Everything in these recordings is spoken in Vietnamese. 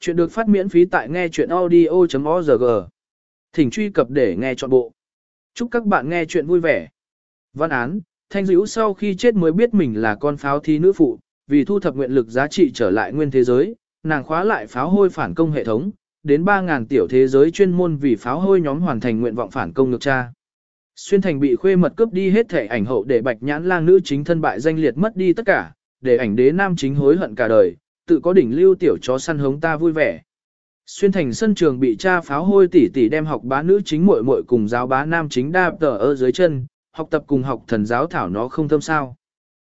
Chuyện được phát miễn phí tại nghe chuyện audio.org. Thỉnh truy cập để nghe trọn bộ. Chúc các bạn nghe chuyện vui vẻ. Văn án, Thanh Dữ sau khi chết mới biết mình là con pháo thi nữ phụ, vì thu thập nguyện lực giá trị trở lại nguyên thế giới, nàng khóa lại pháo hôi phản công hệ thống, đến 3.000 tiểu thế giới chuyên môn vì pháo hôi nhóm hoàn thành nguyện vọng phản công ngược cha. Xuyên thành bị khuê mật cướp đi hết thể ảnh hậu để bạch nhãn lang nữ chính thân bại danh liệt mất đi tất cả, để ảnh đế nam chính hối hận cả đời, tự có đỉnh lưu tiểu chó săn hống ta vui vẻ. Xuyên thành sân trường bị cha pháo hôi tỷ tỷ đem học bá nữ chính muội muội cùng giáo bá nam chính đa tờ ở dưới chân, học tập cùng học thần giáo thảo nó không thâm sao.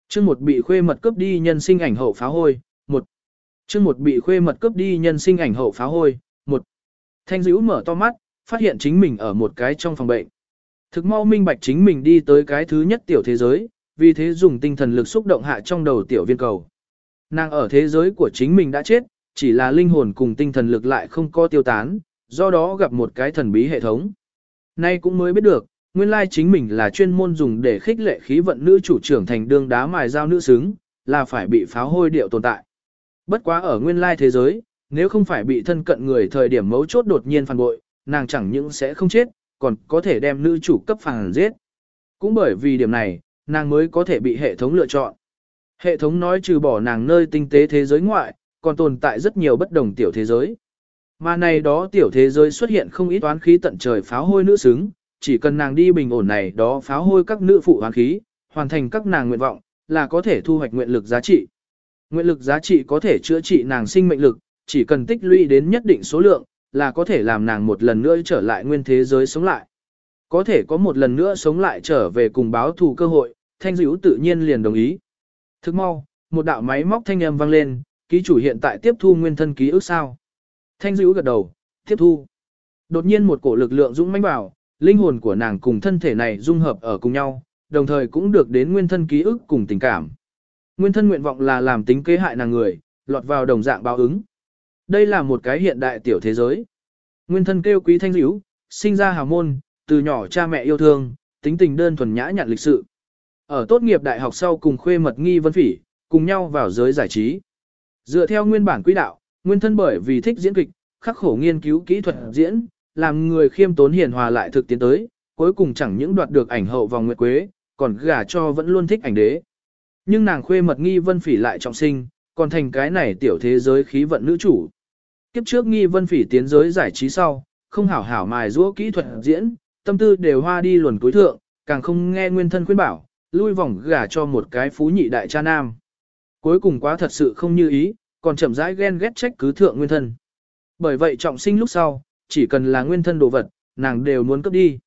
Chương một bị khuê mật cướp đi nhân sinh ảnh hậu pháo hôi, một. Chương một bị khuê mật cướp đi nhân sinh ảnh hậu pháo hôi, một. Thanh dữ mở to mắt, phát hiện chính mình ở một cái trong phòng bệnh. Thực mau minh bạch chính mình đi tới cái thứ nhất tiểu thế giới, vì thế dùng tinh thần lực xúc động hạ trong đầu tiểu viên cầu. Nàng ở thế giới của chính mình đã chết, chỉ là linh hồn cùng tinh thần lực lại không có tiêu tán, do đó gặp một cái thần bí hệ thống. Nay cũng mới biết được, nguyên lai chính mình là chuyên môn dùng để khích lệ khí vận nữ chủ trưởng thành đương đá mài dao nữ xứng, là phải bị pháo hôi điệu tồn tại. Bất quá ở nguyên lai thế giới, nếu không phải bị thân cận người thời điểm mấu chốt đột nhiên phản bội, nàng chẳng những sẽ không chết, còn có thể đem nữ chủ cấp phản giết. Cũng bởi vì điểm này, nàng mới có thể bị hệ thống lựa chọn. Hệ thống nói trừ bỏ nàng nơi tinh tế thế giới ngoại, còn tồn tại rất nhiều bất đồng tiểu thế giới. Mà này đó tiểu thế giới xuất hiện không ít toán khí tận trời pháo hôi nữ xứng, chỉ cần nàng đi bình ổn này đó pháo hôi các nữ phụ hoán khí, hoàn thành các nàng nguyện vọng, là có thể thu hoạch nguyện lực giá trị. Nguyện lực giá trị có thể chữa trị nàng sinh mệnh lực, chỉ cần tích lũy đến nhất định số lượng, là có thể làm nàng một lần nữa trở lại nguyên thế giới sống lại. Có thể có một lần nữa sống lại trở về cùng báo thù cơ hội, thanh dữ tự nhiên liền đồng ý. Thức mau, một đạo máy móc thanh âm vang lên, ký chủ hiện tại tiếp thu nguyên thân ký ức sao. Thanh dữ gật đầu, tiếp thu. Đột nhiên một cổ lực lượng dũng mãnh bảo, linh hồn của nàng cùng thân thể này dung hợp ở cùng nhau, đồng thời cũng được đến nguyên thân ký ức cùng tình cảm. Nguyên thân nguyện vọng là làm tính kế hại nàng người, lọt vào đồng dạng báo ứng. Đây là một cái hiện đại tiểu thế giới. Nguyên thân kêu quý thanh dữ, sinh ra hào môn, từ nhỏ cha mẹ yêu thương, tính tình đơn thuần nhã nhặn lịch sự. Ở tốt nghiệp đại học sau cùng khuê mật nghi vân phỉ, cùng nhau vào giới giải trí. Dựa theo nguyên bản quỹ đạo, nguyên thân bởi vì thích diễn kịch, khắc khổ nghiên cứu kỹ thuật diễn, làm người khiêm tốn hiền hòa lại thực tiến tới, cuối cùng chẳng những đoạt được ảnh hậu vòng nguyệt quế, còn gả cho vẫn luôn thích ảnh đế. Nhưng nàng khuê mật nghi vân phỉ lại trọng sinh, còn thành cái này tiểu thế giới khí vận nữ chủ. Kiếp trước nghi vân phỉ tiến giới giải trí sau, không hảo hảo mài giũa kỹ thuật diễn, tâm tư đều hoa đi luồn cuối thượng, càng không nghe nguyên thân khuyên bảo, lui vòng gả cho một cái phú nhị đại cha nam. Cuối cùng quá thật sự không như ý, còn chậm rãi ghen ghét trách cứ thượng nguyên thân. Bởi vậy trọng sinh lúc sau, chỉ cần là nguyên thân đồ vật, nàng đều muốn cấp đi.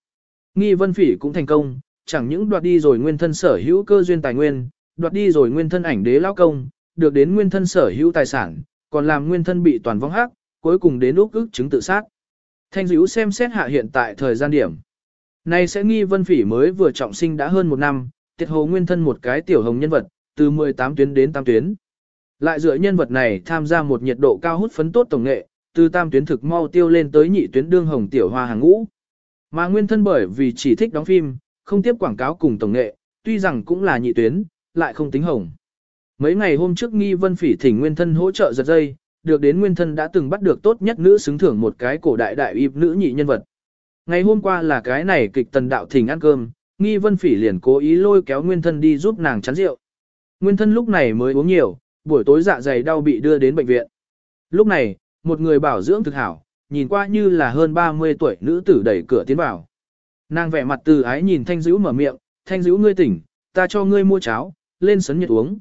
Nghi vân phỉ cũng thành công, chẳng những đoạt đi rồi nguyên thân sở hữu cơ duyên tài nguyên, đoạt đi rồi nguyên thân ảnh đế lao công, được đến nguyên thân sở hữu tài sản, còn làm nguyên thân bị toàn vong hắc, cuối cùng đến úc ức chứng tự sát. Thanh dữ xem xét hạ hiện tại thời gian điểm. Này sẽ nghi vân phỉ mới vừa trọng sinh đã hơn một năm, tiệt hồ nguyên thân một cái tiểu hồng nhân vật, từ 18 tuyến đến 8 tuyến. Lại dựa nhân vật này tham gia một nhiệt độ cao hút phấn tốt tổng nghệ, từ tam tuyến thực mau tiêu lên tới nhị tuyến đương hồng tiểu hoa hàng ngũ. Mà nguyên thân bởi vì chỉ thích đóng phim, không tiếp quảng cáo cùng tổng nghệ, tuy rằng cũng là nhị tuyến, lại không tính hồng. Mấy ngày hôm trước nghi vân phỉ thỉnh nguyên thân hỗ trợ giật dây, được đến nguyên thân đã từng bắt được tốt nhất nữ xứng thưởng một cái cổ đại đại yếp nữ nhị nhân vật. Ngày hôm qua là cái này kịch tần đạo thỉnh ăn cơm, nghi vân phỉ liền cố ý lôi kéo nguyên thân đi giúp nàng chắn rượu. Nguyên thân lúc này mới uống nhiều, buổi tối dạ dày đau bị đưa đến bệnh viện. Lúc này, một người bảo dưỡng thực hảo, nhìn qua như là hơn 30 tuổi nữ tử đẩy cửa tiến vào. Nàng vẻ mặt từ ái nhìn Thanh Dữ mở miệng, Thanh Dữ ngươi tỉnh, ta cho ngươi mua cháo, lên sấn nhiệt uống.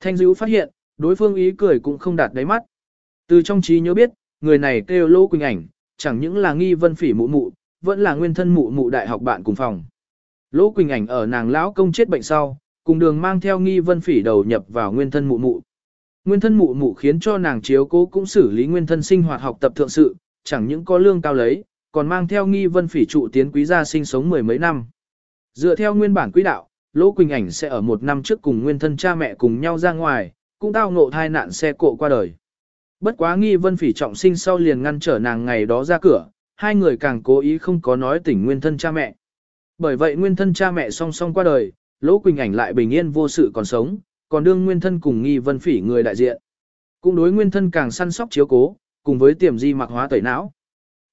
Thanh Dữ phát hiện, đối phương ý cười cũng không đạt đáy mắt. Từ trong trí nhớ biết, người này kêu Lô Quỳnh Ảnh, chẳng những là nghi vân phỉ mụ mụ, vẫn là nguyên thân mụ mụ đại học bạn cùng phòng. Lỗ Quỳnh Ảnh ở nàng lão công chết bệnh sau, cùng đường mang theo nghi vân phỉ đầu nhập vào nguyên thân mụ mụ. Nguyên thân mụ mụ khiến cho nàng chiếu cố cũng xử lý nguyên thân sinh hoạt học tập thượng sự, chẳng những có lương cao lấy, còn mang theo nghi vân phỉ trụ tiến quý gia sinh sống mười mấy năm. Dựa theo nguyên bản quý đạo, Lỗ Quỳnh Ảnh sẽ ở một năm trước cùng nguyên thân cha mẹ cùng nhau ra ngoài, cũng tao ngộ thai nạn xe cộ qua đời. Bất quá nghi vân phỉ trọng sinh sau liền ngăn trở nàng ngày đó ra cửa, hai người càng cố ý không có nói tỉnh nguyên thân cha mẹ. Bởi vậy nguyên thân cha mẹ song song qua đời, Lỗ Quỳnh Ảnh lại bình yên vô sự còn sống, còn đương nguyên thân cùng nghi vân phỉ người đại diện. Cũng đối nguyên thân càng săn sóc chiếu cố, cùng với tiềm di mặc hóa tẩy não.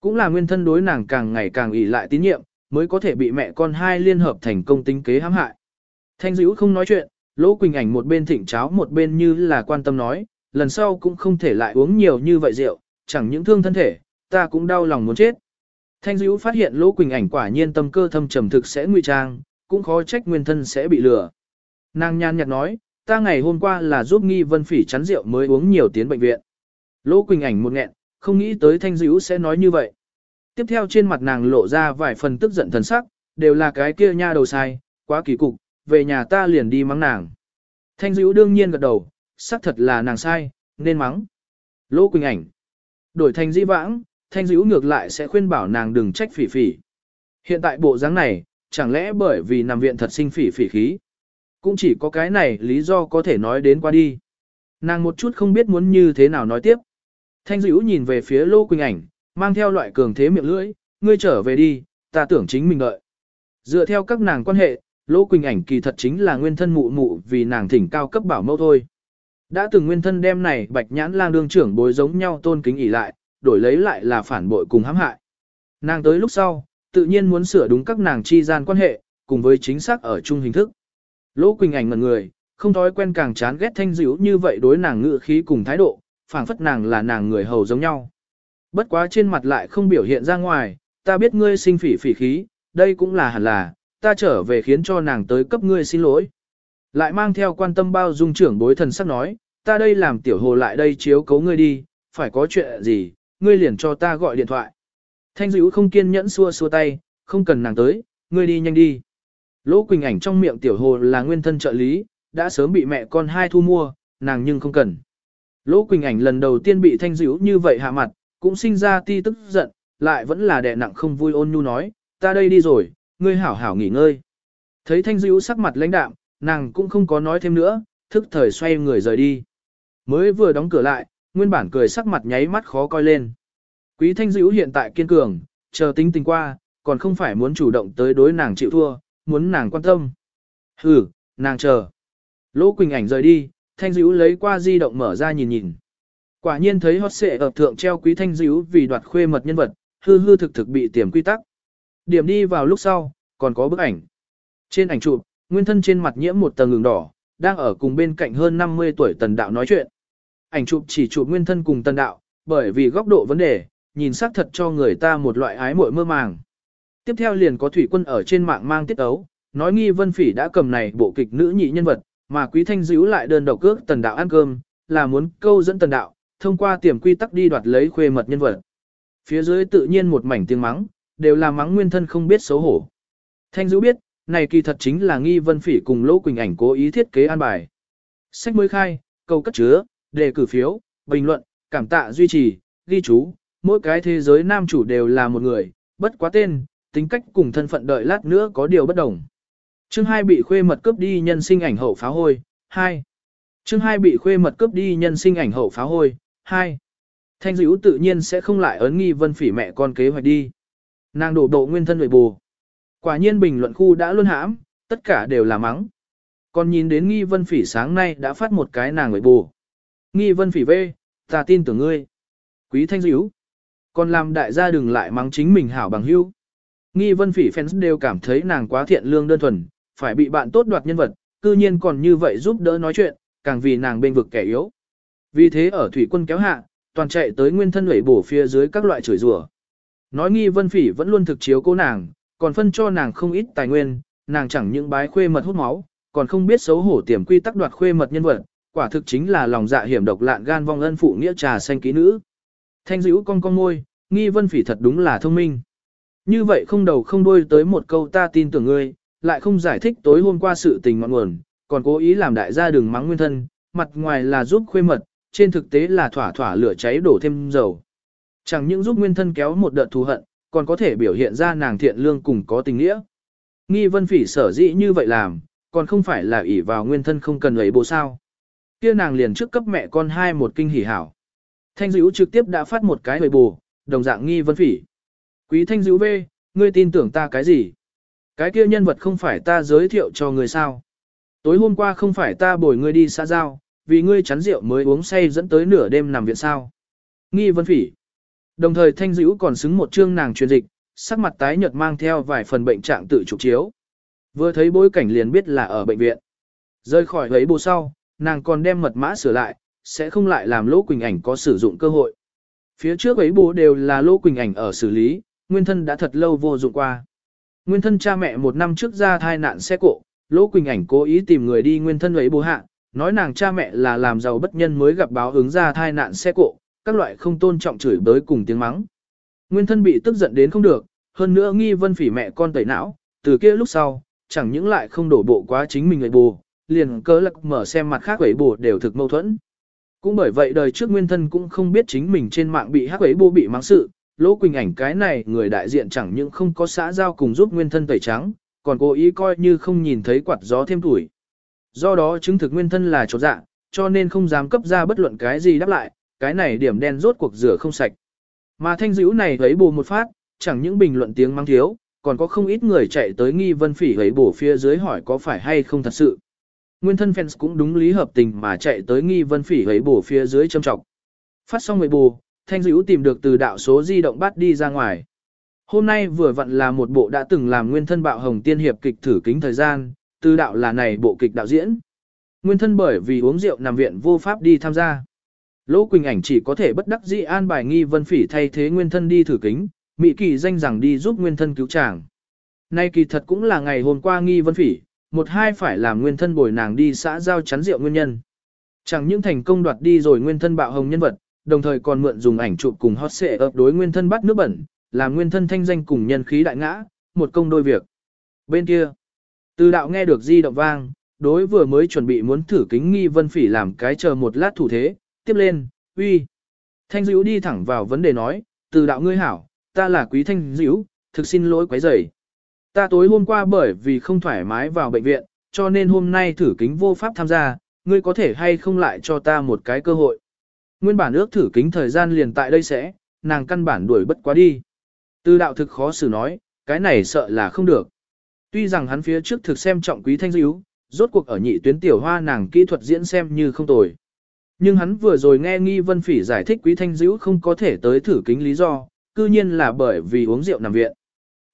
Cũng là nguyên thân đối nàng càng ngày càng ỷ lại tín nhiệm, mới có thể bị mẹ con hai liên hợp thành công tính kế hãm hại. Thanh dữ không nói chuyện, Lỗ Quỳnh ảnh một bên thịnh cháo một bên như là quan tâm nói, lần sau cũng không thể lại uống nhiều như vậy rượu, chẳng những thương thân thể, ta cũng đau lòng muốn chết. Thanh Diễu phát hiện Lỗ Quỳnh ảnh quả nhiên tâm cơ thâm trầm thực sẽ ngụy trang, cũng khó trách nguyên thân sẽ bị lừa. Nàng nhàn nhạt nói, ta ngày hôm qua là giúp nghi vân phỉ chắn rượu mới uống nhiều tiến bệnh viện. Lỗ Quỳnh ảnh một nghẹn, không nghĩ tới thanh Diễu sẽ nói như vậy. Tiếp theo trên mặt nàng lộ ra vài phần tức giận thần sắc, đều là cái kia nha đầu sai, quá kỳ cục, về nhà ta liền đi mắng nàng. Thanh Diễu đương nhiên gật đầu, xác thật là nàng sai, nên mắng. Lỗ Quỳnh ảnh. Đổi thành di vãng, thanh dữ ngược lại sẽ khuyên bảo nàng đừng trách phỉ phỉ. Hiện tại bộ dáng này, chẳng lẽ bởi vì nằm viện thật sinh phỉ phỉ khí. Cũng chỉ có cái này lý do có thể nói đến qua đi. Nàng một chút không biết muốn như thế nào nói tiếp. Thanh dữ nhìn về phía Lô Quỳnh ảnh, mang theo loại cường thế miệng lưỡi, ngươi trở về đi, ta tưởng chính mình đợi. Dựa theo các nàng quan hệ, Lô Quỳnh ảnh kỳ thật chính là nguyên thân mụ mụ vì nàng thỉnh cao cấp bảo mẫu thôi. Đã từng nguyên thân đem này bạch nhãn lang đương trưởng bối giống nhau tôn kính ỉ lại, đổi lấy lại là phản bội cùng hãm hại. Nàng tới lúc sau, tự nhiên muốn sửa đúng các nàng chi gian quan hệ, cùng với chính xác ở chung hình thức. Lỗ Quỳnh ảnh ngần người, không thói quen càng chán ghét thanh dữ như vậy đối nàng ngự khí cùng thái độ, phảng phất nàng là nàng người hầu giống nhau. Bất quá trên mặt lại không biểu hiện ra ngoài, ta biết ngươi sinh phỉ phỉ khí, đây cũng là hẳn là, ta trở về khiến cho nàng tới cấp ngươi xin lỗi. Lại mang theo quan tâm bao dung trưởng bối thần sắc nói, ta đây làm tiểu hồ lại đây chiếu cấu ngươi đi, phải có chuyện gì, ngươi liền cho ta gọi điện thoại. Thanh dữ không kiên nhẫn xua xua tay, không cần nàng tới, ngươi đi nhanh đi. Lỗ Quỳnh ảnh trong miệng tiểu hồ là nguyên thân trợ lý, đã sớm bị mẹ con hai thu mua, nàng nhưng không cần. Lỗ Quỳnh ảnh lần đầu tiên bị thanh dữ như vậy hạ mặt, cũng sinh ra ti tức giận, lại vẫn là đè nặng không vui ôn nhu nói, ta đây đi rồi, ngươi hảo hảo nghỉ ngơi. Thấy thanh dữ sắc mặt lãnh đạm, nàng cũng không có nói thêm nữa, thức thời xoay người rời đi. Mới vừa đóng cửa lại, nguyên bản cười sắc mặt nháy mắt khó coi lên. Quý thanh dữ hiện tại kiên cường, chờ tính tình qua, còn không phải muốn chủ động tới đối nàng chịu thua, muốn nàng quan tâm. Hừ, nàng chờ. Lỗ Quỳnh ảnh rời đi, thanh dữ lấy qua di động mở ra nhìn nhìn. Quả nhiên thấy hot xệ ở thượng treo quý thanh dữ vì đoạt khuê mật nhân vật, hư hư thực thực bị tiềm quy tắc. Điểm đi vào lúc sau, còn có bức ảnh. Trên ảnh chụp, nguyên thân trên mặt nhiễm một tầng ngừng đỏ, đang ở cùng bên cạnh hơn 50 tuổi tần đạo nói chuyện. Ảnh chụp chỉ chụp nguyên thân cùng tần đạo, bởi vì góc độ vấn đề, nhìn sắc thật cho người ta một loại ái muội mơ màng. Tiếp theo liền có thủy quân ở trên mạng mang tiết ấu, nói nghi vân phỉ đã cầm này bộ kịch nữ nhị nhân vật, mà quý thanh dữ lại đơn độc cước tần đạo ăn cơm, là muốn câu dẫn tần đạo, thông qua tiềm quy tắc đi đoạt lấy khuê mật nhân vật. Phía dưới tự nhiên một mảnh tiếng mắng, đều là mắng nguyên thân không biết xấu hổ. Thanh dữ biết, này kỳ thật chính là nghi vân phỉ cùng lỗ quỳnh ảnh cố ý thiết kế an bài. Sách mới khai, câu cất chứa, đề cử phiếu, bình luận, cảm tạ duy trì, ghi chú, mỗi cái thế giới nam chủ đều là một người, bất quá tên, tính cách cùng thân phận đợi lát nữa có điều bất đồng. Chương 2 bị khuê mật cướp đi nhân sinh ảnh hậu phá hôi, 2. Chương 2 bị khuê mật cướp đi nhân sinh ảnh hậu phá hôi, 2. Thanh dữ tự nhiên sẽ không lại ấn nghi vân phỉ mẹ con kế hoạch đi. Nàng đổ độ nguyên thân nội bù. Quả nhiên bình luận khu đã luôn hãm, tất cả đều là mắng. Còn nhìn đến nghi vân phỉ sáng nay đã phát một cái nàng nội bù. Nghi vân phỉ vê, ta tin tưởng ngươi. Quý thanh dữ. Còn làm đại gia đừng lại mắng chính mình hảo bằng hữu. Nghi vân phỉ fans đều cảm thấy nàng quá thiện lương đơn thuần, phải bị bạn tốt đoạt nhân vật, cư nhiên còn như vậy giúp đỡ nói chuyện, càng vì nàng bên vực kẻ yếu. Vì thế ở thủy quân kéo hạ, toàn chạy tới nguyên thân lẩy bổ phía dưới các loại chửi rủa. Nói nghi vân phỉ vẫn luôn thực chiếu cố nàng, còn phân cho nàng không ít tài nguyên, nàng chẳng những bái khuê mật hút máu, còn không biết xấu hổ tiềm quy tắc đoạt khuê mật nhân vật, quả thực chính là lòng dạ hiểm độc lạn gan vong ân phụ nghĩa trà xanh ký nữ. Thanh dữ con con môi, nghi vân phỉ thật đúng là thông minh. Như vậy không đầu không đuôi tới một câu ta tin tưởng ngươi, lại không giải thích tối hôm qua sự tình ngọn nguồn, còn cố ý làm đại gia đường mắng nguyên thân, mặt ngoài là giúp khuê mật, trên thực tế là thỏa thỏa lửa cháy đổ thêm dầu. Chẳng những giúp nguyên thân kéo một đợt thù hận, còn có thể biểu hiện ra nàng thiện lương cùng có tình nghĩa. Nghi vân phỉ sở dĩ như vậy làm, còn không phải là ỷ vào nguyên thân không cần ấy bố sao kia nàng liền trước cấp mẹ con hai một kinh hỉ hảo. Thanh dữ trực tiếp đã phát một cái hồi bù, đồng dạng nghi vân phỉ. Quý thanh dữ bê, ngươi tin tưởng ta cái gì? Cái kia nhân vật không phải ta giới thiệu cho người sao? Tối hôm qua không phải ta bồi ngươi đi xa giao, vì ngươi chắn rượu mới uống say dẫn tới nửa đêm nằm viện sao? Nghi vân phỉ. Đồng thời thanh dữ còn xứng một chương nàng truyền dịch, sắc mặt tái nhợt mang theo vài phần bệnh trạng tự trục chiếu. Vừa thấy bối cảnh liền biết là ở bệnh viện. Rơi khỏi ấy bù sau, nàng còn đem mật mã sửa lại, sẽ không lại làm Lỗ Quỳnh Ảnh có sử dụng cơ hội. Phía trước ấy bố đều là Lỗ Quỳnh Ảnh ở xử lý, nguyên thân đã thật lâu vô dụng qua. Nguyên thân cha mẹ một năm trước ra thai nạn xe cộ, Lỗ Quỳnh Ảnh cố ý tìm người đi nguyên thân ấy bố hạ, nói nàng cha mẹ là làm giàu bất nhân mới gặp báo ứng ra thai nạn xe cộ, các loại không tôn trọng chửi bới cùng tiếng mắng. Nguyên thân bị tức giận đến không được, hơn nữa nghi vân phỉ mẹ con tẩy não, từ kia lúc sau, chẳng những lại không đổ bộ quá chính mình người bù, liền cớ lạc mở xem mặt khác ấy bù đều thực mâu thuẫn. Cũng bởi vậy đời trước nguyên thân cũng không biết chính mình trên mạng bị hắc ấy bù bị mắng sự, Lỗ Quỳnh ảnh cái này người đại diện chẳng những không có xã giao cùng giúp nguyên thân tẩy trắng, còn cố ý coi như không nhìn thấy quạt gió thêm tuổi. Do đó chứng thực nguyên thân là chỗ dạ, cho nên không dám cấp ra bất luận cái gì đáp lại, cái này điểm đen rốt cuộc rửa không sạch. Mà thanh dữ này thấy bù một phát, chẳng những bình luận tiếng mang thiếu, còn có không ít người chạy tới nghi vân phỉ thấy bổ phía dưới hỏi có phải hay không thật sự. Nguyên thân fans cũng đúng lý hợp tình mà chạy tới nghi vân phỉ ấy bổ phía dưới châm trọng. Phát xong người bù, thanh dữ tìm được từ đạo số di động bắt đi ra ngoài. Hôm nay vừa vặn là một bộ đã từng làm nguyên thân bạo hồng tiên hiệp kịch thử kính thời gian, từ đạo là này bộ kịch đạo diễn. Nguyên thân bởi vì uống rượu nằm viện vô pháp đi tham gia. Lỗ Quỳnh ảnh chỉ có thể bất đắc dĩ an bài nghi vân phỉ thay thế nguyên thân đi thử kính, Mỹ kỳ danh rằng đi giúp nguyên thân cứu chàng. Nay kỳ thật cũng là ngày hôm qua nghi vân phỉ, một hai phải làm nguyên thân bồi nàng đi xã giao chắn rượu nguyên nhân. Chẳng những thành công đoạt đi rồi nguyên thân bạo hồng nhân vật, đồng thời còn mượn dùng ảnh chụp cùng hot xệ ập đối nguyên thân bắt nước bẩn, làm nguyên thân thanh danh cùng nhân khí đại ngã, một công đôi việc. Bên kia, từ đạo nghe được di động vang, đối vừa mới chuẩn bị muốn thử kính nghi vân phỉ làm cái chờ một lát thủ thế, tiếp lên, uy. Thanh dữ đi thẳng vào vấn đề nói, từ đạo ngươi hảo, ta là quý thanh dữ, thực xin lỗi quấy rầy. Ta tối hôm qua bởi vì không thoải mái vào bệnh viện, cho nên hôm nay thử kính vô pháp tham gia, ngươi có thể hay không lại cho ta một cái cơ hội. Nguyên bản ước thử kính thời gian liền tại đây sẽ, nàng căn bản đuổi bất quá đi. Tư đạo thực khó xử nói, cái này sợ là không được. Tuy rằng hắn phía trước thực xem trọng quý thanh dữ, rốt cuộc ở nhị tuyến tiểu hoa nàng kỹ thuật diễn xem như không tồi. Nhưng hắn vừa rồi nghe Nghi Vân Phỉ giải thích quý thanh dữ không có thể tới thử kính lý do, cư nhiên là bởi vì uống rượu nằm viện.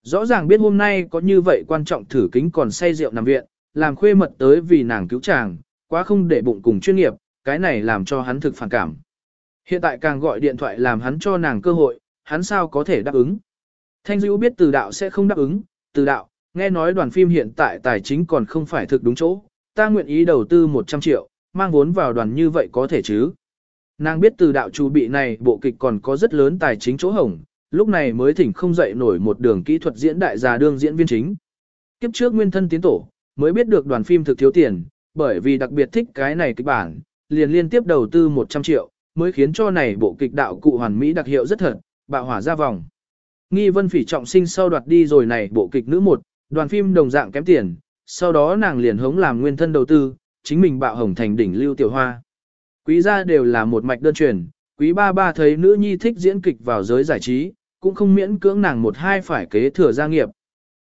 Rõ ràng biết hôm nay có như vậy quan trọng thử kính còn say rượu nằm viện, làm khuê mật tới vì nàng cứu chàng, quá không để bụng cùng chuyên nghiệp, cái này làm cho hắn thực phản cảm. Hiện tại càng gọi điện thoại làm hắn cho nàng cơ hội, hắn sao có thể đáp ứng. Thanh dữ biết từ đạo sẽ không đáp ứng, từ đạo, nghe nói đoàn phim hiện tại tài chính còn không phải thực đúng chỗ, ta nguyện ý đầu tư 100 triệu, mang vốn vào đoàn như vậy có thể chứ. Nàng biết từ đạo chủ bị này bộ kịch còn có rất lớn tài chính chỗ hổng, lúc này mới thỉnh không dậy nổi một đường kỹ thuật diễn đại già đương diễn viên chính. Kiếp trước nguyên thân tiến tổ, mới biết được đoàn phim thực thiếu tiền, bởi vì đặc biệt thích cái này kịch bản, liền liên tiếp đầu tư 100 triệu, mới khiến cho này bộ kịch đạo cụ hoàn mỹ đặc hiệu rất thật, bạo hỏa ra vòng. Nghi vân phỉ trọng sinh sau đoạt đi rồi này bộ kịch nữ một, đoàn phim đồng dạng kém tiền, sau đó nàng liền hống làm nguyên thân đầu tư, chính mình bạo hồng thành đỉnh lưu tiểu hoa. Quý gia đều là một mạch đơn truyền, quý ba ba thấy nữ nhi thích diễn kịch vào giới giải trí, cũng không miễn cưỡng nàng một hai phải kế thừa gia nghiệp.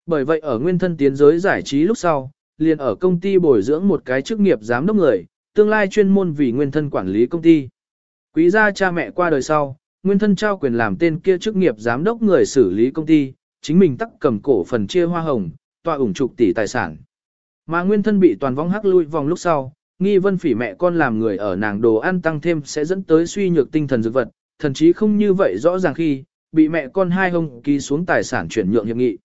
Bởi vậy ở nguyên thân tiến giới giải trí lúc sau, liền ở công ty bồi dưỡng một cái chức nghiệp giám đốc người, tương lai chuyên môn vì nguyên thân quản lý công ty. Quý gia cha mẹ qua đời sau, nguyên thân trao quyền làm tên kia chức nghiệp giám đốc người xử lý công ty, chính mình tắc cầm cổ phần chia hoa hồng, tọa ủng trục tỷ tài sản. Mà nguyên thân bị toàn vong hắc lui vòng lúc sau, nghi vân phỉ mẹ con làm người ở nàng đồ ăn tăng thêm sẽ dẫn tới suy nhược tinh thần dược vật, thần chí không như vậy rõ ràng khi, bị mẹ con hai hông ký xuống tài sản chuyển nhượng hiệp nghị.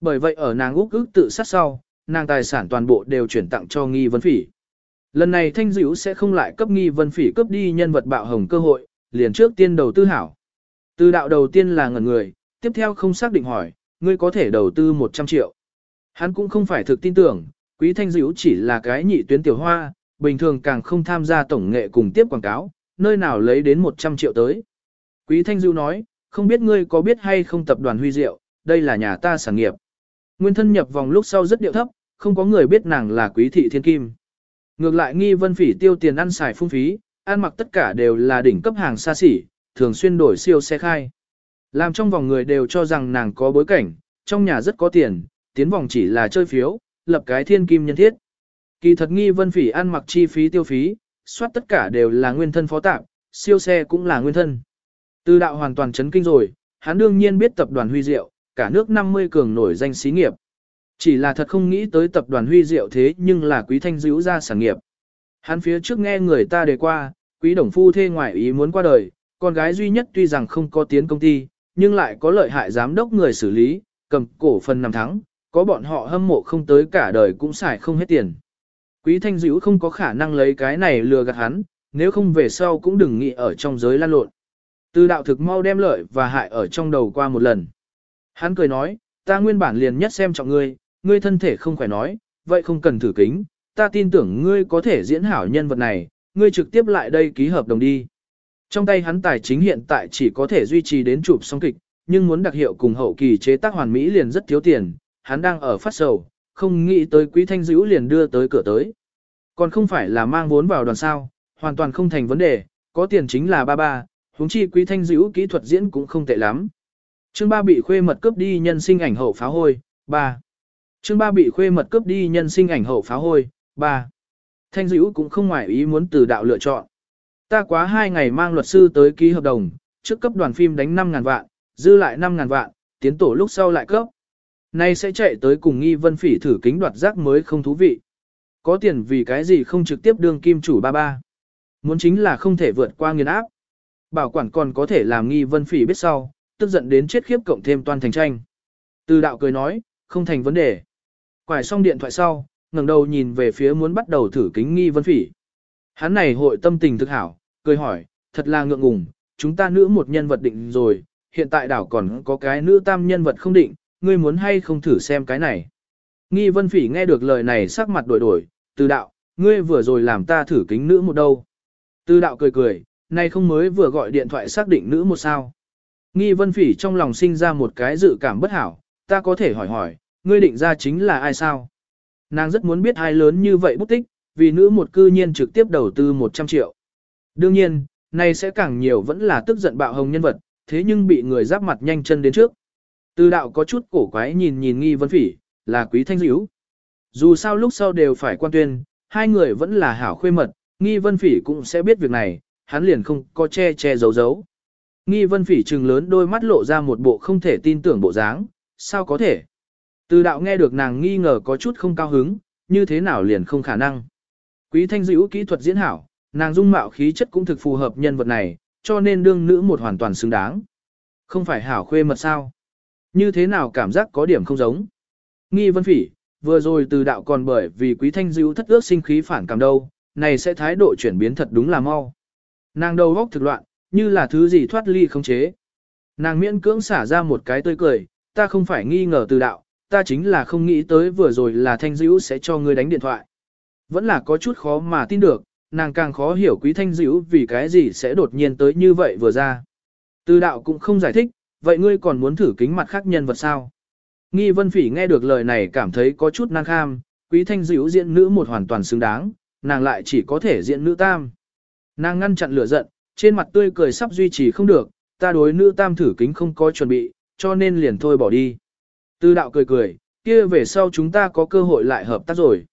Bởi vậy ở nàng úc ức tự sát sau, nàng tài sản toàn bộ đều chuyển tặng cho nghi vân phỉ. Lần này thanh dữ sẽ không lại cấp nghi vân phỉ cấp đi nhân vật bạo hồng cơ hội, liền trước tiên đầu tư hảo. Từ đạo đầu tiên là ngẩn người, tiếp theo không xác định hỏi, ngươi có thể đầu tư 100 triệu. Hắn cũng không phải thực tin tưởng, quý thanh dữ chỉ là cái nhị tuyến tiểu hoa, bình thường càng không tham gia tổng nghệ cùng tiếp quảng cáo, nơi nào lấy đến 100 triệu tới. Quý thanh dữ nói, không biết ngươi có biết hay không tập đoàn huy diệu, đây là nhà ta sản nghiệp. Nguyên thân nhập vòng lúc sau rất điệu thấp, không có người biết nàng là quý thị thiên kim. Ngược lại nghi vân phỉ tiêu tiền ăn xài phung phí, ăn mặc tất cả đều là đỉnh cấp hàng xa xỉ, thường xuyên đổi siêu xe khai. Làm trong vòng người đều cho rằng nàng có bối cảnh, trong nhà rất có tiền, tiến vòng chỉ là chơi phiếu, lập cái thiên kim nhân thiết. Kỳ thật nghi vân phỉ ăn mặc chi phí tiêu phí, soát tất cả đều là nguyên thân phó tạp, siêu xe cũng là nguyên thân. Từ đạo hoàn toàn chấn kinh rồi, hắn đương nhiên biết tập đoàn Huy Diệu, cả nước 50 cường nổi danh xí nghiệp. Chỉ là thật không nghĩ tới tập đoàn Huy Diệu thế nhưng là quý thanh dữ ra sản nghiệp. Hắn phía trước nghe người ta đề qua, quý đồng phu thê ngoại ý muốn qua đời, con gái duy nhất tuy rằng không có tiến công ty, nhưng lại có lợi hại giám đốc người xử lý, cầm cổ phần nằm thắng, có bọn họ hâm mộ không tới cả đời cũng xài không hết tiền. Quý thanh dữ không có khả năng lấy cái này lừa gạt hắn, nếu không về sau cũng đừng nghĩ ở trong giới lan lộn. Từ đạo thực mau đem lợi và hại ở trong đầu qua một lần. Hắn cười nói, ta nguyên bản liền nhất xem trọng ngươi, ngươi thân thể không khỏe nói, vậy không cần thử kính, ta tin tưởng ngươi có thể diễn hảo nhân vật này, ngươi trực tiếp lại đây ký hợp đồng đi. Trong tay hắn tài chính hiện tại chỉ có thể duy trì đến chụp xong kịch, nhưng muốn đặc hiệu cùng hậu kỳ chế tác hoàn mỹ liền rất thiếu tiền, hắn đang ở phát sầu, không nghĩ tới quý thanh dữ liền đưa tới cửa tới. Còn không phải là mang vốn vào đoàn sao, hoàn toàn không thành vấn đề, có tiền chính là ba ba, huống chi quý thanh dữ kỹ thuật diễn cũng không tệ lắm. Chương ba bị khuê mật cướp đi nhân sinh ảnh hậu pháo hôi, ba. Chương ba bị khuê mật cướp đi nhân sinh ảnh hậu pháo hôi, ba. Thanh dữ cũng không ngoài ý muốn từ đạo lựa chọn. Ta quá hai ngày mang luật sư tới ký hợp đồng, trước cấp đoàn phim đánh 5.000 vạn, dư lại 5.000 vạn, tiến tổ lúc sau lại cấp. Nay sẽ chạy tới cùng nghi vân phỉ thử kính đoạt giác mới không thú vị. Có tiền vì cái gì không trực tiếp đương kim chủ ba ba. Muốn chính là không thể vượt qua nghiền áp. Bảo quản còn có thể làm nghi vân phỉ biết sau, tức giận đến chết khiếp cộng thêm toàn thành tranh. Từ đạo cười nói, không thành vấn đề. Quải xong điện thoại sau, ngẩng đầu nhìn về phía muốn bắt đầu thử kính nghi vân phỉ. Hắn này hội tâm tình thực hảo, cười hỏi, thật là ngượng ngùng, chúng ta nữ một nhân vật định rồi, hiện tại đảo còn có cái nữ tam nhân vật không định, ngươi muốn hay không thử xem cái này. Nghi vân phỉ nghe được lời này sắc mặt đổi đổi, từ đạo, ngươi vừa rồi làm ta thử kính nữ một đâu. Từ đạo cười cười, nay không mới vừa gọi điện thoại xác định nữ một sao. Nghi vân phỉ trong lòng sinh ra một cái dự cảm bất hảo, ta có thể hỏi hỏi, ngươi định ra chính là ai sao? Nàng rất muốn biết ai lớn như vậy bút tích, vì nữ một cư nhiên trực tiếp đầu tư 100 triệu. Đương nhiên, nay sẽ càng nhiều vẫn là tức giận bạo hồng nhân vật, thế nhưng bị người giáp mặt nhanh chân đến trước. Từ đạo có chút cổ quái nhìn nhìn nghi vân phỉ, là quý thanh dữ. Dù sao lúc sau đều phải quan tuyên, hai người vẫn là hảo khuê mật, nghi vân phỉ cũng sẽ biết việc này, hắn liền không có che che giấu giấu. Nghi vân phỉ trừng lớn đôi mắt lộ ra một bộ không thể tin tưởng bộ dáng, sao có thể? Từ đạo nghe được nàng nghi ngờ có chút không cao hứng, như thế nào liền không khả năng. Quý thanh dữ kỹ thuật diễn hảo, nàng dung mạo khí chất cũng thực phù hợp nhân vật này, cho nên đương nữ một hoàn toàn xứng đáng. Không phải hảo khuê mật sao? Như thế nào cảm giác có điểm không giống? Nghi vân phỉ, vừa rồi từ đạo còn bởi vì quý thanh dữ thất ước sinh khí phản cảm đâu, này sẽ thái độ chuyển biến thật đúng là mau. Nàng đầu góc thực loạn, như là thứ gì thoát ly không chế. Nàng miễn cưỡng xả ra một cái tươi cười, ta không phải nghi ngờ từ đạo, ta chính là không nghĩ tới vừa rồi là thanh dữ sẽ cho ngươi đánh điện thoại. Vẫn là có chút khó mà tin được, nàng càng khó hiểu quý thanh dữ vì cái gì sẽ đột nhiên tới như vậy vừa ra. Từ đạo cũng không giải thích, vậy ngươi còn muốn thử kính mặt khác nhân vật sao? Nghi vân phỉ nghe được lời này cảm thấy có chút năng kham, quý thanh dữ diễn nữ một hoàn toàn xứng đáng, nàng lại chỉ có thể diễn nữ tam. Nàng ngăn chặn lửa giận, trên mặt tươi cười sắp duy trì không được, ta đối nữ tam thử kính không có chuẩn bị, cho nên liền thôi bỏ đi. Tư đạo cười cười, kia về sau chúng ta có cơ hội lại hợp tác rồi.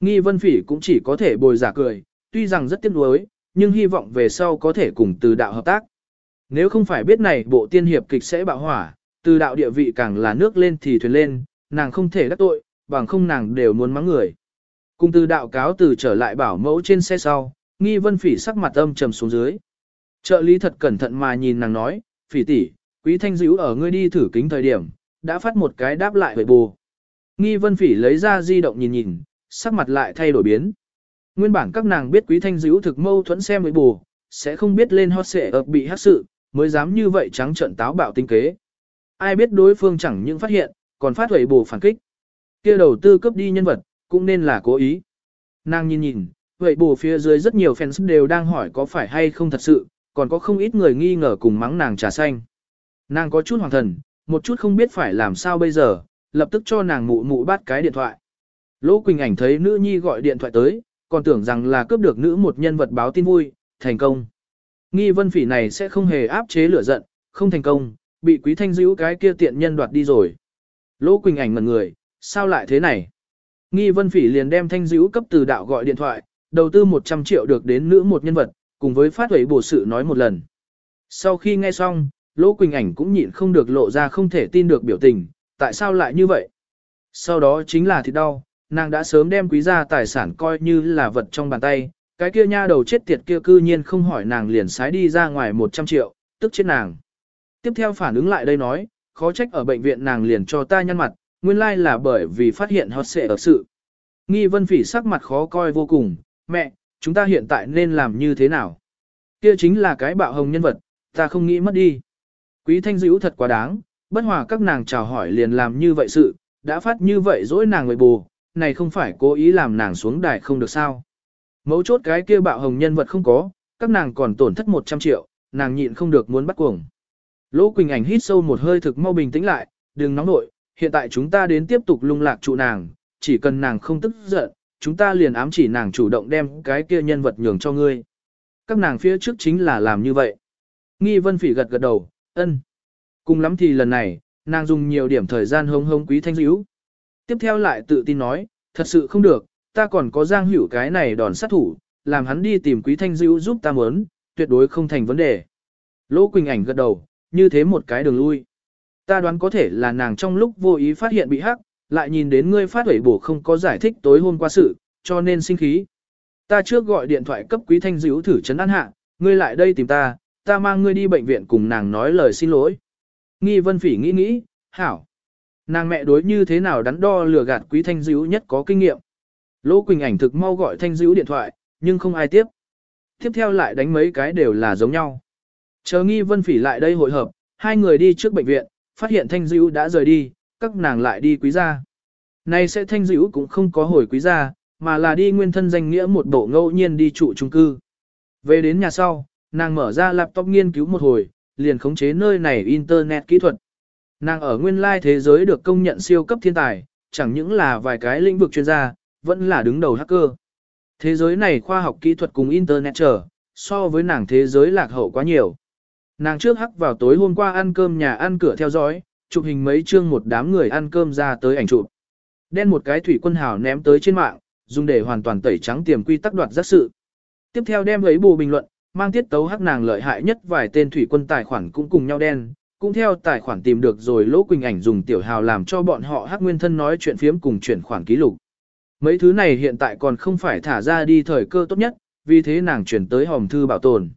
Nghi vân phỉ cũng chỉ có thể bồi giả cười, tuy rằng rất tiếc nuối, nhưng hy vọng về sau có thể cùng từ đạo hợp tác. Nếu không phải biết này bộ tiên hiệp kịch sẽ bạo hỏa, từ đạo địa vị càng là nước lên thì thuyền lên, nàng không thể đắc tội, bằng không nàng đều muốn mắng người. Cùng từ đạo cáo từ trở lại bảo mẫu trên xe sau, nghi vân phỉ sắc mặt âm trầm xuống dưới. Trợ lý thật cẩn thận mà nhìn nàng nói, phỉ tỷ, quý thanh dữ ở ngươi đi thử kính thời điểm, đã phát một cái đáp lại về bù. Nghi vân phỉ lấy ra di động nhìn nhìn, sắc mặt lại thay đổi biến. Nguyên bản các nàng biết quý thanh dữ thực mâu thuẫn xem với bù, sẽ không biết lên hot xệ ập bị hát sự, mới dám như vậy trắng trận táo bạo tinh kế. Ai biết đối phương chẳng những phát hiện, còn phát huệ bù phản kích. kia đầu tư cấp đi nhân vật, cũng nên là cố ý. Nàng nhìn nhìn, vậy bù phía dưới rất nhiều fans đều đang hỏi có phải hay không thật sự, còn có không ít người nghi ngờ cùng mắng nàng trà xanh. Nàng có chút hoàng thần, một chút không biết phải làm sao bây giờ, lập tức cho nàng mụ mụ bắt cái điện thoại. Lỗ Quỳnh ảnh thấy nữ nhi gọi điện thoại tới, còn tưởng rằng là cướp được nữ một nhân vật báo tin vui, thành công. Nghi vân phỉ này sẽ không hề áp chế lửa giận, không thành công, bị quý thanh dữ cái kia tiện nhân đoạt đi rồi. Lỗ Quỳnh ảnh ngần người, sao lại thế này? Nghi vân phỉ liền đem thanh dữ cấp từ đạo gọi điện thoại, đầu tư 100 triệu được đến nữ một nhân vật, cùng với phát huẩy bổ sự nói một lần. Sau khi nghe xong, Lỗ Quỳnh Ảnh cũng nhịn không được lộ ra không thể tin được biểu tình, tại sao lại như vậy? Sau đó chính là thịt đau, nàng đã sớm đem quý gia tài sản coi như là vật trong bàn tay, cái kia nha đầu chết tiệt kia cư nhiên không hỏi nàng liền sái đi ra ngoài 100 triệu, tức chết nàng. Tiếp theo phản ứng lại đây nói, khó trách ở bệnh viện nàng liền cho ta nhăn mặt, nguyên lai là bởi vì phát hiện hot xệ ở sự. Nghi vân phỉ sắc mặt khó coi vô cùng, mẹ, chúng ta hiện tại nên làm như thế nào? Kia chính là cái bạo hồng nhân vật, ta không nghĩ mất đi. Quý thanh dữ thật quá đáng, bất hòa các nàng chào hỏi liền làm như vậy sự, đã phát như vậy dỗi nàng người bù, này không phải cố ý làm nàng xuống đài không được sao. Mấu chốt cái kia bạo hồng nhân vật không có, các nàng còn tổn thất 100 triệu, nàng nhịn không được muốn bắt cuồng. Lỗ Quỳnh Ảnh hít sâu một hơi thực mau bình tĩnh lại, đừng nóng nội, hiện tại chúng ta đến tiếp tục lung lạc trụ nàng, chỉ cần nàng không tức giận, chúng ta liền ám chỉ nàng chủ động đem cái kia nhân vật nhường cho ngươi. Các nàng phía trước chính là làm như vậy. Nghi Vân Phỉ gật gật đầu, ân. Cùng lắm thì lần này, nàng dùng nhiều điểm thời gian hống hống quý thanh dữ. Tiếp theo lại tự tin nói, thật sự không được, ta còn có giang hữu cái này đòn sát thủ, làm hắn đi tìm quý thanh dữ giúp ta muốn, tuyệt đối không thành vấn đề. Lỗ Quỳnh ảnh gật đầu, như thế một cái đường lui. Ta đoán có thể là nàng trong lúc vô ý phát hiện bị hắc, lại nhìn đến ngươi phát huẩy bổ không có giải thích tối hôm qua sự, cho nên sinh khí. Ta trước gọi điện thoại cấp quý thanh dữ thử chấn an hạ, ngươi lại đây tìm ta, ta mang ngươi đi bệnh viện cùng nàng nói lời xin lỗi. Nghi vân phỉ nghĩ nghĩ, hảo. Nàng mẹ đối như thế nào đắn đo lừa gạt quý thanh dữ nhất có kinh nghiệm. Lỗ Quỳnh ảnh thực mau gọi thanh dữ điện thoại, nhưng không ai tiếp. Tiếp theo lại đánh mấy cái đều là giống nhau. Chờ nghi vân phỉ lại đây hội hợp, hai người đi trước bệnh viện, phát hiện thanh dữ đã rời đi, các nàng lại đi quý gia. Nay sẽ thanh dữ cũng không có hồi quý gia, mà là đi nguyên thân danh nghĩa một bộ ngẫu nhiên đi trụ trung cư. Về đến nhà sau, nàng mở ra laptop nghiên cứu một hồi, liền khống chế nơi này internet kỹ thuật. Nàng ở nguyên lai thế giới được công nhận siêu cấp thiên tài, chẳng những là vài cái lĩnh vực chuyên gia, vẫn là đứng đầu hacker. Thế giới này khoa học kỹ thuật cùng internet trở, so với nàng thế giới lạc hậu quá nhiều. Nàng trước hắc vào tối hôm qua ăn cơm nhà ăn cửa theo dõi, chụp hình mấy chương một đám người ăn cơm ra tới ảnh chụp. Đen một cái thủy quân hào ném tới trên mạng, dùng để hoàn toàn tẩy trắng tiềm quy tắc đoạt giác sự. Tiếp theo đem lấy bù bình luận, mang tiết tấu hắc nàng lợi hại nhất vài tên thủy quân tài khoản cũng cùng nhau đen, cũng theo tài khoản tìm được rồi lỗ quỳnh ảnh dùng tiểu hào làm cho bọn họ hắc nguyên thân nói chuyện phiếm cùng chuyển khoản ký lục. Mấy thứ này hiện tại còn không phải thả ra đi thời cơ tốt nhất, vì thế nàng chuyển tới hòm thư bảo tồn.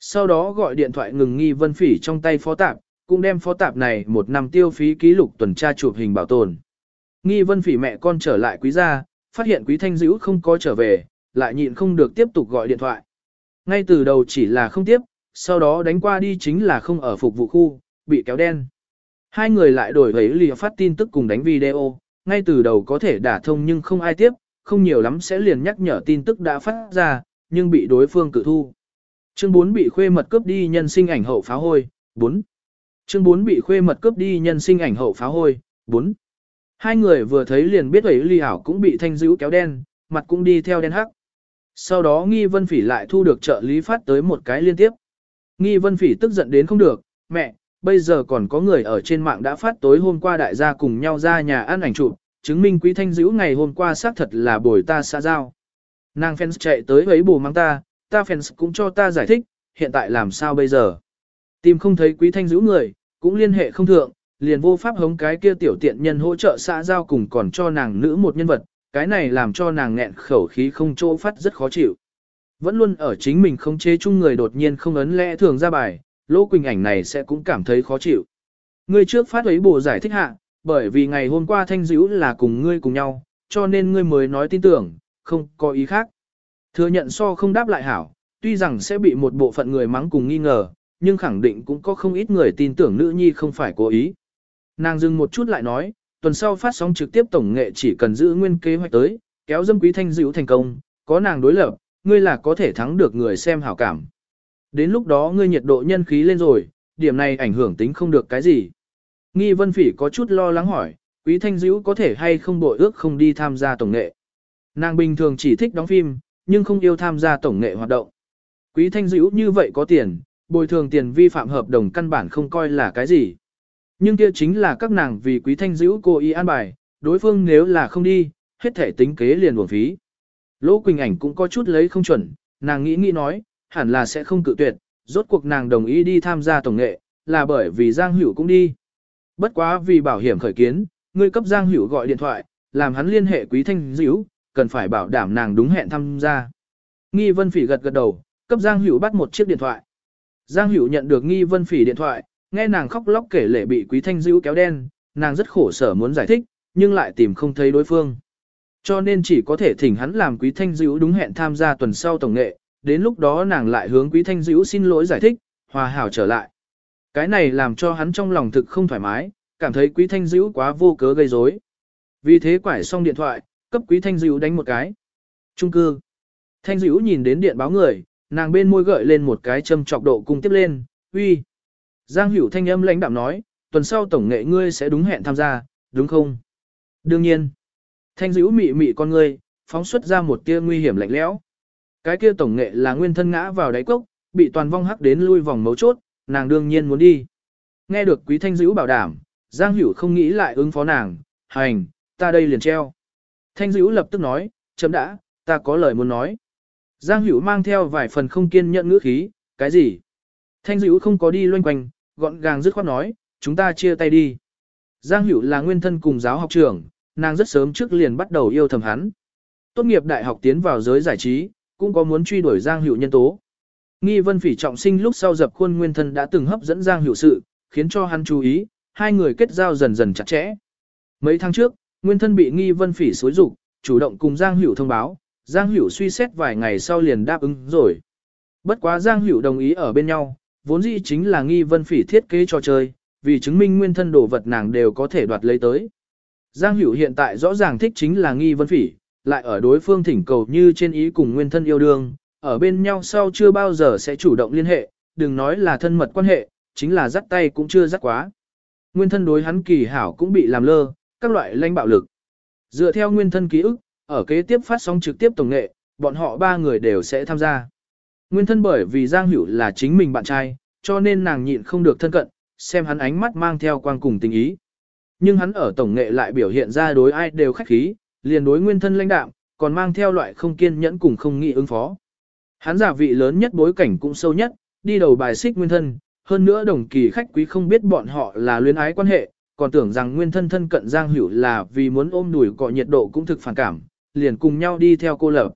Sau đó gọi điện thoại ngừng nghi vân phỉ trong tay phó tạp, cũng đem phó tạp này một năm tiêu phí ký lục tuần tra chụp hình bảo tồn. Nghi vân phỉ mẹ con trở lại quý gia, phát hiện quý thanh dữ không có trở về, lại nhịn không được tiếp tục gọi điện thoại. Ngay từ đầu chỉ là không tiếp, sau đó đánh qua đi chính là không ở phục vụ khu, bị kéo đen. Hai người lại đổi với lìa phát tin tức cùng đánh video, ngay từ đầu có thể đả thông nhưng không ai tiếp, không nhiều lắm sẽ liền nhắc nhở tin tức đã phát ra, nhưng bị đối phương cự thu. Chương 4 bị khuê mật cướp đi nhân sinh ảnh hậu phá hôi, 4. Chương 4 bị khuê mật cướp đi nhân sinh ảnh hậu phá hôi, 4. Hai người vừa thấy liền biết ấy ly ảo cũng bị thanh dữ kéo đen, mặt cũng đi theo đen hắc. Sau đó nghi vân phỉ lại thu được trợ lý phát tới một cái liên tiếp. Nghi vân phỉ tức giận đến không được, mẹ, bây giờ còn có người ở trên mạng đã phát tối hôm qua đại gia cùng nhau ra nhà ăn ảnh chụp, chứng minh quý thanh dữ ngày hôm qua xác thật là bồi ta xã giao. Nàng fans chạy tới ấy bù mang ta, ta fans cũng cho ta giải thích, hiện tại làm sao bây giờ. Tìm không thấy quý thanh giữ người, cũng liên hệ không thượng, liền vô pháp hống cái kia tiểu tiện nhân hỗ trợ xã giao cùng còn cho nàng nữ một nhân vật, cái này làm cho nàng nghẹn khẩu khí không chỗ phát rất khó chịu. Vẫn luôn ở chính mình không chế chung người đột nhiên không ấn lẽ thường ra bài, Lỗ Quỳnh ảnh này sẽ cũng cảm thấy khó chịu. Ngươi trước phát ấy bổ giải thích hạ, bởi vì ngày hôm qua thanh dữ là cùng ngươi cùng nhau, cho nên ngươi mới nói tin tưởng, không có ý khác. Thừa nhận so không đáp lại hảo, tuy rằng sẽ bị một bộ phận người mắng cùng nghi ngờ, nhưng khẳng định cũng có không ít người tin tưởng nữ nhi không phải cố ý. Nàng dừng một chút lại nói, tuần sau phát sóng trực tiếp tổng nghệ chỉ cần giữ nguyên kế hoạch tới, kéo dâm quý thanh dữ thành công, có nàng đối lập, ngươi là có thể thắng được người xem hảo cảm. Đến lúc đó ngươi nhiệt độ nhân khí lên rồi, điểm này ảnh hưởng tính không được cái gì. Nghi Vân Phỉ có chút lo lắng hỏi, Quý Thanh Dữ có thể hay không bội ước không đi tham gia tổng nghệ. Nàng bình thường chỉ thích đóng phim, nhưng không yêu tham gia tổng nghệ hoạt động. Quý Thanh Dữ như vậy có tiền, bồi thường tiền vi phạm hợp đồng căn bản không coi là cái gì. Nhưng kia chính là các nàng vì Quý Thanh Dữ cô y an bài, đối phương nếu là không đi, hết thể tính kế liền buồn phí. Lỗ Quỳnh Ảnh cũng có chút lấy không chuẩn, nàng nghĩ nghĩ nói, hẳn là sẽ không cự tuyệt, rốt cuộc nàng đồng ý đi tham gia tổng nghệ, là bởi vì Giang Hữu cũng đi. Bất quá vì bảo hiểm khởi kiến, ngươi cấp Giang Hữu gọi điện thoại, làm hắn liên hệ Quý Thanh Dữ, cần phải bảo đảm nàng đúng hẹn tham gia. Nghi Vân Phỉ gật gật đầu, cấp Giang Hữu bắt một chiếc điện thoại. Giang Hữu nhận được Nghi Vân Phỉ điện thoại, nghe nàng khóc lóc kể lể bị Quý Thanh Dữ kéo đen, nàng rất khổ sở muốn giải thích, nhưng lại tìm không thấy đối phương. Cho nên chỉ có thể thỉnh hắn làm Quý Thanh Dữ đúng hẹn tham gia tuần sau tổng nghệ, đến lúc đó nàng lại hướng Quý Thanh Dữ xin lỗi giải thích, hòa hảo trở lại. Cái này làm cho hắn trong lòng thực không thoải mái, cảm thấy Quý Thanh Dữ quá vô cớ gây rối. Vì thế quải xong điện thoại, cấp Quý Thanh Dữ đánh một cái. Trung cư. Thanh Dữ nhìn đến điện báo người, nàng bên môi gợi lên một cái châm chọc độ cung tiếp lên, uy. Giang Hữu thanh âm lãnh đạm nói, tuần sau tổng nghệ ngươi sẽ đúng hẹn tham gia, đúng không? Đương nhiên. Thanh dữ mị mị con ngươi, phóng xuất ra một tia nguy hiểm lạnh lẽo. Cái kia tổng nghệ là nguyên thân ngã vào đáy cốc, bị toàn vong hắc đến lui vòng mấu chốt, nàng đương nhiên muốn đi. Nghe được quý thanh dữ bảo đảm, Giang Hữu không nghĩ lại ứng phó nàng, hành, ta đây liền treo. Thanh dữ lập tức nói, chấm đã, ta có lời muốn nói. Giang Hữu mang theo vài phần không kiên nhẫn ngữ khí, cái gì? Thanh dữ không có đi loanh quanh, gọn gàng dứt khoát nói, chúng ta chia tay đi. Giang Hữu là nguyên thân cùng giáo học trưởng, nàng rất sớm trước liền bắt đầu yêu thầm hắn. Tốt nghiệp đại học tiến vào giới giải trí, cũng có muốn truy đuổi Giang Hữu nhân tố. Nghi Vân Phỉ trọng sinh lúc sau dập khuôn nguyên thân đã từng hấp dẫn Giang Hữu sự, khiến cho hắn chú ý, hai người kết giao dần dần chặt chẽ. Mấy tháng trước, nguyên thân bị Nghi Vân Phỉ xối dục, chủ động cùng Giang Hữu thông báo, Giang Hữu suy xét vài ngày sau liền đáp ứng rồi. Bất quá Giang Hữu đồng ý ở bên nhau, vốn dĩ chính là Nghi Vân Phỉ thiết kế trò chơi, vì chứng minh nguyên thân đồ vật nàng đều có thể đoạt lấy tới. Giang Hữu hiện tại rõ ràng thích chính là nghi vân phỉ, lại ở đối phương thỉnh cầu như trên ý cùng nguyên thân yêu đương, ở bên nhau sau chưa bao giờ sẽ chủ động liên hệ, đừng nói là thân mật quan hệ, chính là dắt tay cũng chưa dắt quá. Nguyên thân đối hắn kỳ hảo cũng bị làm lơ, các loại lãnh bạo lực. Dựa theo nguyên thân ký ức, ở kế tiếp phát sóng trực tiếp tổng nghệ, bọn họ ba người đều sẽ tham gia. Nguyên thân bởi vì Giang Hữu là chính mình bạn trai, cho nên nàng nhịn không được thân cận, xem hắn ánh mắt mang theo quang cùng tình ý. Nhưng hắn ở tổng nghệ lại biểu hiện ra đối ai đều khách khí, liền đối nguyên thân lãnh đạm, còn mang theo loại không kiên nhẫn cùng không nghĩ ứng phó. Hắn giả vị lớn nhất bối cảnh cũng sâu nhất, đi đầu bài xích nguyên thân, hơn nữa đồng kỳ khách quý không biết bọn họ là luyến ái quan hệ, còn tưởng rằng nguyên thân thân cận Giang Hữu là vì muốn ôm đùi cọ nhiệt độ cũng thực phản cảm, liền cùng nhau đi theo cô lập.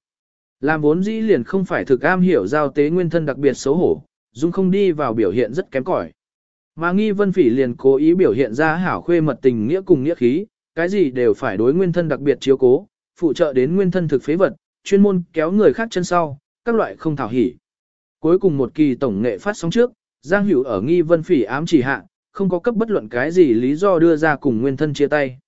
Làm vốn dĩ liền không phải thực am hiểu giao tế nguyên thân đặc biệt xấu hổ, dung không đi vào biểu hiện rất kém cỏi. Mà nghi vân phỉ liền cố ý biểu hiện ra hảo khuê mật tình nghĩa cùng nghĩa khí, cái gì đều phải đối nguyên thân đặc biệt chiếu cố, phụ trợ đến nguyên thân thực phế vật, chuyên môn kéo người khác chân sau, các loại không thảo hỉ. Cuối cùng một kỳ tổng nghệ phát sóng trước, Giang Hữu ở nghi vân phỉ ám chỉ hạ, không có cấp bất luận cái gì lý do đưa ra cùng nguyên thân chia tay.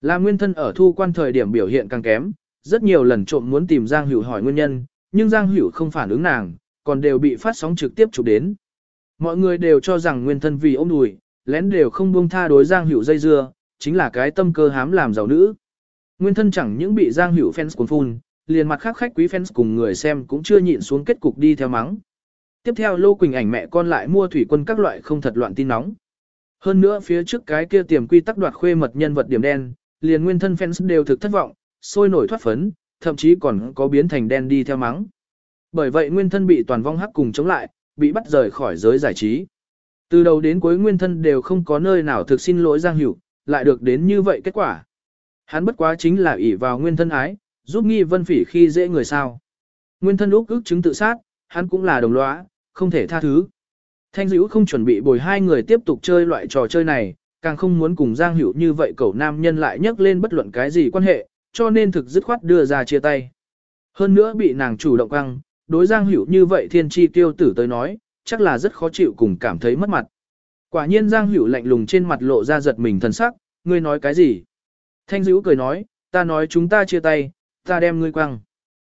Là nguyên thân ở thu quan thời điểm biểu hiện càng kém, rất nhiều lần trộm muốn tìm Giang Hữu hỏi nguyên nhân, nhưng Giang Hữu không phản ứng nàng, còn đều bị phát sóng trực tiếp chụp đến. Mọi người đều cho rằng nguyên thân vì ôm đùi, lén đều không buông tha đối Giang Hữu dây dưa, chính là cái tâm cơ hám làm giàu nữ. Nguyên thân chẳng những bị Giang Hữu fans cuốn phun, liền mặt khác khách quý fans cùng người xem cũng chưa nhịn xuống kết cục đi theo mắng. Tiếp theo Lô Quỳnh ảnh mẹ con lại mua thủy quân các loại không thật loạn tin nóng. Hơn nữa phía trước cái kia tiềm quy tắc đoạt khuê mật nhân vật điểm đen, liền nguyên thân fans đều thực thất vọng, sôi nổi thoát phấn, thậm chí còn có biến thành đen đi theo mắng. Bởi vậy nguyên thân bị toàn vong hắc cùng chống lại, bị bắt rời khỏi giới giải trí. Từ đầu đến cuối nguyên thân đều không có nơi nào thực xin lỗi Giang Hữu, lại được đến như vậy kết quả. Hắn bất quá chính là ỷ vào nguyên thân ái, giúp nghi vân phỉ khi dễ người sao. Nguyên thân úc ước chứng tự sát, hắn cũng là đồng lõa, không thể tha thứ. Thanh dữ không chuẩn bị bồi hai người tiếp tục chơi loại trò chơi này, càng không muốn cùng Giang Hữu như vậy cậu nam nhân lại nhắc lên bất luận cái gì quan hệ, cho nên thực dứt khoát đưa ra chia tay. Hơn nữa bị nàng chủ động căng, đối Giang Hữu như vậy thiên chi tiêu tử tới nói, chắc là rất khó chịu cùng cảm thấy mất mặt. Quả nhiên Giang Hữu lạnh lùng trên mặt lộ ra giật mình thần sắc, ngươi nói cái gì? Thanh Dữ cười nói, ta nói chúng ta chia tay, ta đem ngươi quăng.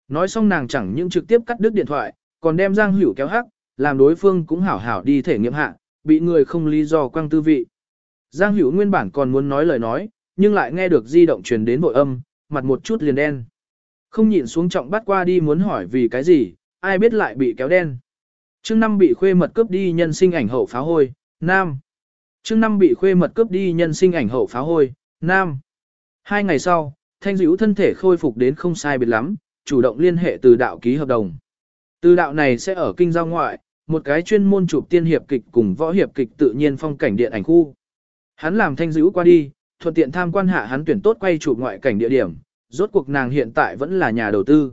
Nói xong nàng chẳng những trực tiếp cắt đứt điện thoại, còn đem Giang Hữu kéo hắc, làm đối phương cũng hảo hảo đi thể nghiệm hạ, bị người không lý do quăng tư vị. Giang Hữu nguyên bản còn muốn nói lời nói, nhưng lại nghe được di động truyền đến bội âm, mặt một chút liền đen. Không nhịn xuống trọng bắt qua đi muốn hỏi vì cái gì, ai biết lại bị kéo đen. Trương năm bị khuê mật cướp đi nhân sinh ảnh hậu pháo hôi, nam. Trương năm bị khuê mật cướp đi nhân sinh ảnh hậu pháo hôi, nam. Hai ngày sau, thanh dữ thân thể khôi phục đến không sai biệt lắm, chủ động liên hệ từ đạo ký hợp đồng. Từ đạo này sẽ ở kinh giao ngoại, một cái chuyên môn chụp tiên hiệp kịch cùng võ hiệp kịch tự nhiên phong cảnh điện ảnh khu. Hắn làm thanh dữ qua đi, thuận tiện tham quan hạ hắn tuyển tốt quay chụp ngoại cảnh địa điểm, rốt cuộc nàng hiện tại vẫn là nhà đầu tư.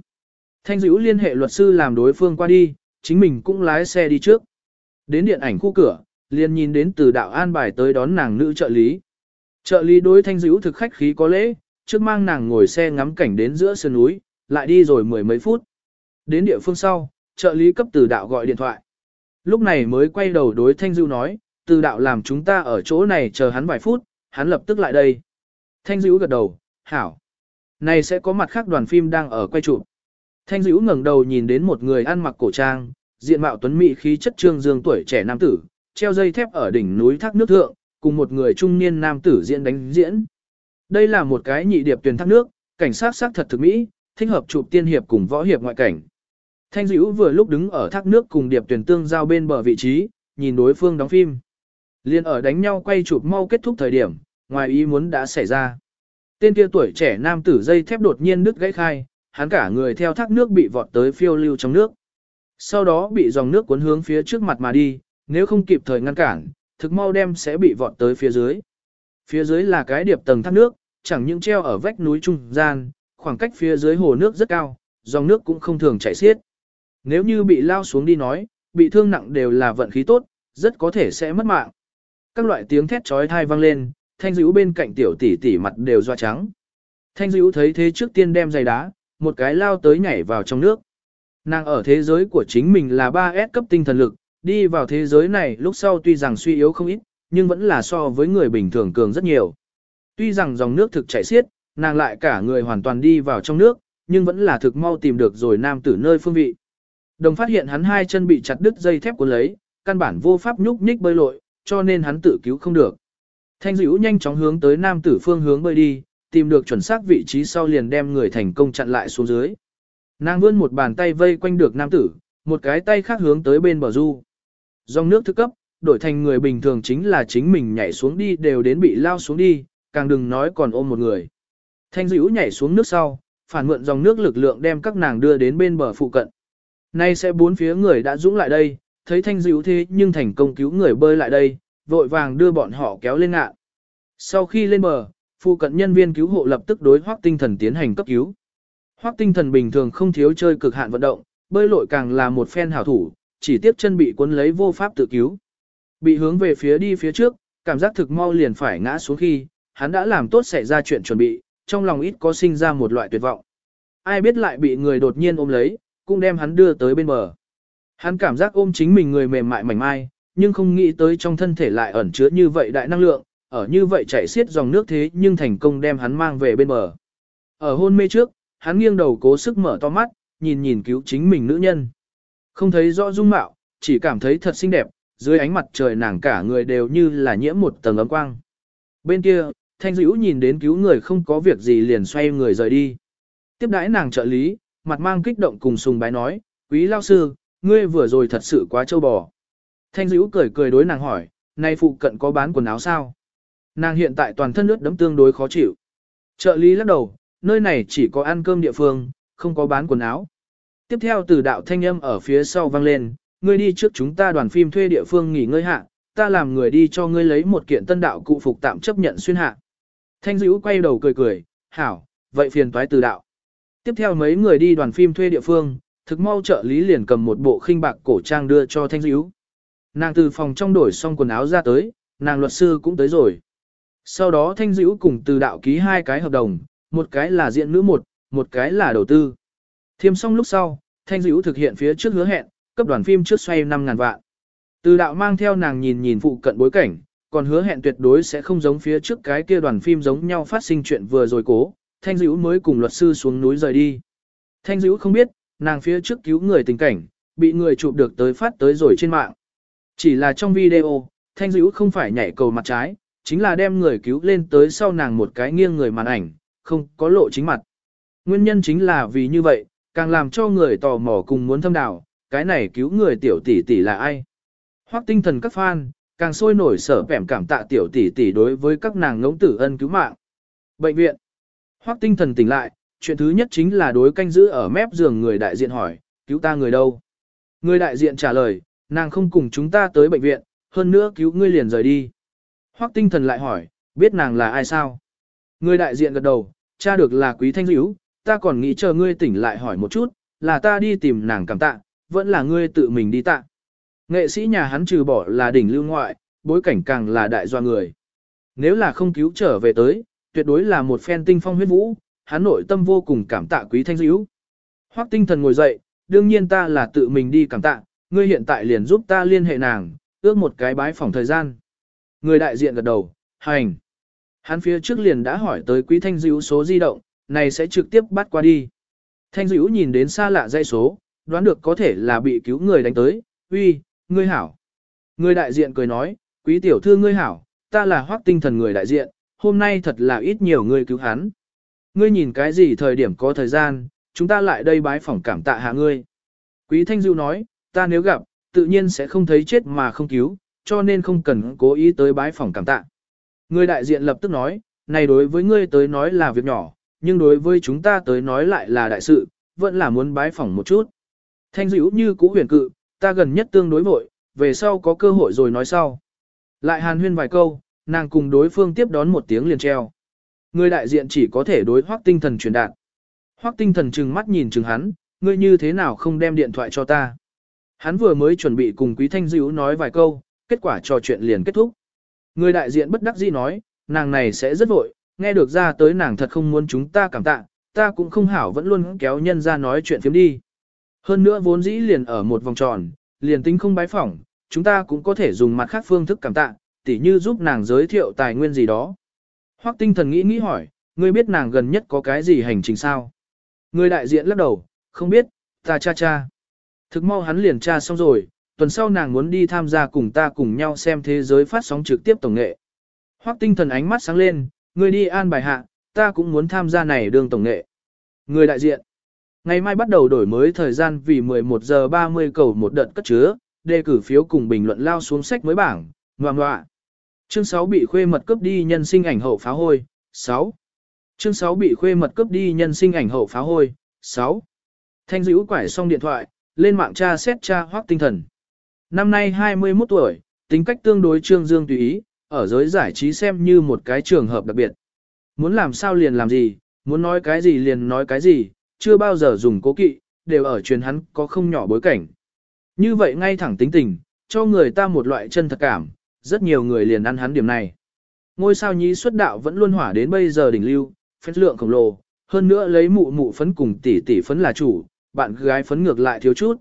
Thanh dữ liên hệ luật sư làm đối phương qua đi, chính mình cũng lái xe đi trước. Đến điện ảnh khu cửa, liền nhìn đến từ đạo an bài tới đón nàng nữ trợ lý. Trợ lý đối thanh dữ thực khách khí có lễ, trước mang nàng ngồi xe ngắm cảnh đến giữa sườn núi, lại đi rồi mười mấy phút. Đến địa phương sau, trợ lý cấp từ đạo gọi điện thoại. Lúc này mới quay đầu đối thanh dữ nói, từ đạo làm chúng ta ở chỗ này chờ hắn vài phút, hắn lập tức lại đây. Thanh dữ gật đầu, hảo. Này sẽ có mặt khác đoàn phim đang ở quay chụp. Thanh dữ ngẩng đầu nhìn đến một người ăn mặc cổ trang, diện mạo tuấn mỹ khí chất trương dương tuổi trẻ nam tử, treo dây thép ở đỉnh núi thác nước thượng, cùng một người trung niên nam tử diễn đánh diễn. Đây là một cái nhị điệp tuyển thác nước, cảnh sát sắc thật thực mỹ, thích hợp chụp tiên hiệp cùng võ hiệp ngoại cảnh. Thanh dữ vừa lúc đứng ở thác nước cùng điệp tuyển tương giao bên bờ vị trí, nhìn đối phương đóng phim. Liên ở đánh nhau quay chụp mau kết thúc thời điểm, ngoài ý muốn đã xảy ra. Tên kia tuổi trẻ nam tử dây thép đột nhiên đứt gãy khai, hắn cả người theo thác nước bị vọt tới phiêu lưu trong nước. Sau đó bị dòng nước cuốn hướng phía trước mặt mà đi, nếu không kịp thời ngăn cản, thực mau đem sẽ bị vọt tới phía dưới. Phía dưới là cái điệp tầng thác nước, chẳng những treo ở vách núi trung gian, khoảng cách phía dưới hồ nước rất cao, dòng nước cũng không thường chảy xiết. Nếu như bị lao xuống đi nói, bị thương nặng đều là vận khí tốt, rất có thể sẽ mất mạng. Các loại tiếng thét trói thai vang lên, thanh dữ bên cạnh tiểu tỷ tỷ mặt đều doa trắng. Thanh dữ thấy thế trước tiên đem giày đá, một cái lao tới nhảy vào trong nước. Nàng ở thế giới của chính mình là 3S cấp tinh thần lực, đi vào thế giới này lúc sau tuy rằng suy yếu không ít, nhưng vẫn là so với người bình thường cường rất nhiều. Tuy rằng dòng nước thực chảy xiết, nàng lại cả người hoàn toàn đi vào trong nước, nhưng vẫn là thực mau tìm được rồi nam tử nơi phương vị. Đồng phát hiện hắn hai chân bị chặt đứt dây thép cuốn lấy, căn bản vô pháp nhúc nhích bơi lội, cho nên hắn tự cứu không được. Thanh dữ nhanh chóng hướng tới nam tử phương hướng bơi đi, tìm được chuẩn xác vị trí sau liền đem người thành công chặn lại xuống dưới. Nàng vươn một bàn tay vây quanh được nam tử, một cái tay khác hướng tới bên bờ du. Dòng nước thức cấp, đổi thành người bình thường chính là chính mình nhảy xuống đi đều đến bị lao xuống đi, càng đừng nói còn ôm một người. Thanh dữ nhảy xuống nước sau, phản mượn dòng nước lực lượng đem các nàng đưa đến bên bờ phụ cận. Nay sẽ bốn phía người đã dũng lại đây, thấy thanh dữ thế nhưng thành công cứu người bơi lại đây, vội vàng đưa bọn họ kéo lên ngạn. Sau khi lên bờ, phụ cận nhân viên cứu hộ lập tức đối hoác tinh thần tiến hành cấp cứu. Hoác tinh thần bình thường không thiếu chơi cực hạn vận động, bơi lội càng là một phen hảo thủ, chỉ tiếp chân bị cuốn lấy vô pháp tự cứu. Bị hướng về phía đi phía trước, cảm giác thực mau liền phải ngã xuống khi, hắn đã làm tốt xảy ra chuyện chuẩn bị, trong lòng ít có sinh ra một loại tuyệt vọng. Ai biết lại bị người đột nhiên ôm lấy, cũng đem hắn đưa tới bên bờ. Hắn cảm giác ôm chính mình người mềm mại mảnh mai, nhưng không nghĩ tới trong thân thể lại ẩn chứa như vậy đại năng lượng, ở như vậy chảy xiết dòng nước thế nhưng thành công đem hắn mang về bên bờ. Ở hôn mê trước, hắn nghiêng đầu cố sức mở to mắt, nhìn nhìn cứu chính mình nữ nhân. Không thấy rõ dung mạo, chỉ cảm thấy thật xinh đẹp, dưới ánh mặt trời nàng cả người đều như là nhiễm một tầng ấm quang. Bên kia, thanh dữ nhìn đến cứu người không có việc gì liền xoay người rời đi. Tiếp đãi nàng trợ lý, mặt mang kích động cùng sùng bái nói, quý lao sư, ngươi vừa rồi thật sự quá trâu bò. Thanh dữ cười cười đối nàng hỏi, nay phụ cận có bán quần áo sao? Nàng hiện tại toàn thân nước đấm tương đối khó chịu. Trợ lý lắc đầu, nơi này chỉ có ăn cơm địa phương, không có bán quần áo. Tiếp theo từ đạo thanh âm ở phía sau vang lên, ngươi đi trước chúng ta đoàn phim thuê địa phương nghỉ ngơi hạ, ta làm người đi cho ngươi lấy một kiện tân đạo cụ phục tạm chấp nhận xuyên hạ. Thanh dữ quay đầu cười cười, hảo, vậy phiền toái từ đạo. Tiếp theo mấy người đi đoàn phim thuê địa phương, thực mau trợ lý liền cầm một bộ khinh bạc cổ trang đưa cho Thanh dữ. Nàng từ phòng trong đổi xong quần áo ra tới, nàng luật sư cũng tới rồi. Sau đó Thanh dữ cùng từ đạo ký hai cái hợp đồng, một cái là diện nữ một, một cái là đầu tư. Thiêm xong lúc sau, Thanh dữ thực hiện phía trước hứa hẹn, cấp đoàn phim trước xoay 5.000 vạn. Từ đạo mang theo nàng nhìn nhìn phụ cận bối cảnh, còn hứa hẹn tuyệt đối sẽ không giống phía trước cái kia đoàn phim giống nhau phát sinh chuyện vừa rồi cố, Thanh Dữ mới cùng luật sư xuống núi rời đi. Thanh Dữ không biết, nàng phía trước cứu người tình cảnh, bị người chụp được tới phát tới rồi trên mạng. Chỉ là trong video, Thanh Dữ không phải nhảy cầu mặt trái, chính là đem người cứu lên tới sau nàng một cái nghiêng người màn ảnh, không có lộ chính mặt. Nguyên nhân chính là vì như vậy, càng làm cho người tò mò cùng muốn thâm đảo, cái này cứu người tiểu tỷ tỷ là ai. Hoắc tinh thần các fan, càng sôi nổi sở bẻm cảm tạ tiểu tỷ tỷ đối với các nàng ngỗng tử ân cứu mạng. Bệnh viện. Hoắc tinh thần tỉnh lại, chuyện thứ nhất chính là đối canh giữ ở mép giường người đại diện hỏi, cứu ta người đâu? Người đại diện trả lời, Nàng không cùng chúng ta tới bệnh viện, hơn nữa cứu ngươi liền rời đi. Hoắc tinh thần lại hỏi, biết nàng là ai sao? Người đại diện gật đầu, cha được là quý thanh dữ, ta còn nghĩ chờ ngươi tỉnh lại hỏi một chút, là ta đi tìm nàng cảm tạ, vẫn là ngươi tự mình đi tạ. Nghệ sĩ nhà hắn trừ bỏ là đỉnh lưu ngoại, bối cảnh càng là đại doa người. Nếu là không cứu trở về tới, tuyệt đối là một phen tinh phong huyết vũ, hắn nội tâm vô cùng cảm tạ quý thanh dữ. Hoắc tinh thần ngồi dậy, đương nhiên ta là tự mình đi cảm tạ, ngươi hiện tại liền giúp ta liên hệ nàng, ước một cái bái phòng thời gian. Người đại diện gật đầu, hành. Hắn phía trước liền đã hỏi tới quý thanh dữ số di động, này sẽ trực tiếp bắt qua đi. Thanh dữ nhìn đến xa lạ dây số, đoán được có thể là bị cứu người đánh tới, uy, ngươi hảo. Người đại diện cười nói, quý tiểu thư ngươi hảo, ta là hoác tinh thần người đại diện, hôm nay thật là ít nhiều người cứu hắn. Ngươi nhìn cái gì thời điểm có thời gian, chúng ta lại đây bái phỏng cảm tạ hạ ngươi. Quý Thanh Dưu nói, ta nếu gặp, tự nhiên sẽ không thấy chết mà không cứu, cho nên không cần cố ý tới bái phỏng cảm tạ. Người đại diện lập tức nói, này đối với ngươi tới nói là việc nhỏ, nhưng đối với chúng ta tới nói lại là đại sự, vẫn là muốn bái phỏng một chút. Thanh dữ như cũ huyền cự, ta gần nhất tương đối vội, về sau có cơ hội rồi nói sau. Lại hàn huyên vài câu, nàng cùng đối phương tiếp đón một tiếng liền treo. Người đại diện chỉ có thể đối hoác tinh thần truyền đạt. Hoác tinh thần trừng mắt nhìn chừng hắn, ngươi như thế nào không đem điện thoại cho ta. Hắn vừa mới chuẩn bị cùng quý thanh dữ nói vài câu, kết quả trò chuyện liền kết thúc. Người đại diện bất đắc dĩ nói, nàng này sẽ rất vội, nghe được ra tới nàng thật không muốn chúng ta cảm tạ, ta cũng không hảo vẫn luôn kéo nhân ra nói chuyện phiếm đi. Hơn nữa vốn dĩ liền ở một vòng tròn, liền tính không bái phỏng, chúng ta cũng có thể dùng mặt khác phương thức cảm tạ, tỉ như giúp nàng giới thiệu tài nguyên gì đó. Hoắc tinh thần nghĩ nghĩ hỏi, ngươi biết nàng gần nhất có cái gì hành trình sao? Người đại diện lắc đầu, không biết, ta cha cha. Thực mau hắn liền tra xong rồi, tuần sau nàng muốn đi tham gia cùng ta cùng nhau xem thế giới phát sóng trực tiếp tổng nghệ. Hoắc tinh thần ánh mắt sáng lên, ngươi đi an bài hạ, ta cũng muốn tham gia này đường tổng nghệ. Người đại diện. Ngày mai bắt đầu đổi mới thời gian vì 11 giờ 30 cầu một đợt cất chứa, đề cử phiếu cùng bình luận lao xuống sách mới bảng, ngoà ngoạ. Chương 6 bị khuê mật cướp đi nhân sinh ảnh hậu phá hôi, 6. Chương 6 bị khuê mật cướp đi nhân sinh ảnh hậu phá hôi, 6. Thanh dữ quải xong điện thoại, lên mạng tra xét tra hoác tinh thần. Năm nay 21 tuổi, tính cách tương đối trương dương tùy ý, ở giới giải trí xem như một cái trường hợp đặc biệt. Muốn làm sao liền làm gì, muốn nói cái gì liền nói cái gì, chưa bao giờ dùng cố kỵ, đều ở truyền hắn có không nhỏ bối cảnh. Như vậy ngay thẳng tính tình, cho người ta một loại chân thật cảm, rất nhiều người liền ăn hắn điểm này. Ngôi sao nhí xuất đạo vẫn luôn hỏa đến bây giờ đỉnh lưu, phết lượng khổng lồ, hơn nữa lấy mụ mụ phấn cùng tỷ tỷ phấn là chủ, bạn gái phấn ngược lại thiếu chút.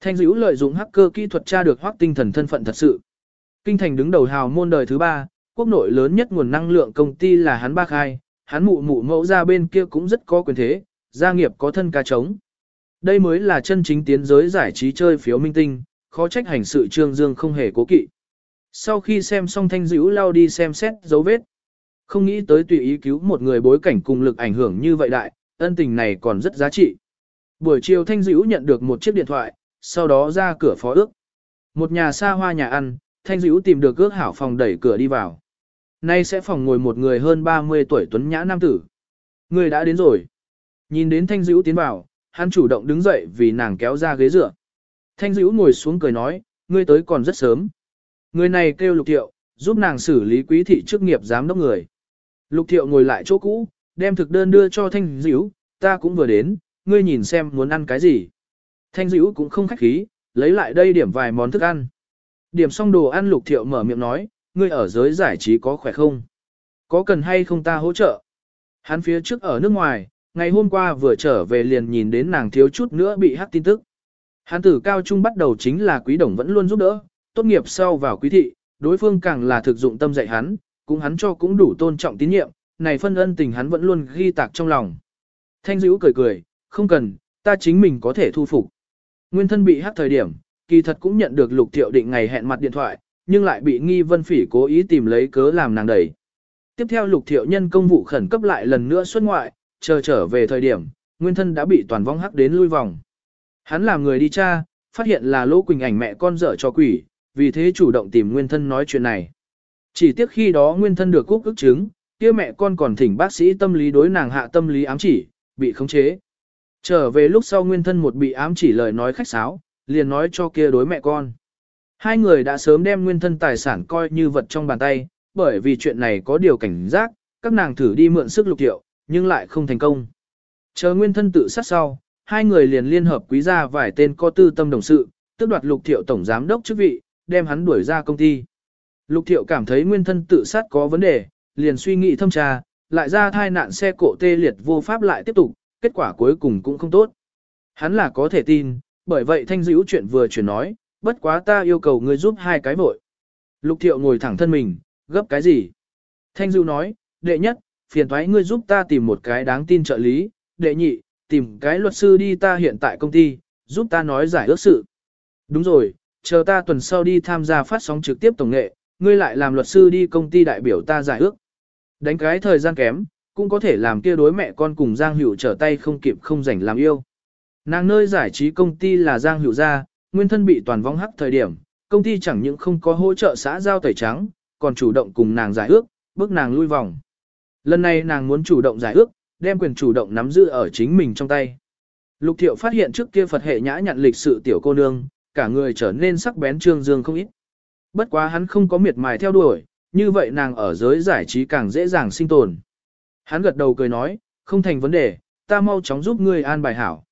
Thanh dữ lợi dụng hacker kỹ thuật tra được hoác tinh thần thân phận thật sự. Kinh thành đứng đầu hào môn đời thứ ba, quốc nội lớn nhất nguồn năng lượng công ty là hắn ba khai, hắn mụ mụ mẫu ra bên kia cũng rất có quyền thế, gia nghiệp có thân ca trống. Đây mới là chân chính tiến giới giải trí chơi phiếu minh tinh, khó trách hành sự trương dương không hề cố kỵ. Sau khi xem xong thanh dữ lao đi xem xét dấu vết. Không nghĩ tới tùy ý cứu một người bối cảnh cùng lực ảnh hưởng như vậy đại, ân tình này còn rất giá trị. Buổi chiều thanh dữ nhận được một chiếc điện thoại, sau đó ra cửa phó ước. Một nhà xa hoa nhà ăn, thanh dữ tìm được ước hảo phòng đẩy cửa đi vào. Nay sẽ phòng ngồi một người hơn 30 tuổi tuấn nhã nam tử. Người đã đến rồi. Nhìn đến thanh dữ tiến vào, hắn chủ động đứng dậy vì nàng kéo ra ghế dựa. Thanh dữ ngồi xuống cười nói, ngươi tới còn rất sớm. Người này kêu lục thiệu, giúp nàng xử lý quý thị chức nghiệp giám đốc người. Lục thiệu ngồi lại chỗ cũ, đem thực đơn đưa cho thanh dữ, ta cũng vừa đến, ngươi nhìn xem muốn ăn cái gì. Thanh dữ cũng không khách khí, lấy lại đây điểm vài món thức ăn. Điểm xong đồ ăn lục thiệu mở miệng nói, ngươi ở giới giải trí có khỏe không? Có cần hay không ta hỗ trợ? Hắn phía trước ở nước ngoài, ngày hôm qua vừa trở về liền nhìn đến nàng thiếu chút nữa bị hắt tin tức. Hắn tử cao trung bắt đầu chính là quý đồng vẫn luôn giúp đỡ, tốt nghiệp sau vào quý thị, đối phương càng là thực dụng tâm dạy hắn, cũng hắn cho cũng đủ tôn trọng tín nhiệm, này phân ân tình hắn vẫn luôn ghi tạc trong lòng. Thanh dữ cười cười, không cần, ta chính mình có thể thu phục. Nguyên thân bị hát thời điểm, kỳ thật cũng nhận được lục thiệu định ngày hẹn mặt điện thoại, nhưng lại bị nghi vân phỉ cố ý tìm lấy cớ làm nàng đẩy. Tiếp theo lục thiệu nhân công vụ khẩn cấp lại lần nữa xuất ngoại, chờ trở về thời điểm, nguyên thân đã bị toàn vong hắc đến lui vòng. Hắn làm người đi tra, phát hiện là Lỗ Quỳnh ảnh mẹ con dở cho quỷ, vì thế chủ động tìm nguyên thân nói chuyện này. Chỉ tiếc khi đó nguyên thân được cúc ức chứng, kia mẹ con còn thỉnh bác sĩ tâm lý đối nàng hạ tâm lý ám chỉ, bị khống chế. Trở về lúc sau nguyên thân một bị ám chỉ lời nói khách sáo, liền nói cho kia đối mẹ con. Hai người đã sớm đem nguyên thân tài sản coi như vật trong bàn tay, bởi vì chuyện này có điều cảnh giác, các nàng thử đi mượn sức lục tiệu, nhưng lại không thành công. Chờ nguyên thân tự sát sau, hai người liền liên hợp quý gia vài tên có tư tâm đồng sự, tức đoạt lục thiệu tổng giám đốc chức vị, đem hắn đuổi ra công ty. Lục thiệu cảm thấy nguyên thân tự sát có vấn đề, liền suy nghĩ thâm tra, lại ra thai nạn xe cộ tê liệt vô pháp lại tiếp tục, kết quả cuối cùng cũng không tốt. Hắn là có thể tin, bởi vậy thanh dữ chuyện vừa chuyển nói, bất quá ta yêu cầu ngươi giúp hai cái vội. Lục thiệu ngồi thẳng thân mình, gấp cái gì? Thanh dữ nói, đệ nhất, phiền thoái ngươi giúp ta tìm một cái đáng tin trợ lý, đệ nhị, tìm cái luật sư đi ta hiện tại công ty, giúp ta nói giải ước sự. Đúng rồi, chờ ta tuần sau đi tham gia phát sóng trực tiếp tổng nghệ, ngươi lại làm luật sư đi công ty đại biểu ta giải ước. Đánh cái thời gian kém, cũng có thể làm kia đối mẹ con cùng Giang Hữu trở tay không kịp không rảnh làm yêu. Nàng nơi giải trí công ty là Giang Hữu gia, nguyên thân bị toàn vong hắc thời điểm, công ty chẳng những không có hỗ trợ xã giao tẩy trắng, còn chủ động cùng nàng giải ước, bước nàng lui vòng. Lần này nàng muốn chủ động giải ước, đem quyền chủ động nắm giữ ở chính mình trong tay. Lục thiệu phát hiện trước kia Phật hệ nhã nhận lịch sự tiểu cô nương, cả người trở nên sắc bén trương dương không ít. Bất quá hắn không có miệt mài theo đuổi, như vậy nàng ở giới giải trí càng dễ dàng sinh tồn. Hắn gật đầu cười nói, không thành vấn đề, ta mau chóng giúp ngươi an bài hảo.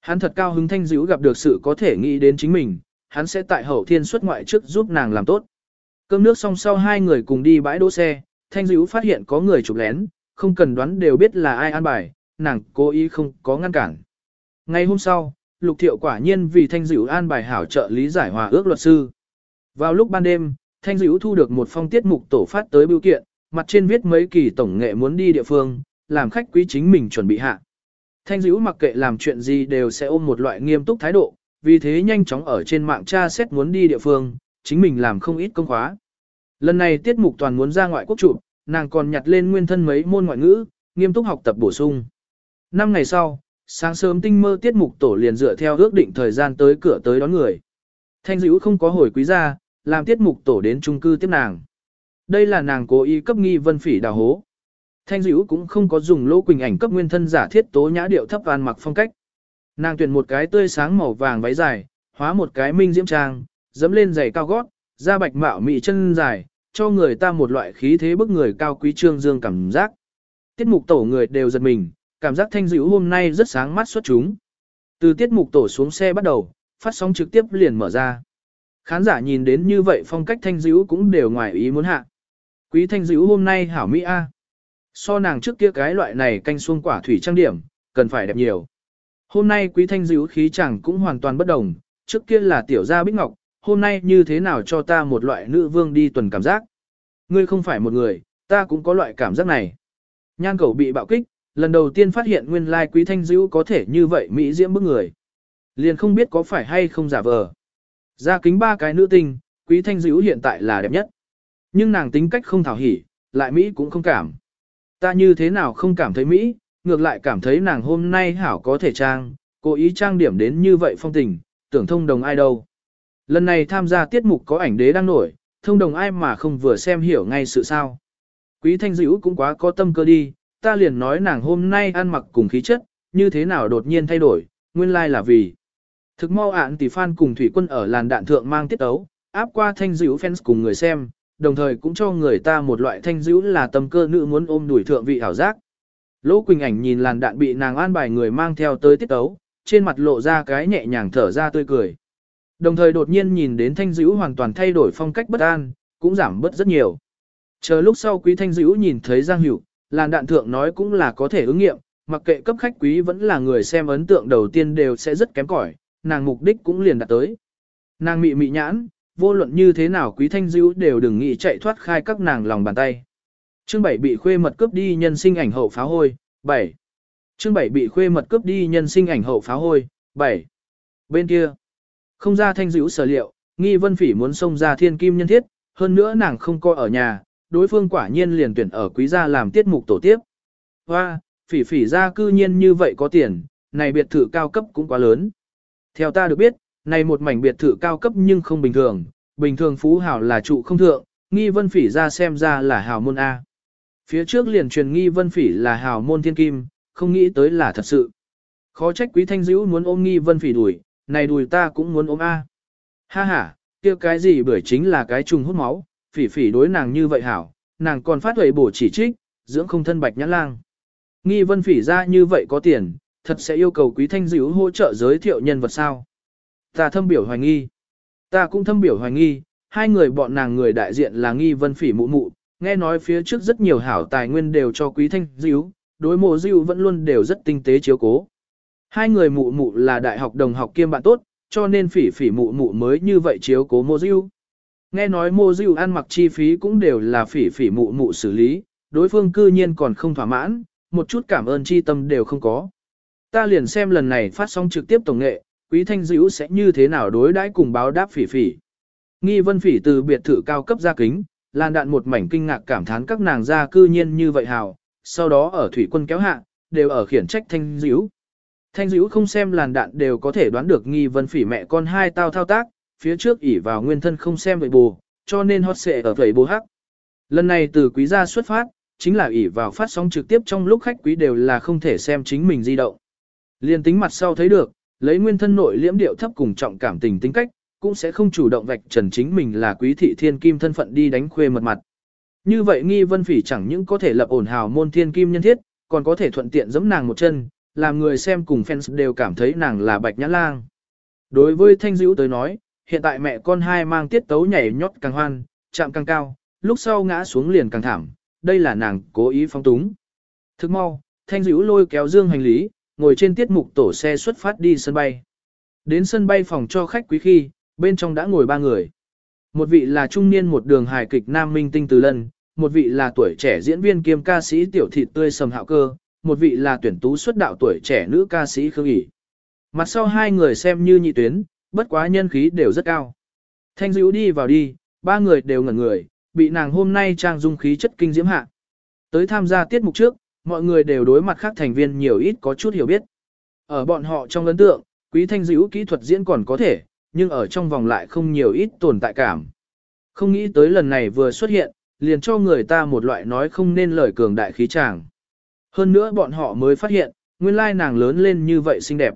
Hắn thật cao hứng thanh dữ gặp được sự có thể nghĩ đến chính mình, hắn sẽ tại hậu thiên xuất ngoại trước giúp nàng làm tốt. Cơm nước xong sau hai người cùng đi bãi đỗ xe, thanh dữ phát hiện có người chụp lén, không cần đoán đều biết là ai an bài, nàng cố ý không có ngăn cản. Ngày hôm sau, Lục Thiệu quả nhiên vì thanh Dữu an bài hảo trợ lý giải hòa ước luật sư. Vào lúc ban đêm, thanh Dữu thu được một phong tiết mục tổ phát tới biểu kiện, mặt trên viết mấy kỳ tổng nghệ muốn đi địa phương, làm khách quý chính mình chuẩn bị hạ. Thanh Dữu mặc kệ làm chuyện gì đều sẽ ôm một loại nghiêm túc thái độ, vì thế nhanh chóng ở trên mạng tra xét muốn đi địa phương, chính mình làm không ít công khóa. Lần này tiết mục toàn muốn ra ngoại quốc trụ, nàng còn nhặt lên nguyên thân mấy môn ngoại ngữ, nghiêm túc học tập bổ sung. Năm ngày sau, sáng sớm tinh mơ tiết mục tổ liền dựa theo ước định thời gian tới cửa tới đón người. Thanh dữ không có hồi quý gia, làm tiết mục tổ đến trung cư tiếp nàng. Đây là nàng cố ý cấp nghi vân phỉ đào hố. Thanh dữ cũng không có dùng lỗ quỳnh ảnh cấp nguyên thân giả thiết tố nhã điệu thấp van mặc phong cách. Nàng tuyển một cái tươi sáng màu vàng váy dài, hóa một cái minh diễm trang, dẫm lên giày cao gót, da bạch mạo mị chân dài, cho người ta một loại khí thế bức người cao quý trương dương cảm giác. Tiết mục tổ người đều giật mình, cảm giác thanh dữ hôm nay rất sáng mắt xuất chúng. Từ tiết mục tổ xuống xe bắt đầu, phát sóng trực tiếp liền mở ra. Khán giả nhìn đến như vậy phong cách thanh dữ cũng đều ngoài ý muốn hạ. Quý thanh dữ hôm nay hảo Mỹ A. So nàng trước kia cái loại này canh xuông quả thủy trang điểm, cần phải đẹp nhiều. Hôm nay quý thanh dữ khí chẳng cũng hoàn toàn bất đồng, trước kia là tiểu gia bích ngọc, hôm nay như thế nào cho ta một loại nữ vương đi tuần cảm giác. Ngươi không phải một người, ta cũng có loại cảm giác này. Nhan cầu bị bạo kích, lần đầu tiên phát hiện nguyên lai quý thanh dữ có thể như vậy Mỹ diễm bức người. Liền không biết có phải hay không giả vờ. Ra kính ba cái nữ tinh, quý thanh dữ hiện tại là đẹp nhất. Nhưng nàng tính cách không thảo hỉ, lại Mỹ cũng không cảm. Ta như thế nào không cảm thấy Mỹ, ngược lại cảm thấy nàng hôm nay hảo có thể trang, cố ý trang điểm đến như vậy phong tình, tưởng thông đồng ai đâu. Lần này tham gia tiết mục có ảnh đế đang nổi, thông đồng ai mà không vừa xem hiểu ngay sự sao. Quý thanh dữ cũng quá có tâm cơ đi, ta liền nói nàng hôm nay ăn mặc cùng khí chất, như thế nào đột nhiên thay đổi, nguyên lai like là vì. Thực mau ạn tỷ fan cùng thủy quân ở làn đạn thượng mang tiết ấu, áp qua thanh dữ fans cùng người xem, đồng thời cũng cho người ta một loại thanh dữ là tâm cơ nữ muốn ôm đuổi thượng vị ảo giác. Lỗ Quỳnh ảnh nhìn làn đạn bị nàng an bài người mang theo tới tiết ấu, trên mặt lộ ra cái nhẹ nhàng thở ra tươi cười. Đồng thời đột nhiên nhìn đến thanh dữ hoàn toàn thay đổi phong cách bất an, cũng giảm bớt rất nhiều. Chờ lúc sau quý thanh dữ nhìn thấy Giang Hữu, làn đạn thượng nói cũng là có thể ứng nghiệm, mặc kệ cấp khách quý vẫn là người xem ấn tượng đầu tiên đều sẽ rất kém cỏi, nàng mục đích cũng liền đạt tới. Nàng mị mị nhãn, vô luận như thế nào quý thanh dữ đều đừng nghĩ chạy thoát khai các nàng lòng bàn tay. Chương 7 bị khuê mật cướp đi nhân sinh ảnh hậu phá hôi, 7. Chương 7 bị khuê mật cướp đi nhân sinh ảnh hậu phá hôi, 7. Bên kia, không ra thanh dữ sở liệu, nghi vân phỉ muốn xông ra thiên kim nhân thiết, hơn nữa nàng không coi ở nhà, đối phương quả nhiên liền tuyển ở quý gia làm tiết mục tổ tiếp. Hoa, phỉ phỉ ra cư nhiên như vậy có tiền, này biệt thự cao cấp cũng quá lớn. Theo ta được biết, này một mảnh biệt thự cao cấp nhưng không bình thường, bình thường phú hảo là trụ không thượng, nghi vân phỉ ra xem ra là hào môn A. Phía trước liền truyền nghi vân phỉ là hào môn thiên kim, không nghĩ tới là thật sự. Khó trách quý thanh dữ muốn ôm nghi vân phỉ đuổi, này đùi ta cũng muốn ôm A. Ha ha, kia cái gì bưởi chính là cái trùng hút máu, phỉ phỉ đối nàng như vậy hảo, nàng còn phát huệ bổ chỉ trích, dưỡng không thân bạch nhãn lang. Nghi vân phỉ ra như vậy có tiền, thật sẽ yêu cầu quý thanh dữ hỗ trợ giới thiệu nhân vật sao. Ta thâm biểu hoài nghi. Ta cũng thâm biểu hoài nghi, hai người bọn nàng người đại diện là nghi vân phỉ mụ mụ, nghe nói phía trước rất nhiều hảo tài nguyên đều cho quý thanh dữ, đối mộ dữ vẫn luôn đều rất tinh tế chiếu cố. Hai người mụ mụ là đại học đồng học kiêm bạn tốt, cho nên phỉ phỉ mụ mụ mới như vậy chiếu cố mô dữ. Nghe nói mô dịu ăn mặc chi phí cũng đều là phỉ phỉ mụ mụ xử lý, đối phương cư nhiên còn không thỏa mãn, một chút cảm ơn chi tâm đều không có. Ta liền xem lần này phát sóng trực tiếp tổng nghệ, quý thanh dữ sẽ như thế nào đối đãi cùng báo đáp phỉ phỉ. Nghi vân phỉ từ biệt thự cao cấp ra kính, lan đạn một mảnh kinh ngạc cảm thán các nàng ra cư nhiên như vậy hào, sau đó ở thủy quân kéo hạ, đều ở khiển trách thanh dữ. Thanh dữ không xem làn đạn đều có thể đoán được nghi vân phỉ mẹ con hai tao thao tác, phía trước ỉ vào nguyên thân không xem vậy bù, cho nên hot xệ ở vậy bù hắc. Lần này từ quý gia xuất phát, chính là ỉ vào phát sóng trực tiếp trong lúc khách quý đều là không thể xem chính mình di động. Liên tính mặt sau thấy được, lấy nguyên thân nội liễm điệu thấp cùng trọng cảm tình tính cách, cũng sẽ không chủ động vạch trần chính mình là quý thị thiên kim thân phận đi đánh khuê mật mặt. Như vậy nghi vân phỉ chẳng những có thể lập ổn hào môn thiên kim nhân thiết, còn có thể thuận tiện giẫm nàng một chân, làm người xem cùng fans đều cảm thấy nàng là bạch nhã lang. Đối với thanh dữ tới nói, hiện tại mẹ con hai mang tiết tấu nhảy nhót càng hoan, chạm càng cao, lúc sau ngã xuống liền càng thảm, đây là nàng cố ý phóng túng. Thức mau, thanh dữ lôi kéo dương hành lý, ngồi trên tiết mục tổ xe xuất phát đi sân bay. Đến sân bay phòng cho khách quý khi, bên trong đã ngồi ba người. Một vị là trung niên một đường hài kịch nam minh tinh từ lân, một vị là tuổi trẻ diễn viên kiêm ca sĩ tiểu thịt tươi sầm hạo cơ, một vị là tuyển tú xuất đạo tuổi trẻ nữ ca sĩ Khương ỉ. Mặt sau hai người xem như nhị tuyến, bất quá nhân khí đều rất cao. Thanh dữ đi vào đi, ba người đều ngẩn người, bị nàng hôm nay trang dung khí chất kinh diễm hạ. Tới tham gia tiết mục trước, mọi người đều đối mặt khác thành viên nhiều ít có chút hiểu biết. Ở bọn họ trong ấn tượng, quý thanh dữ kỹ thuật diễn còn có thể, nhưng ở trong vòng lại không nhiều ít tồn tại cảm. Không nghĩ tới lần này vừa xuất hiện, liền cho người ta một loại nói không nên lời cường đại khí tràng. Hơn nữa bọn họ mới phát hiện, nguyên lai nàng lớn lên như vậy xinh đẹp.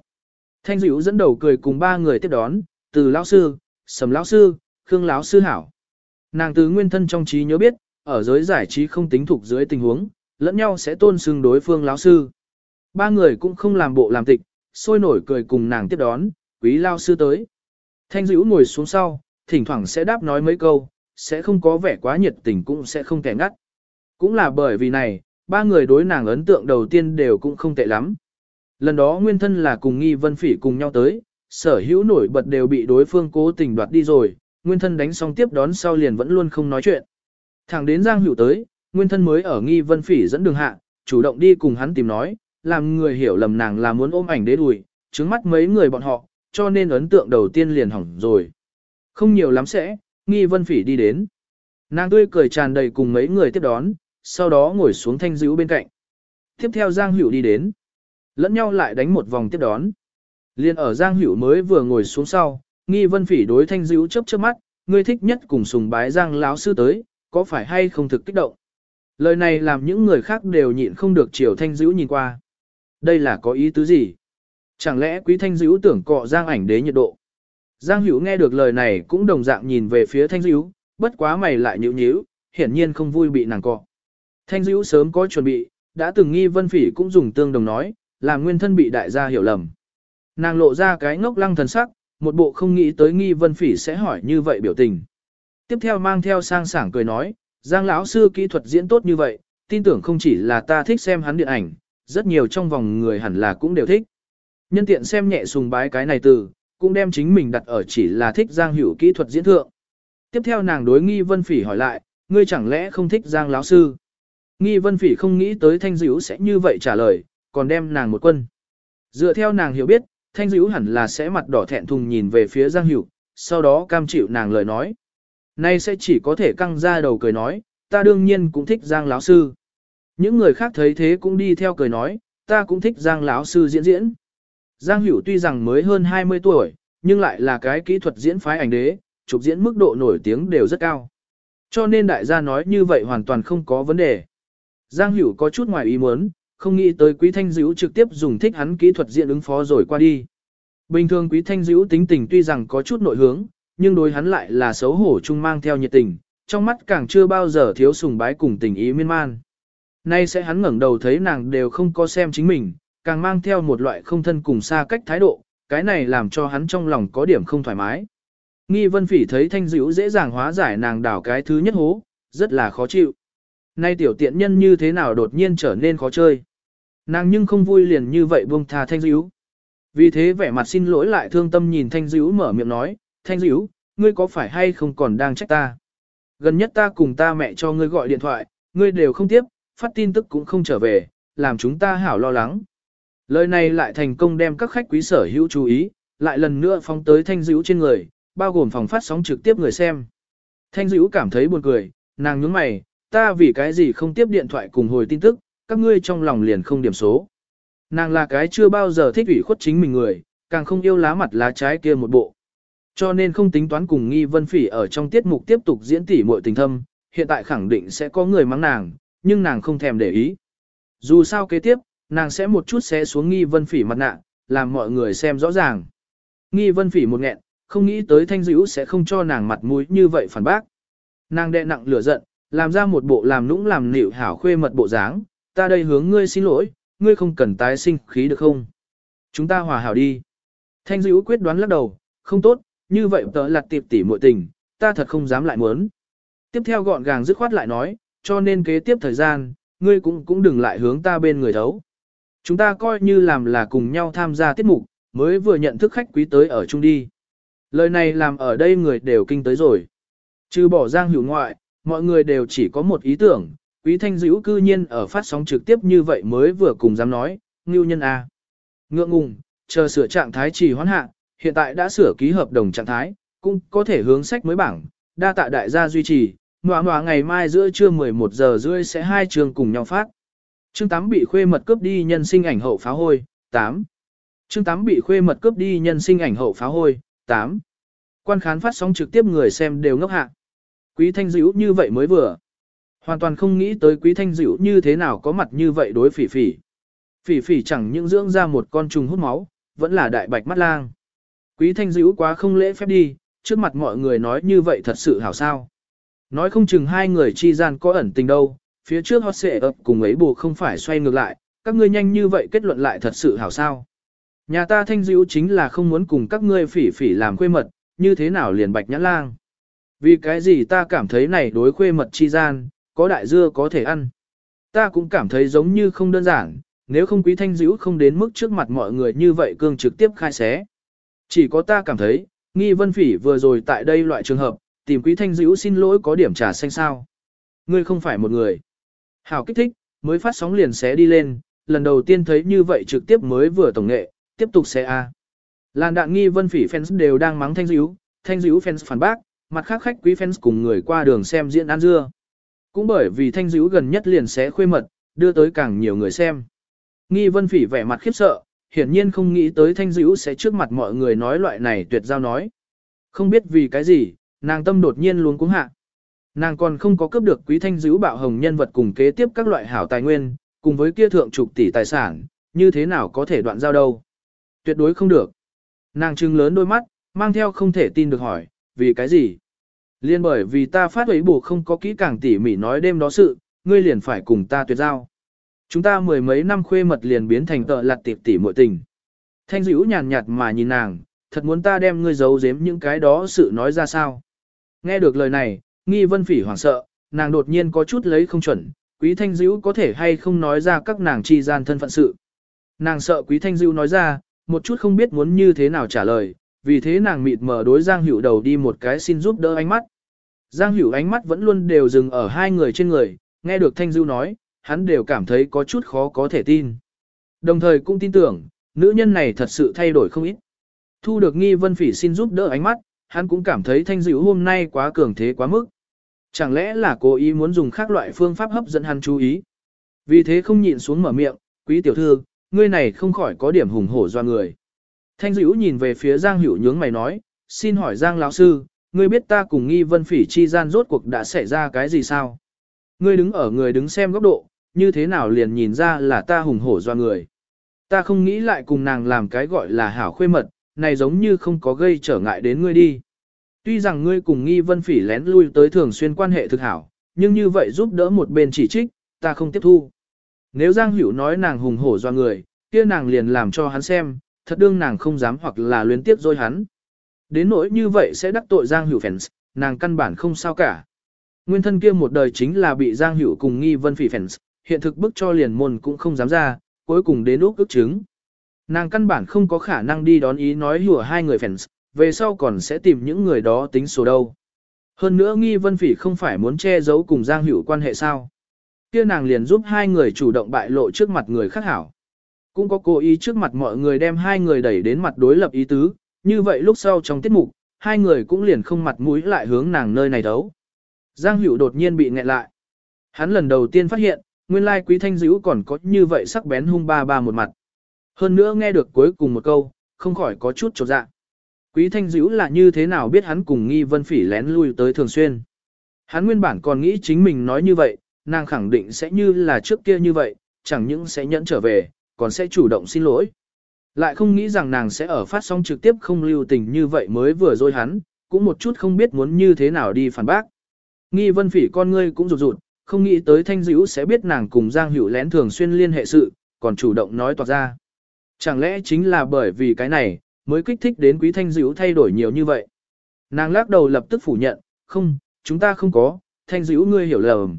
Thanh dữ dẫn đầu cười cùng ba người tiếp đón, từ lão sư, sầm lão sư, khương lão sư hảo. Nàng từ nguyên thân trong trí nhớ biết, ở giới giải trí không tính thuộc dưới tình huống, lẫn nhau sẽ tôn xưng đối phương lão sư. Ba người cũng không làm bộ làm tịch, sôi nổi cười cùng nàng tiếp đón, quý lao sư tới. Thanh dữ ngồi xuống sau, thỉnh thoảng sẽ đáp nói mấy câu, sẽ không có vẻ quá nhiệt tình cũng sẽ không kẻ ngắt. Cũng là bởi vì này, ba người đối nàng ấn tượng đầu tiên đều cũng không tệ lắm. Lần đó nguyên thân là cùng nghi vân phỉ cùng nhau tới, sở hữu nổi bật đều bị đối phương cố tình đoạt đi rồi, nguyên thân đánh xong tiếp đón sau liền vẫn luôn không nói chuyện. Thẳng đến Giang Hữu tới, nguyên thân mới ở nghi vân phỉ dẫn đường hạ, chủ động đi cùng hắn tìm nói, làm người hiểu lầm nàng là muốn ôm ảnh đế đùi, trứng mắt mấy người bọn họ, cho nên ấn tượng đầu tiên liền hỏng rồi. Không nhiều lắm sẽ, nghi vân phỉ đi đến. Nàng tươi cười tràn đầy cùng mấy người tiếp đón, sau đó ngồi xuống thanh dữ bên cạnh. Tiếp theo Giang Hữu đi đến. Lẫn nhau lại đánh một vòng tiếp đón. Liên ở Giang Hữu mới vừa ngồi xuống sau, nghi vân phỉ đối thanh dữ chớp chớp mắt, ngươi thích nhất cùng sùng bái Giang lão sư tới, có phải hay không thực kích động. Lời này làm những người khác đều nhịn không được chiều thanh dữ nhìn qua. Đây là có ý tứ gì? Chẳng lẽ quý thanh dữ tưởng cọ Giang ảnh đế nhiệt độ? Giang Hữu nghe được lời này cũng đồng dạng nhìn về phía thanh dữ, bất quá mày lại nhíu nhíu, hiển nhiên không vui bị nàng cọ. Thanh dữ sớm có chuẩn bị, đã từng nghi vân phỉ cũng dùng tương đồng nói, làm nguyên thân bị đại gia hiểu lầm. Nàng lộ ra cái ngốc lăng thần sắc, một bộ không nghĩ tới nghi vân phỉ sẽ hỏi như vậy biểu tình. Tiếp theo mang theo sang sảng cười nói, Giang lão sư kỹ thuật diễn tốt như vậy, tin tưởng không chỉ là ta thích xem hắn điện ảnh, rất nhiều trong vòng người hẳn là cũng đều thích. Nhân tiện xem nhẹ sùng bái cái này từ, cũng đem chính mình đặt ở chỉ là thích Giang hữu kỹ thuật diễn thượng. Tiếp theo nàng đối nghi vân phỉ hỏi lại, ngươi chẳng lẽ không thích Giang lão sư? Nghi vân phỉ không nghĩ tới thanh dữ sẽ như vậy trả lời, còn đem nàng một quân. Dựa theo nàng hiểu biết, thanh dữ hẳn là sẽ mặt đỏ thẹn thùng nhìn về phía Giang Hữu, sau đó cam chịu nàng lời nói. Nay sẽ chỉ có thể căng ra đầu cười nói, ta đương nhiên cũng thích Giang lão sư. Những người khác thấy thế cũng đi theo cười nói, ta cũng thích Giang lão sư diễn diễn. Giang Hữu tuy rằng mới hơn 20 tuổi, nhưng lại là cái kỹ thuật diễn phái ảnh đế, chụp diễn mức độ nổi tiếng đều rất cao. Cho nên đại gia nói như vậy hoàn toàn không có vấn đề. Giang Hữu có chút ngoài ý muốn, không nghĩ tới Quý Thanh Dữ trực tiếp dùng thích hắn kỹ thuật diễn ứng phó rồi qua đi. Bình thường Quý Thanh Dữ tính tình tuy rằng có chút nội hướng, nhưng đối hắn lại là xấu hổ chung mang theo nhiệt tình, trong mắt càng chưa bao giờ thiếu sùng bái cùng tình ý miên man. Nay sẽ hắn ngẩng đầu thấy nàng đều không có xem chính mình, càng mang theo một loại không thân cùng xa cách thái độ, cái này làm cho hắn trong lòng có điểm không thoải mái. Nghi vân phỉ thấy thanh dữ dễ dàng hóa giải nàng đảo cái thứ nhất hố, rất là khó chịu. Nay tiểu tiện nhân như thế nào đột nhiên trở nên khó chơi. Nàng nhưng không vui liền như vậy buông tha thanh dữ. Vì thế vẻ mặt xin lỗi lại thương tâm nhìn thanh dữ mở miệng nói, thanh dữ, ngươi có phải hay không còn đang trách ta? Gần nhất ta cùng ta mẹ cho ngươi gọi điện thoại, ngươi đều không tiếp, phát tin tức cũng không trở về, làm chúng ta hảo lo lắng. Lời này lại thành công đem các khách quý sở hữu chú ý, lại lần nữa phóng tới thanh dữ trên người, bao gồm phòng phát sóng trực tiếp người xem. Thanh dữ cảm thấy buồn cười, nàng nhướng mày, ta vì cái gì không tiếp điện thoại cùng hồi tin tức, các ngươi trong lòng liền không điểm số. Nàng là cái chưa bao giờ thích ủy khuất chính mình người, càng không yêu lá mặt lá trái kia một bộ. Cho nên không tính toán cùng nghi vân phỉ ở trong tiết mục tiếp tục diễn tỉ muội tình thâm, hiện tại khẳng định sẽ có người mắng nàng, nhưng nàng không thèm để ý. Dù sao kế tiếp, nàng sẽ một chút xé xuống nghi vân phỉ mặt nạ, làm mọi người xem rõ ràng. Nghi vân phỉ một nghẹn, không nghĩ tới thanh dữ sẽ không cho nàng mặt mũi như vậy phản bác. Nàng đệ nặng lửa giận, làm ra một bộ làm nũng làm nịu hảo khuê mật bộ dáng, ta đây hướng ngươi xin lỗi, ngươi không cần tái sinh khí được không? Chúng ta hòa hảo đi. Thanh dữ quyết đoán lắc đầu, không tốt, như vậy tớ lặt tiệp tỉ muội tình, ta thật không dám lại muốn. Tiếp theo gọn gàng dứt khoát lại nói, cho nên kế tiếp thời gian, ngươi cũng cũng đừng lại hướng ta bên người thấu. Chúng ta coi như làm là cùng nhau tham gia tiết mục, mới vừa nhận thức khách quý tới ở chung đi. Lời này làm ở đây người đều kinh tới rồi. Trừ bỏ giang hữu ngoại, mọi người đều chỉ có một ý tưởng, quý thanh dữ cư nhiên ở phát sóng trực tiếp như vậy mới vừa cùng dám nói, ngưu nhân A. Ngượng ngùng, chờ sửa trạng thái trì hoãn hạ, hiện tại đã sửa ký hợp đồng trạng thái, cũng có thể hướng sách mới bảng, đa tạ đại gia duy trì, Ngoà ngoà ngày mai giữa trưa 11 giờ rưỡi sẽ hai trường cùng nhau phát. Chương 8 bị khuê mật cướp đi nhân sinh ảnh hậu pháo hôi, 8. Chương 8 bị khuê mật cướp đi nhân sinh ảnh hậu pháo hôi, 8. Quan khán phát sóng trực tiếp người xem đều ngốc hạ. Quý thanh dữ như vậy mới vừa. Hoàn toàn không nghĩ tới quý thanh dịu như thế nào có mặt như vậy đối phỉ phỉ. Phỉ phỉ chẳng những dưỡng ra một con trùng hút máu, vẫn là đại bạch mắt lang. Quý thanh dịu quá không lễ phép đi, trước mặt mọi người nói như vậy thật sự hảo sao. Nói không chừng hai người chi gian có ẩn tình đâu, phía trước hot xệ ập cùng ấy bù không phải xoay ngược lại, các ngươi nhanh như vậy kết luận lại thật sự hảo sao. Nhà ta thanh dữ chính là không muốn cùng các ngươi phỉ phỉ làm khuê mật, như thế nào liền bạch nhãn lang. Vì cái gì ta cảm thấy này đối khuê mật chi gian, có đại dưa có thể ăn. Ta cũng cảm thấy giống như không đơn giản, nếu không quý thanh dữ không đến mức trước mặt mọi người như vậy cương trực tiếp khai xé. Chỉ có ta cảm thấy, nghi vân phỉ vừa rồi tại đây loại trường hợp, tìm quý thanh dữ xin lỗi có điểm trà xanh sao. Ngươi không phải một người. Hảo kích thích, mới phát sóng liền xé đi lên, lần đầu tiên thấy như vậy trực tiếp mới vừa tổng nghệ, tiếp tục xé A. Làn đạn nghi vân phỉ fans đều đang mắng thanh dữ, thanh dữ fans phản bác, mặt khác khách quý fans cùng người qua đường xem diễn ăn dưa. Cũng bởi vì thanh dữ gần nhất liền xé khuê mật, đưa tới càng nhiều người xem. Nghi vân phỉ vẻ mặt khiếp sợ, hiển nhiên không nghĩ tới thanh dữ sẽ trước mặt mọi người nói loại này tuyệt giao nói. Không biết vì cái gì, nàng tâm đột nhiên luôn cúng hạ. Nàng còn không có cướp được quý thanh dữ bạo hồng nhân vật cùng kế tiếp các loại hảo tài nguyên, cùng với kia thượng trục tỷ tài sản, như thế nào có thể đoạn giao đâu. Tuyệt đối không được. Nàng trừng lớn đôi mắt, mang theo không thể tin được hỏi, vì cái gì? Liên bởi vì ta phát ấy bổ không có kỹ càng tỉ mỉ nói đêm đó sự, ngươi liền phải cùng ta tuyệt giao. Chúng ta mười mấy năm khuê mật liền biến thành tợ lặt tiệp tỉ muội tình. Thanh dữ nhàn nhạt mà nhìn nàng, thật muốn ta đem ngươi giấu giếm những cái đó sự nói ra sao. Nghe được lời này, nghi vân phỉ hoảng sợ, nàng đột nhiên có chút lấy không chuẩn, quý thanh dữ có thể hay không nói ra các nàng chi gian thân phận sự. Nàng sợ quý thanh dữ nói ra, một chút không biết muốn như thế nào trả lời, vì thế nàng mịt mở đối Giang Hữu đầu đi một cái xin giúp đỡ ánh mắt. Giang Hữu ánh mắt vẫn luôn đều dừng ở hai người trên người, nghe được Thanh Du nói, hắn đều cảm thấy có chút khó có thể tin. Đồng thời cũng tin tưởng, nữ nhân này thật sự thay đổi không ít. Thu được nghi vân phỉ xin giúp đỡ ánh mắt, hắn cũng cảm thấy Thanh Du hôm nay quá cường thế quá mức. Chẳng lẽ là cố ý muốn dùng khác loại phương pháp hấp dẫn hắn chú ý. Vì thế không nhịn xuống mở miệng, quý tiểu thư, ngươi này không khỏi có điểm hùng hổ do người. Thanh dữ nhìn về phía Giang Hữu nhướng mày nói, xin hỏi Giang lão sư, ngươi biết ta cùng nghi vân phỉ chi gian rốt cuộc đã xảy ra cái gì sao? Ngươi đứng ở người đứng xem góc độ, như thế nào liền nhìn ra là ta hùng hổ do người. Ta không nghĩ lại cùng nàng làm cái gọi là hảo khuê mật, này giống như không có gây trở ngại đến ngươi đi. Tuy rằng ngươi cùng nghi vân phỉ lén lui tới thường xuyên quan hệ thực hảo, nhưng như vậy giúp đỡ một bên chỉ trích, ta không tiếp thu. Nếu Giang Hữu nói nàng hùng hổ do người, kia nàng liền làm cho hắn xem, thật đương nàng không dám hoặc là luyến tiếp dối hắn. Đến nỗi như vậy sẽ đắc tội Giang Hữu fans, nàng căn bản không sao cả. Nguyên thân kia một đời chính là bị Giang Hữu cùng nghi vân phỉ fans, hiện thực bức cho liền môn cũng không dám ra, cuối cùng đến úc ức chứng. Nàng căn bản không có khả năng đi đón ý nói hùa hai người fans, về sau còn sẽ tìm những người đó tính số đâu. Hơn nữa nghi vân phỉ không phải muốn che giấu cùng Giang Hữu quan hệ sao. kia nàng liền giúp hai người chủ động bại lộ trước mặt người khác hảo. Cũng có cố ý trước mặt mọi người đem hai người đẩy đến mặt đối lập ý tứ, như vậy lúc sau trong tiết mục, hai người cũng liền không mặt mũi lại hướng nàng nơi này đấu. Giang Hữu đột nhiên bị nghẹn lại. Hắn lần đầu tiên phát hiện, nguyên lai quý thanh dữ còn có như vậy sắc bén hung ba ba một mặt. Hơn nữa nghe được cuối cùng một câu, không khỏi có chút chột dạ. Quý thanh dữ là như thế nào biết hắn cùng nghi vân phỉ lén lui tới thường xuyên. Hắn nguyên bản còn nghĩ chính mình nói như vậy, nàng khẳng định sẽ như là trước kia như vậy, chẳng những sẽ nhẫn trở về, còn sẽ chủ động xin lỗi. Lại không nghĩ rằng nàng sẽ ở phát sóng trực tiếp không lưu tình như vậy mới vừa rồi hắn, cũng một chút không biết muốn như thế nào đi phản bác. Nghi vân phỉ con ngươi cũng rụt rụt, không nghĩ tới thanh dữ sẽ biết nàng cùng Giang Hữu lén thường xuyên liên hệ sự, còn chủ động nói toạc ra. Chẳng lẽ chính là bởi vì cái này, mới kích thích đến quý thanh dữ thay đổi nhiều như vậy. Nàng lắc đầu lập tức phủ nhận, không, chúng ta không có, thanh dữ ngươi hiểu lầm.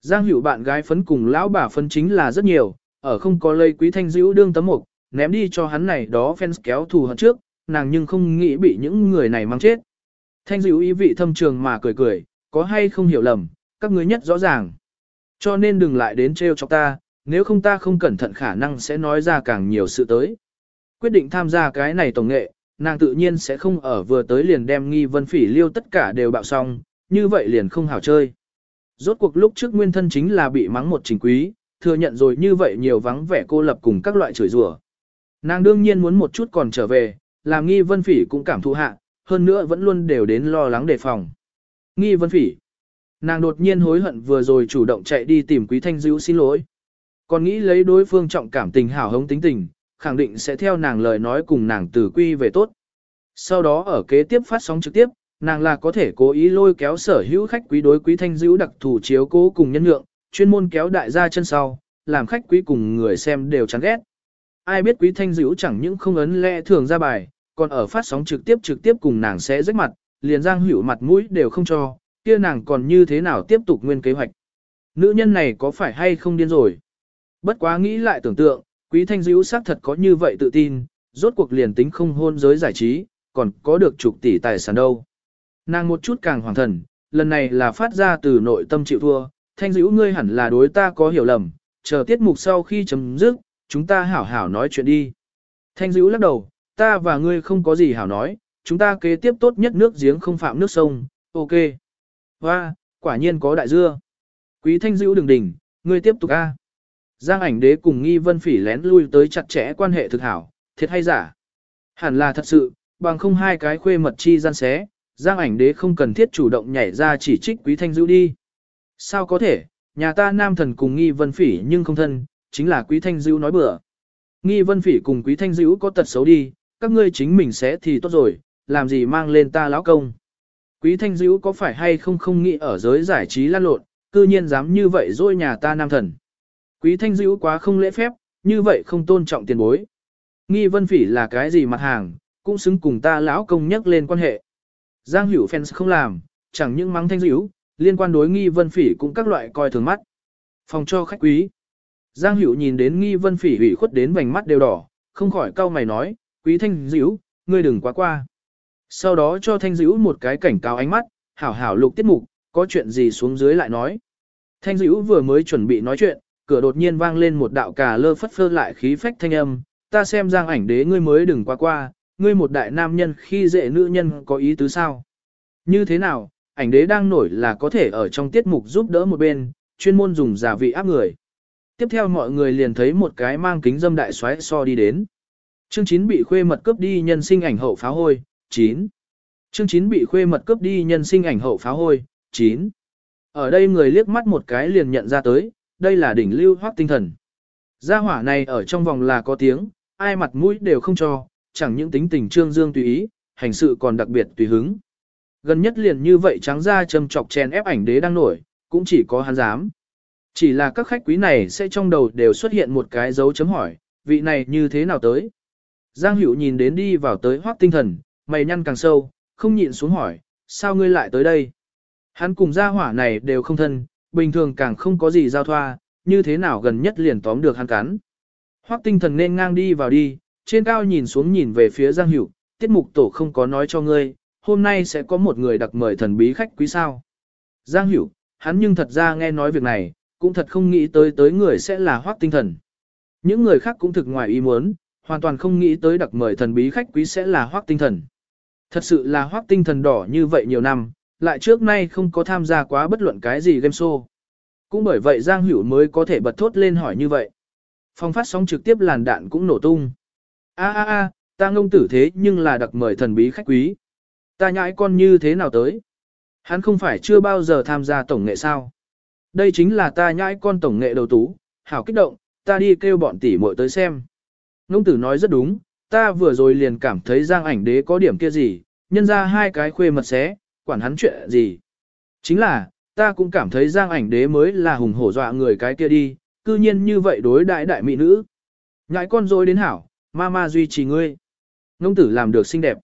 Giang Hữu bạn gái phấn cùng lão bà phấn chính là rất nhiều, ở không có lây quý thanh dữ đương tấm mục, ném đi cho hắn này đó fans kéo thù hận trước, nàng nhưng không nghĩ bị những người này mang chết. Thanh dữ ý vị thâm trường mà cười cười, có hay không hiểu lầm, các ngươi nhất rõ ràng. Cho nên đừng lại đến trêu cho ta, nếu không ta không cẩn thận khả năng sẽ nói ra càng nhiều sự tới. Quyết định tham gia cái này tổng nghệ, nàng tự nhiên sẽ không ở vừa tới liền đem nghi vân phỉ liêu tất cả đều bạo xong, như vậy liền không hảo chơi. Rốt cuộc lúc trước nguyên thân chính là bị mắng một trình quý, thừa nhận rồi như vậy nhiều vắng vẻ cô lập cùng các loại chửi rủa. Nàng đương nhiên muốn một chút còn trở về, làm nghi vân phỉ cũng cảm thụ hạ, hơn nữa vẫn luôn đều đến lo lắng đề phòng. Nghi vân phỉ. Nàng đột nhiên hối hận vừa rồi chủ động chạy đi tìm quý thanh dữ xin lỗi. Còn nghĩ lấy đối phương trọng cảm tình hảo hống tính tình, khẳng định sẽ theo nàng lời nói cùng nàng từ quy về tốt. Sau đó ở kế tiếp phát sóng trực tiếp, nàng là có thể cố ý lôi kéo sở hữu khách quý đối quý thanh dữ đặc thù chiếu cố cùng nhân lượng, chuyên môn kéo đại gia chân sau, làm khách quý cùng người xem đều chán ghét. Ai biết quý thanh dữ chẳng những không ấn lẽ thường ra bài, còn ở phát sóng trực tiếp trực tiếp cùng nàng sẽ rách mặt, liền giang hữu mặt mũi đều không cho, kia nàng còn như thế nào tiếp tục nguyên kế hoạch. Nữ nhân này có phải hay không điên rồi? Bất quá nghĩ lại tưởng tượng, quý thanh dữ xác thật có như vậy tự tin, rốt cuộc liền tính không hôn giới giải trí, còn có được chục tỷ tài sản đâu. Nàng một chút càng hoàng thần, lần này là phát ra từ nội tâm chịu thua, thanh dữ ngươi hẳn là đối ta có hiểu lầm, chờ tiết mục sau khi chấm dứt, chúng ta hảo hảo nói chuyện đi. Thanh dữ lắc đầu, ta và ngươi không có gì hảo nói, chúng ta kế tiếp tốt nhất nước giếng không phạm nước sông, ok. Và, quả nhiên có đại dưa. Quý thanh dữ đừng đỉnh, ngươi tiếp tục a. Giang ảnh đế cùng nghi vân phỉ lén lui tới chặt chẽ quan hệ thực hảo, thiệt hay giả. Hẳn là thật sự, bằng không hai cái khuê mật chi gian xé, Giang ảnh đế không cần thiết chủ động nhảy ra chỉ trích quý thanh dữ đi. Sao có thể, nhà ta nam thần cùng nghi vân phỉ nhưng không thân, chính là quý thanh dữ nói bừa. Nghi vân phỉ cùng quý thanh dữ có tật xấu đi, các ngươi chính mình sẽ thì tốt rồi, làm gì mang lên ta lão công. Quý thanh dữ có phải hay không không nghĩ ở giới giải trí lan lộn, cư nhiên dám như vậy dôi nhà ta nam thần. Quý thanh dữ quá không lễ phép, như vậy không tôn trọng tiền bối. Nghi vân phỉ là cái gì mặt hàng, cũng xứng cùng ta lão công nhắc lên quan hệ. Giang hữu fans không làm, chẳng những mắng thanh dữ, liên quan đối nghi vân phỉ cũng các loại coi thường mắt. Phòng cho khách quý. Giang hữu nhìn đến nghi vân phỉ ủy khuất đến vành mắt đều đỏ, không khỏi cau mày nói, quý thanh dữ, ngươi đừng quá qua. Sau đó cho thanh dữ một cái cảnh cáo ánh mắt, hảo hảo lục tiết mục, có chuyện gì xuống dưới lại nói. Thanh dữ vừa mới chuẩn bị nói chuyện, cửa đột nhiên vang lên một đạo cà lơ phất phơ lại khí phách thanh âm, ta xem giang ảnh đế ngươi mới đừng quá qua, ngươi một đại nam nhân khi dễ nữ nhân có ý tứ sao. Như thế nào, ảnh đế đang nổi là có thể ở trong tiết mục giúp đỡ một bên, chuyên môn dùng giả vị áp người. Tiếp theo mọi người liền thấy một cái mang kính dâm đại xoáy so đi đến. Chương 9 bị khuê mật cướp đi nhân sinh ảnh hậu pháo hôi, 9. Chương 9 bị khuê mật cướp đi nhân sinh ảnh hậu pháo hôi, 9. Ở đây người liếc mắt một cái liền nhận ra tới, đây là đỉnh lưu hoác tinh thần. Gia hỏa này ở trong vòng là có tiếng, ai mặt mũi đều không cho, chẳng những tính tình trương dương tùy ý, hành sự còn đặc biệt tùy hứng. Gần nhất liền như vậy trắng ra châm chọc chèn ép ảnh đế đang nổi, cũng chỉ có hắn dám. Chỉ là các khách quý này sẽ trong đầu đều xuất hiện một cái dấu chấm hỏi, vị này như thế nào tới. Giang Hữu nhìn đến đi vào tới hoác tinh thần, mày nhăn càng sâu, không nhịn xuống hỏi, sao ngươi lại tới đây? Hắn cùng gia hỏa này đều không thân, bình thường càng không có gì giao thoa, như thế nào gần nhất liền tóm được hắn cắn. Hoắc tinh thần nên ngang đi vào đi, trên cao nhìn xuống nhìn về phía Giang Hữu, tiết mục tổ không có nói cho ngươi, hôm nay sẽ có một người đặc mời thần bí khách quý sao. Giang Hữu, hắn nhưng thật ra nghe nói việc này, cũng thật không nghĩ tới tới người sẽ là Hoắc tinh thần. Những người khác cũng thực ngoài ý muốn, hoàn toàn không nghĩ tới đặc mời thần bí khách quý sẽ là Hoắc tinh thần. Thật sự là Hoắc tinh thần đỏ như vậy nhiều năm, lại trước nay không có tham gia quá bất luận cái gì game show. Cũng bởi vậy Giang Hữu mới có thể bật thốt lên hỏi như vậy. Phong phát sóng trực tiếp làn đạn cũng nổ tung. A a a, ta ngông tử thế nhưng là đặc mời thần bí khách quý. Ta nhãi con như thế nào tới? Hắn không phải chưa bao giờ tham gia tổng nghệ sao? Đây chính là ta nhãi con tổng nghệ đầu tú, hảo kích động, ta đi kêu bọn tỷ muội tới xem. Ngông tử nói rất đúng, ta vừa rồi liền cảm thấy giang ảnh đế có điểm kia gì, nhân ra hai cái khuê mật xé, quản hắn chuyện gì. Chính là, ta cũng cảm thấy giang ảnh đế mới là hùng hổ dọa người cái kia đi, cư nhiên như vậy đối đại đại mỹ nữ. Nhãi con rồi đến hảo, ma ma duy trì ngươi. Ngông tử làm được xinh đẹp.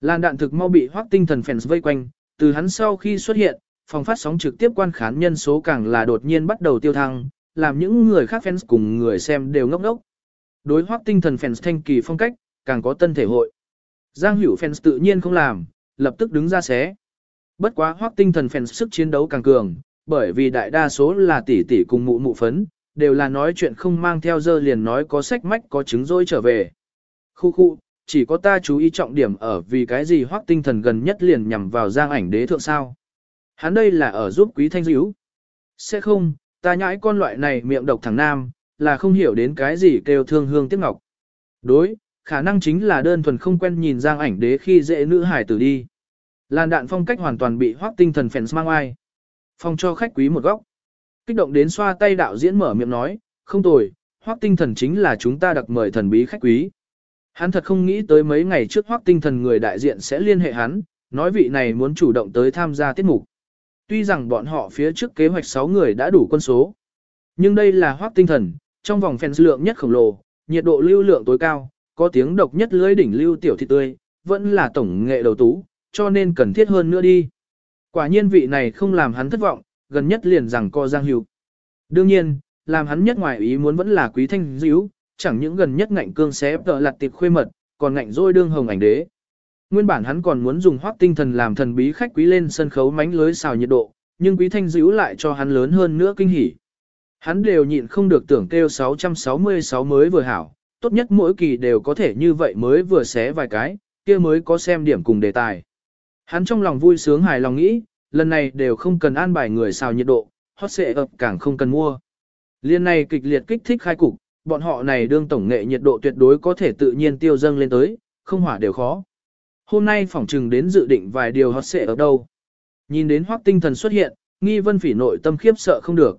Làn đạn thực mau bị hoác tinh thần fans vây quanh, từ hắn sau khi xuất hiện, phòng phát sóng trực tiếp quan khán nhân số càng là đột nhiên bắt đầu tiêu thăng, làm những người khác fans cùng người xem đều ngốc ngốc. Đối hoác tinh thần fans thanh kỳ phong cách, càng có tân thể hội. Giang hữu fans tự nhiên không làm, lập tức đứng ra xé. Bất quá hoác tinh thần fans sức chiến đấu càng cường, bởi vì đại đa số là tỷ tỷ cùng mụ mụ phấn, đều là nói chuyện không mang theo dơ liền nói có sách mách có chứng dối trở về. Khu khu, chỉ có ta chú ý trọng điểm ở vì cái gì hoác tinh thần gần nhất liền nhằm vào giang ảnh đế thượng sao. Hắn đây là ở giúp quý thanh dữ. Sẽ không, ta nhãi con loại này miệng độc thằng nam, là không hiểu đến cái gì kêu thương hương tiếc ngọc. Đối, khả năng chính là đơn thuần không quen nhìn giang ảnh đế khi dễ nữ hải tử đi. Làn đạn phong cách hoàn toàn bị hoác tinh thần phèn mang ai. Phong cho khách quý một góc. Kích động đến xoa tay đạo diễn mở miệng nói, không tồi, hoác tinh thần chính là chúng ta đặc mời thần bí khách quý. Hắn thật không nghĩ tới mấy ngày trước hoác tinh thần người đại diện sẽ liên hệ hắn, nói vị này muốn chủ động tới tham gia tiết mục. Tuy rằng bọn họ phía trước kế hoạch 6 người đã đủ quân số. Nhưng đây là hoác tinh thần, trong vòng fans lượng nhất khổng lồ, nhiệt độ lưu lượng tối cao, có tiếng độc nhất lưới đỉnh lưu tiểu thị tươi, vẫn là tổng nghệ đầu tú, cho nên cần thiết hơn nữa đi. Quả nhiên vị này không làm hắn thất vọng, gần nhất liền rằng co Giang Hữu. Đương nhiên, làm hắn nhất ngoài ý muốn vẫn là quý thanh dữ, chẳng những gần nhất ngạnh cương xé tợ lặt tiệp khuê mật, còn ngạnh dôi đương hồng ảnh đế. Nguyên bản hắn còn muốn dùng hoác tinh thần làm thần bí khách quý lên sân khấu mánh lưới xào nhiệt độ, nhưng quý thanh dữ lại cho hắn lớn hơn nữa kinh hỉ. Hắn đều nhịn không được tưởng kêu 666 mới vừa hảo, tốt nhất mỗi kỳ đều có thể như vậy mới vừa xé vài cái, kia mới có xem điểm cùng đề tài. Hắn trong lòng vui sướng hài lòng nghĩ, lần này đều không cần an bài người xào nhiệt độ, hot xệ ập càng không cần mua. Liên này kịch liệt kích thích khai cục, bọn họ này đương tổng nghệ nhiệt độ tuyệt đối có thể tự nhiên tiêu dâng lên tới, không hỏa đều khó. Hôm nay phỏng trừng đến dự định vài điều hot sẽ ở đâu. Nhìn đến hoác tinh thần xuất hiện, nghi vân phỉ nội tâm khiếp sợ không được.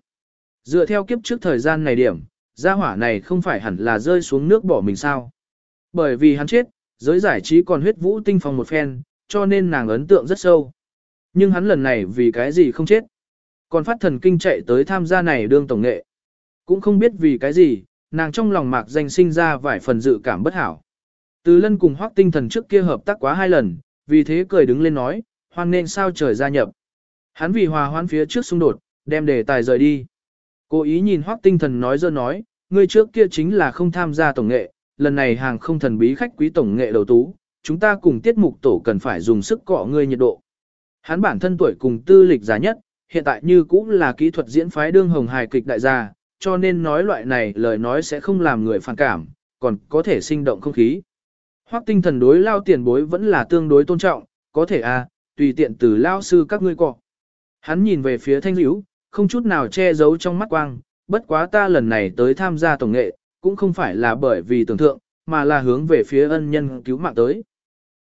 Dựa theo kiếp trước thời gian này điểm, gia hỏa này không phải hẳn là rơi xuống nước bỏ mình sao. Bởi vì hắn chết, giới giải trí còn huyết vũ tinh phòng một phen, cho nên nàng ấn tượng rất sâu. Nhưng hắn lần này vì cái gì không chết. Còn phát thần kinh chạy tới tham gia này đương tổng nghệ. Cũng không biết vì cái gì, nàng trong lòng mạc danh sinh ra vài phần dự cảm bất hảo. Từ lân cùng hoác tinh thần trước kia hợp tác quá hai lần, vì thế cười đứng lên nói, hoan nên sao trời gia nhập. Hắn vì hòa hoãn phía trước xung đột, đem đề tài rời đi. Cố ý nhìn hoác tinh thần nói dơ nói, người trước kia chính là không tham gia tổng nghệ, lần này hàng không thần bí khách quý tổng nghệ đầu tú, chúng ta cùng tiết mục tổ cần phải dùng sức cọ ngươi nhiệt độ. Hắn bản thân tuổi cùng tư lịch giá nhất, hiện tại như cũng là kỹ thuật diễn phái đương hồng hài kịch đại gia, cho nên nói loại này lời nói sẽ không làm người phản cảm, còn có thể sinh động không khí. Hoắc tinh thần đối lao tiền bối vẫn là tương đối tôn trọng, có thể à, tùy tiện từ lao sư các ngươi cọ. Hắn nhìn về phía thanh hữu, không chút nào che giấu trong mắt quang, bất quá ta lần này tới tham gia tổng nghệ, cũng không phải là bởi vì tưởng thượng, mà là hướng về phía ân nhân cứu mạng tới.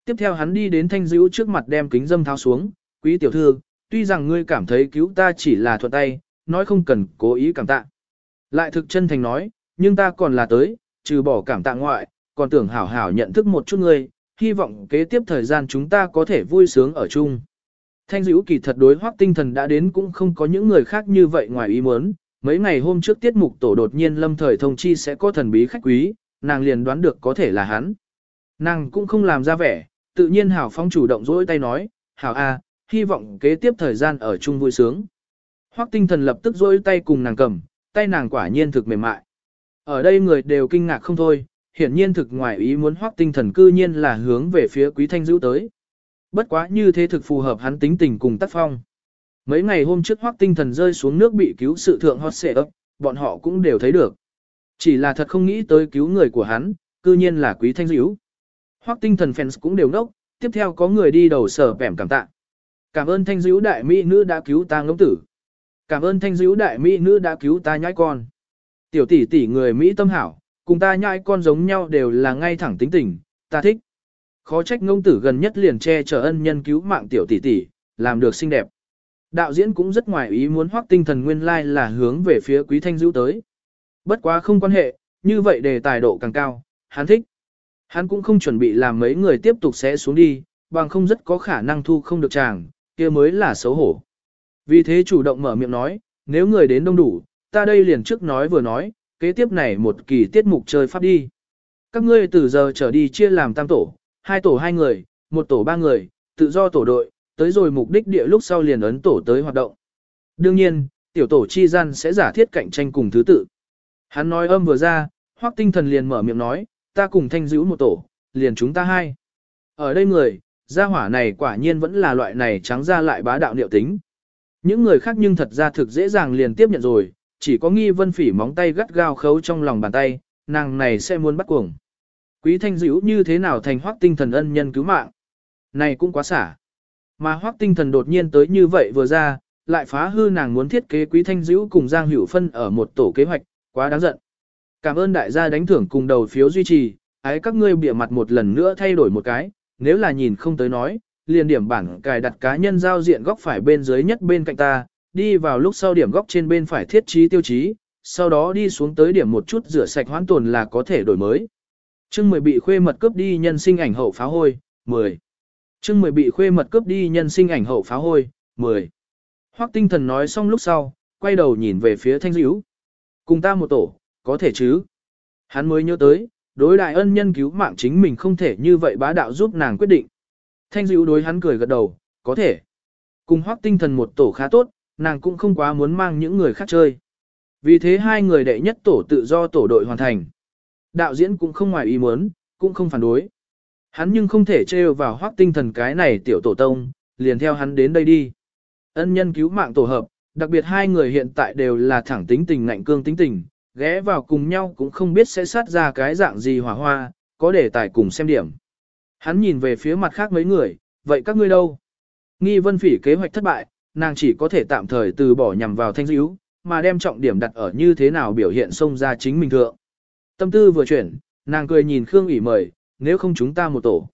Tiếp theo hắn đi đến thanh dữ trước mặt đem kính dâm tháo xuống, quý tiểu thư, tuy rằng ngươi cảm thấy cứu ta chỉ là thuận tay, nói không cần cố ý cảm tạ. Lại thực chân thành nói, nhưng ta còn là tới, trừ bỏ cảm tạ ngoại, còn tưởng hảo hảo nhận thức một chút ngươi, hy vọng kế tiếp thời gian chúng ta có thể vui sướng ở chung. Thanh dữ kỳ thật đối hoác tinh thần đã đến cũng không có những người khác như vậy ngoài ý muốn. Mấy ngày hôm trước tiết mục tổ đột nhiên lâm thời thông chi sẽ có thần bí khách quý, nàng liền đoán được có thể là hắn. Nàng cũng không làm ra vẻ, tự nhiên Hảo Phong chủ động dỗi tay nói, Hảo A, hy vọng kế tiếp thời gian ở chung vui sướng. Hoắc tinh thần lập tức dỗi tay cùng nàng cầm, tay nàng quả nhiên thực mềm mại. Ở đây người đều kinh ngạc không thôi, hiển nhiên thực ngoài ý muốn Hoắc tinh thần cư nhiên là hướng về phía quý thanh dữ tới. Bất quá như thế thực phù hợp hắn tính tình cùng tác phong. Mấy ngày hôm trước Hoắc tinh thần rơi xuống nước bị cứu sự thượng hot xệ ấp, bọn họ cũng đều thấy được. Chỉ là thật không nghĩ tới cứu người của hắn, cư nhiên là quý thanh dữ. Hoắc tinh thần fans cũng đều nốc, tiếp theo có người đi đầu sở bẻm cảm tạ. Cảm ơn thanh dữ đại mỹ nữ đã cứu ta ngốc tử. Cảm ơn thanh dữ đại mỹ nữ đã cứu ta nhãi con. Tiểu tỷ tỷ người Mỹ tâm hảo, cùng ta nhãi con giống nhau đều là ngay thẳng tính tình, ta thích. Khó trách ngông tử gần nhất liền che chở ân nhân cứu mạng tiểu tỷ tỷ, làm được xinh đẹp. Đạo diễn cũng rất ngoài ý muốn hoác tinh thần nguyên lai like là hướng về phía quý thanh dữ tới. Bất quá không quan hệ, như vậy đề tài độ càng cao, hắn thích. Hắn cũng không chuẩn bị làm mấy người tiếp tục sẽ xuống đi, bằng không rất có khả năng thu không được chàng, kia mới là xấu hổ. Vì thế chủ động mở miệng nói, nếu người đến đông đủ, ta đây liền trước nói vừa nói, kế tiếp này một kỳ tiết mục chơi pháp đi. Các ngươi từ giờ trở đi chia làm tam tổ, hai tổ hai người, một tổ ba người, tự do tổ đội, tới rồi mục đích địa lúc sau liền ấn tổ tới hoạt động. Đương nhiên, tiểu tổ chi gian sẽ giả thiết cạnh tranh cùng thứ tự. Hắn nói âm vừa ra, hoắc tinh thần liền mở miệng nói, ta cùng thanh giữ một tổ, liền chúng ta hai. Ở đây người, gia hỏa này quả nhiên vẫn là loại này trắng ra lại bá đạo niệu tính. Những người khác nhưng thật ra thực dễ dàng liền tiếp nhận rồi, chỉ có nghi vân phỉ móng tay gắt gao khấu trong lòng bàn tay, nàng này sẽ muốn bắt cuồng. Quý thanh dữ như thế nào thành hoác tinh thần ân nhân cứu mạng. Này cũng quá xả. Mà hoác tinh thần đột nhiên tới như vậy vừa ra, lại phá hư nàng muốn thiết kế quý thanh dữ cùng Giang Hữu Phân ở một tổ kế hoạch, quá đáng giận. Cảm ơn đại gia đánh thưởng cùng đầu phiếu duy trì, ái các ngươi bịa mặt một lần nữa thay đổi một cái, nếu là nhìn không tới nói, liền điểm bảng cài đặt cá nhân giao diện góc phải bên dưới nhất bên cạnh ta, đi vào lúc sau điểm góc trên bên phải thiết trí tiêu chí, sau đó đi xuống tới điểm một chút rửa sạch hoãn tồn là có thể đổi mới. Chương 10 bị khuê mật cướp đi nhân sinh ảnh hậu phá hôi, 10. Chương 10 bị khuê mật cướp đi nhân sinh ảnh hậu phá hôi, 10. Hoắc tinh thần nói xong lúc sau, quay đầu nhìn về phía thanh dữ. Cùng ta một tổ, có thể chứ. Hắn mới nhớ tới, đối đại ân nhân cứu mạng chính mình không thể như vậy bá đạo giúp nàng quyết định. Thanh dữ đối hắn cười gật đầu, có thể. Cùng hoác tinh thần một tổ khá tốt, nàng cũng không quá muốn mang những người khác chơi. Vì thế hai người đệ nhất tổ tự do tổ đội hoàn thành. Đạo diễn cũng không ngoài ý muốn, cũng không phản đối. Hắn nhưng không thể trêu vào hoác tinh thần cái này tiểu tổ tông, liền theo hắn đến đây đi. Ân nhân cứu mạng tổ hợp, đặc biệt hai người hiện tại đều là thẳng tính tình ngạnh cương tính tình, ghé vào cùng nhau cũng không biết sẽ sát ra cái dạng gì hỏa hoa, có để tài cùng xem điểm. Hắn nhìn về phía mặt khác mấy người, vậy các ngươi đâu? Nghi vân phỉ kế hoạch thất bại, nàng chỉ có thể tạm thời từ bỏ nhằm vào thanh dữ, mà đem trọng điểm đặt ở như thế nào biểu hiện xông ra chính mình thượng. Tâm tư vừa chuyển, nàng cười nhìn Khương ỉ mời, nếu không chúng ta một tổ.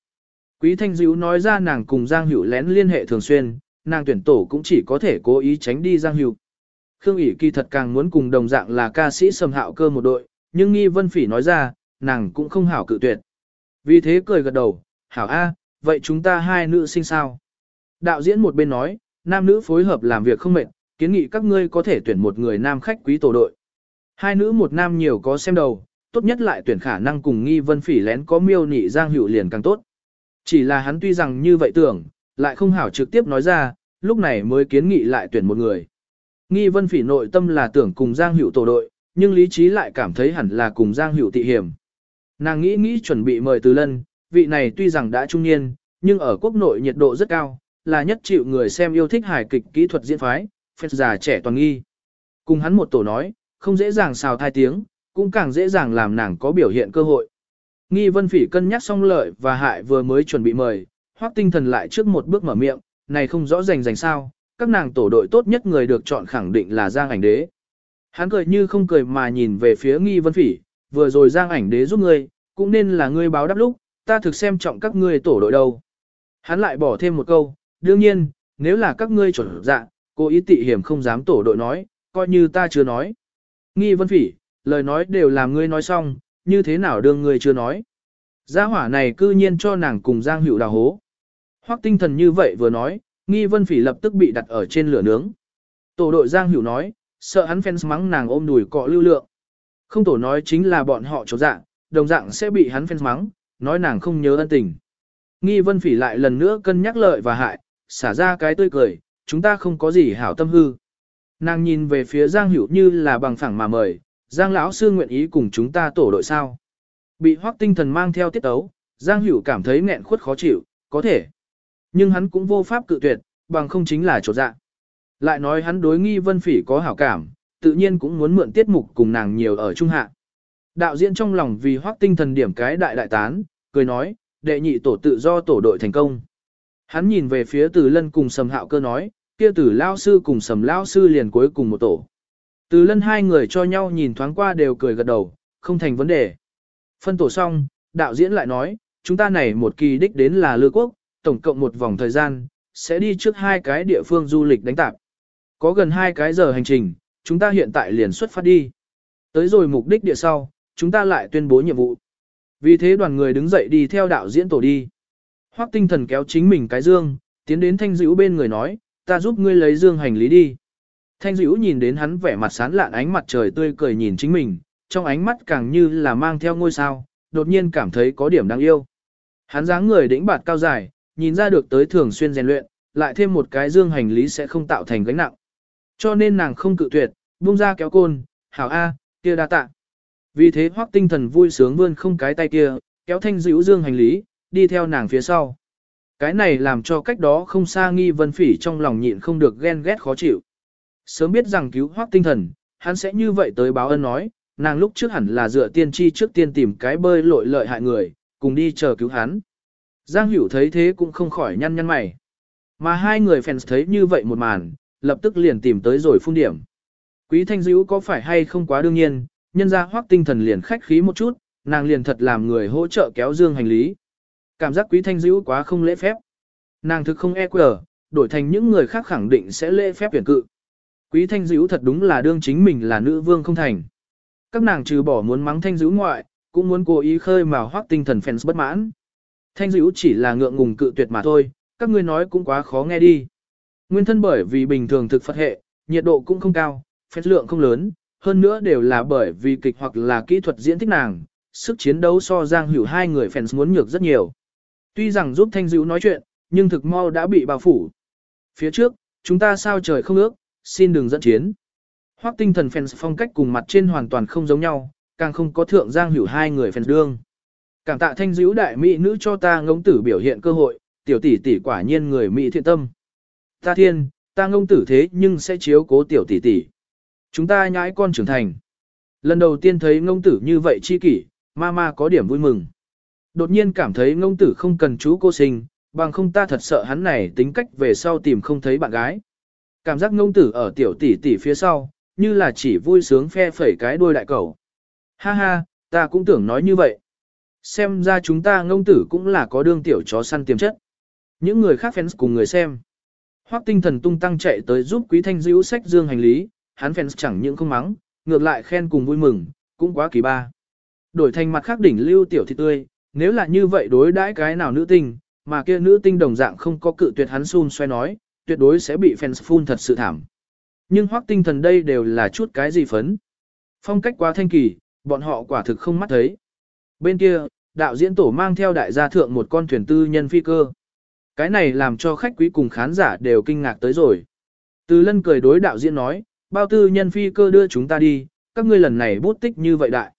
Quý thanh dữ nói ra nàng cùng Giang Hữu lén liên hệ thường xuyên, nàng tuyển tổ cũng chỉ có thể cố ý tránh đi Giang Hữu. Khương ỉ kỳ thật càng muốn cùng đồng dạng là ca sĩ sầm hạo cơ một đội, nhưng nghi vân phỉ nói ra, nàng cũng không hảo cự tuyệt. Vì thế cười gật đầu, hảo A, vậy chúng ta hai nữ sinh sao? Đạo diễn một bên nói, nam nữ phối hợp làm việc không mệt, kiến nghị các ngươi có thể tuyển một người nam khách quý tổ đội. Hai nữ một nam nhiều có xem đầu, tốt nhất lại tuyển khả năng cùng nghi vân phỉ lén có miêu nị giang hữu liền càng tốt. Chỉ là hắn tuy rằng như vậy tưởng, lại không hảo trực tiếp nói ra, lúc này mới kiến nghị lại tuyển một người. Nghi vân phỉ nội tâm là tưởng cùng giang hữu tổ đội, nhưng lý trí lại cảm thấy hẳn là cùng giang hữu tị hiểm. Nàng nghĩ nghĩ chuẩn bị mời từ lân, vị này tuy rằng đã trung niên, nhưng ở quốc nội nhiệt độ rất cao, là nhất chịu người xem yêu thích hài kịch kỹ thuật diễn phái, phép già trẻ toàn nghi. Cùng hắn một tổ nói, không dễ dàng xào thai tiếng, cũng càng dễ dàng làm nàng có biểu hiện cơ hội. Nghi vân phỉ cân nhắc xong lợi và hại vừa mới chuẩn bị mời, hoác tinh thần lại trước một bước mở miệng, này không rõ rành rành sao, các nàng tổ đội tốt nhất người được chọn khẳng định là Giang ảnh đế. Hắn cười như không cười mà nhìn về phía nghi vân phỉ, vừa rồi Giang ảnh đế giúp ngươi, cũng nên là ngươi báo đáp lúc, ta thực xem trọng các ngươi tổ đội đâu. Hắn lại bỏ thêm một câu, đương nhiên, nếu là các ngươi chuẩn dạ, cô ý tị hiểm không dám tổ đội nói, coi như ta chưa nói. Nghi vân phỉ, lời nói đều làm ngươi nói xong, như thế nào đương ngươi chưa nói. Gia hỏa này cư nhiên cho nàng cùng Giang Hữu đào hố. Hoắc tinh thần như vậy vừa nói, Nghi Vân Phỉ lập tức bị đặt ở trên lửa nướng. Tổ đội Giang Hữu nói, sợ hắn fans mắng nàng ôm đùi cọ lưu lượng. Không tổ nói chính là bọn họ chỗ dạng, đồng dạng sẽ bị hắn fans mắng, nói nàng không nhớ ân tình. Nghi Vân Phỉ lại lần nữa cân nhắc lợi và hại, xả ra cái tươi cười, chúng ta không có gì hảo tâm hư. Nàng nhìn về phía Giang Hữu như là bằng phẳng mà mời, Giang lão sư nguyện ý cùng chúng ta tổ đội sao. Bị hoác tinh thần mang theo tiết tấu, Giang Hữu cảm thấy nghẹn khuất khó chịu, có thể. Nhưng hắn cũng vô pháp cự tuyệt, bằng không chính là chỗ dạ. Lại nói hắn đối nghi vân phỉ có hảo cảm, tự nhiên cũng muốn mượn tiết mục cùng nàng nhiều ở trung hạ. Đạo diễn trong lòng vì hoác tinh thần điểm cái đại đại tán, cười nói, đệ nhị tổ tự do tổ đội thành công. Hắn nhìn về phía từ lân cùng sầm hạo cơ nói, kia tử lao sư cùng sầm lao sư liền cuối cùng một tổ. Từ lân hai người cho nhau nhìn thoáng qua đều cười gật đầu, không thành vấn đề. Phân tổ xong, đạo diễn lại nói, chúng ta này một kỳ đích đến là lư quốc, tổng cộng một vòng thời gian, sẽ đi trước hai cái địa phương du lịch đánh tạp. Có gần hai cái giờ hành trình, chúng ta hiện tại liền xuất phát đi. Tới rồi mục đích địa sau, chúng ta lại tuyên bố nhiệm vụ. Vì thế đoàn người đứng dậy đi theo đạo diễn tổ đi. Hoắc tinh thần kéo chính mình cái dương, tiến đến thanh dữ bên người nói, ta giúp ngươi lấy dương hành lý đi. Thanh dữ nhìn đến hắn vẻ mặt sán lạn ánh mặt trời tươi cười nhìn chính mình, trong ánh mắt càng như là mang theo ngôi sao, đột nhiên cảm thấy có điểm đáng yêu. Hắn dáng người đĩnh bạt cao dài, nhìn ra được tới thường xuyên rèn luyện, lại thêm một cái dương hành lý sẽ không tạo thành gánh nặng. Cho nên nàng không cự tuyệt, buông ra kéo côn, hảo A, kia đa tạ. Vì thế hoắc tinh thần vui sướng vươn không cái tay kia, kéo thanh dữ dương hành lý, đi theo nàng phía sau. Cái này làm cho cách đó không xa nghi vân phỉ trong lòng nhịn không được ghen ghét khó chịu. Sớm biết rằng cứu hoác tinh thần, hắn sẽ như vậy tới báo ân nói, nàng lúc trước hẳn là dựa tiên tri trước tiên tìm cái bơi lội lợi hại người, cùng đi chờ cứu hắn. Giang Hữu thấy thế cũng không khỏi nhăn nhăn mày. Mà hai người fans thấy như vậy một màn, lập tức liền tìm tới rồi phun điểm. Quý Thanh Dữ có phải hay không quá đương nhiên, nhân ra hoác tinh thần liền khách khí một chút, nàng liền thật làm người hỗ trợ kéo dương hành lý. Cảm giác Quý Thanh Dữ quá không lễ phép. Nàng thực không e quờ, đổi thành những người khác khẳng định sẽ lễ phép tuyển cự. Quý Thanh Dữ thật đúng là đương chính mình là nữ vương không thành. Các nàng trừ bỏ muốn mắng Thanh Dữ ngoại, cũng muốn cố ý khơi mà hoác tinh thần fans bất mãn. Thanh dữ chỉ là ngượng ngùng cự tuyệt mà thôi, các ngươi nói cũng quá khó nghe đi. Nguyên thân bởi vì bình thường thực phật hệ, nhiệt độ cũng không cao, phép lượng không lớn, hơn nữa đều là bởi vì kịch hoặc là kỹ thuật diễn thích nàng, sức chiến đấu so Giang Hữu hai người fans muốn nhược rất nhiều. Tuy rằng giúp Thanh Dữ nói chuyện, nhưng thực mau đã bị bao phủ. Phía trước, chúng ta sao trời không ước, xin đừng dẫn chiến. Hoắc tinh thần fans phong cách cùng mặt trên hoàn toàn không giống nhau, càng không có thượng Giang Hữu hai người fans đương. Cảm tạ thanh dữ đại mỹ nữ cho ta ngông tử biểu hiện cơ hội, tiểu tỷ tỷ quả nhiên người mỹ thiện tâm. Ta thiên, ta ngông tử thế nhưng sẽ chiếu cố tiểu tỷ tỷ. Chúng ta nhãi con trưởng thành. Lần đầu tiên thấy ngông tử như vậy chi kỷ, mama có điểm vui mừng. Đột nhiên cảm thấy ngông tử không cần chú cô sinh, bằng không ta thật sợ hắn này tính cách về sau tìm không thấy bạn gái. Cảm giác ngông tử ở tiểu tỷ tỷ phía sau, như là chỉ vui sướng phe phẩy cái đuôi đại cầu. Ha ha, ta cũng tưởng nói như vậy. Xem ra chúng ta ngông tử cũng là có đương tiểu chó săn tiềm chất. Những người khác fans cùng người xem. Hoắc tinh thần tung tăng chạy tới giúp quý thanh dữ sách dương hành lý, hắn fans chẳng những không mắng, ngược lại khen cùng vui mừng, cũng quá kỳ ba. Đổi thành mặt khác đỉnh lưu tiểu thị tươi, nếu là như vậy đối đãi cái nào nữ tinh, mà kia nữ tinh đồng dạng không có cự tuyệt hắn xun xoay nói, tuyệt đối sẽ bị fans phun thật sự thảm. Nhưng hoắc tinh thần đây đều là chút cái gì phấn. Phong cách quá thanh kỳ, bọn họ quả thực không mắt thấy. Bên kia, đạo diễn tổ mang theo đại gia thượng một con thuyền tư nhân phi cơ. Cái này làm cho khách quý cùng khán giả đều kinh ngạc tới rồi. Từ lân cười đối đạo diễn nói, bao tư nhân phi cơ đưa chúng ta đi, các ngươi lần này bút tích như vậy đại.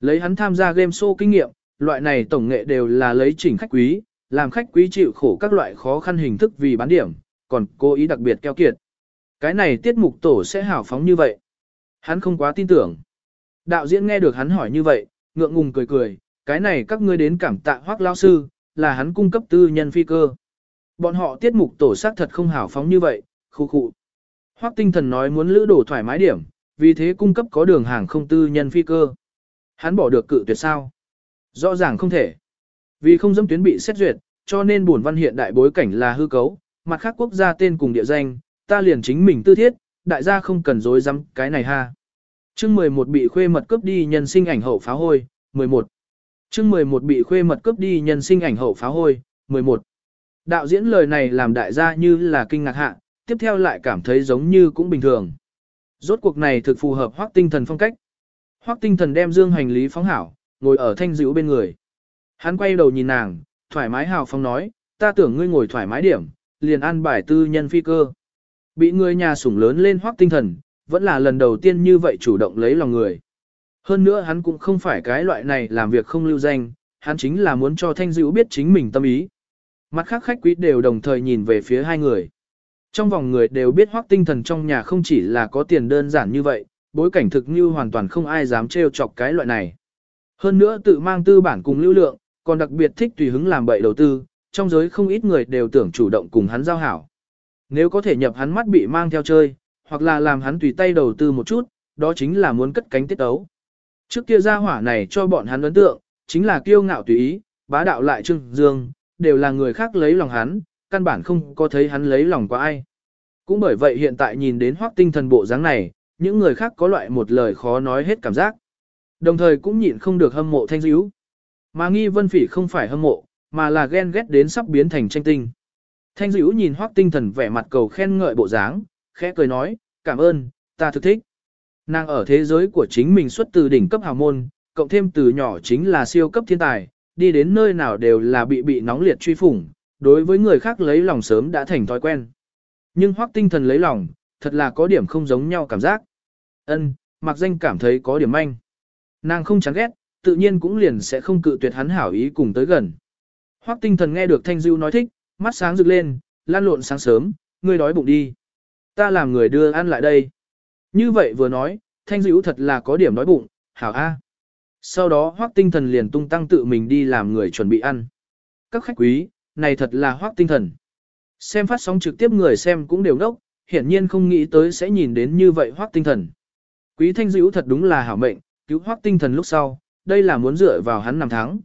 Lấy hắn tham gia game show kinh nghiệm, loại này tổng nghệ đều là lấy chỉnh khách quý, làm khách quý chịu khổ các loại khó khăn hình thức vì bán điểm, còn cố ý đặc biệt keo kiệt. Cái này tiết mục tổ sẽ hào phóng như vậy. Hắn không quá tin tưởng. Đạo diễn nghe được hắn hỏi như vậy, ngượng ngùng cười cười, cái này các ngươi đến cảm tạ hoác lao sư, là hắn cung cấp tư nhân phi cơ. Bọn họ tiết mục tổ sát thật không hào phóng như vậy, khu khụ. Hoắc tinh thần nói muốn lữ đổ thoải mái điểm, vì thế cung cấp có đường hàng không tư nhân phi cơ. Hắn bỏ được cự tuyệt sao? Rõ ràng không thể. Vì không dâm tuyến bị xét duyệt, cho nên buồn văn hiện đại bối cảnh là hư cấu, mặt khác quốc gia tên cùng địa danh, ta liền chính mình tư thiết, đại gia không cần dối rắm cái này ha. chương 11 bị khuê mật cướp đi nhân sinh ảnh hậu phá hôi, 11. chương 11 bị khuê mật cướp đi nhân sinh ảnh hậu phá hôi, 11. Đạo diễn lời này làm đại gia như là kinh ngạc hạ, tiếp theo lại cảm thấy giống như cũng bình thường. Rốt cuộc này thực phù hợp hoác tinh thần phong cách. Hoác tinh thần đem dương hành lý phóng hảo, ngồi ở thanh dữ bên người. Hắn quay đầu nhìn nàng, thoải mái hào phóng nói, ta tưởng ngươi ngồi thoải mái điểm, liền ăn bài tư nhân phi cơ. Bị người nhà sủng lớn lên hoác tinh thần, vẫn là lần đầu tiên như vậy chủ động lấy lòng người. Hơn nữa hắn cũng không phải cái loại này làm việc không lưu danh, hắn chính là muốn cho thanh dữ biết chính mình tâm ý. Mặt khác khách quý đều đồng thời nhìn về phía hai người. Trong vòng người đều biết hoác tinh thần trong nhà không chỉ là có tiền đơn giản như vậy, bối cảnh thực như hoàn toàn không ai dám trêu chọc cái loại này. Hơn nữa tự mang tư bản cùng lưu lượng, còn đặc biệt thích tùy hứng làm bậy đầu tư, trong giới không ít người đều tưởng chủ động cùng hắn giao hảo. Nếu có thể nhập hắn mắt bị mang theo chơi, hoặc là làm hắn tùy tay đầu tư một chút, đó chính là muốn cất cánh tiết ấu. Trước kia gia hỏa này cho bọn hắn ấn tượng, chính là kiêu ngạo tùy ý, bá đạo lại trưng dương, đều là người khác lấy lòng hắn, căn bản không có thấy hắn lấy lòng qua ai. Cũng bởi vậy hiện tại nhìn đến hoác tinh thần bộ dáng này, những người khác có loại một lời khó nói hết cảm giác. Đồng thời cũng nhịn không được hâm mộ thanh dữ. Mà nghi vân phỉ không phải hâm mộ, mà là ghen ghét đến sắp biến thành tranh tinh. Thanh dữ nhìn hoác tinh thần vẻ mặt cầu khen ngợi bộ dáng, khẽ cười nói, cảm ơn, ta thực thích. Nàng ở thế giới của chính mình xuất từ đỉnh cấp hào môn, cộng thêm từ nhỏ chính là siêu cấp thiên tài, đi đến nơi nào đều là bị bị nóng liệt truy phủng, đối với người khác lấy lòng sớm đã thành thói quen. Nhưng hoác tinh thần lấy lòng, thật là có điểm không giống nhau cảm giác. Ân, mặc danh cảm thấy có điểm manh. Nàng không chán ghét, tự nhiên cũng liền sẽ không cự tuyệt hắn hảo ý cùng tới gần. Hoắc tinh thần nghe được Thanh Dưu nói thích, mắt sáng rực lên, lan lộn sáng sớm, ngươi đói bụng đi. Ta làm người đưa ăn lại đây. Như vậy vừa nói, Thanh Dưu thật là có điểm đói bụng, hảo a. Sau đó Hoắc tinh thần liền tung tăng tự mình đi làm người chuẩn bị ăn. Các khách quý, này thật là Hoắc tinh thần. Xem phát sóng trực tiếp người xem cũng đều ngốc, hiển nhiên không nghĩ tới sẽ nhìn đến như vậy Hoắc tinh thần. Quý Thanh dữ thật đúng là hảo mệnh, cứu Hoắc tinh thần lúc sau, đây là muốn dựa vào hắn nằm thắng.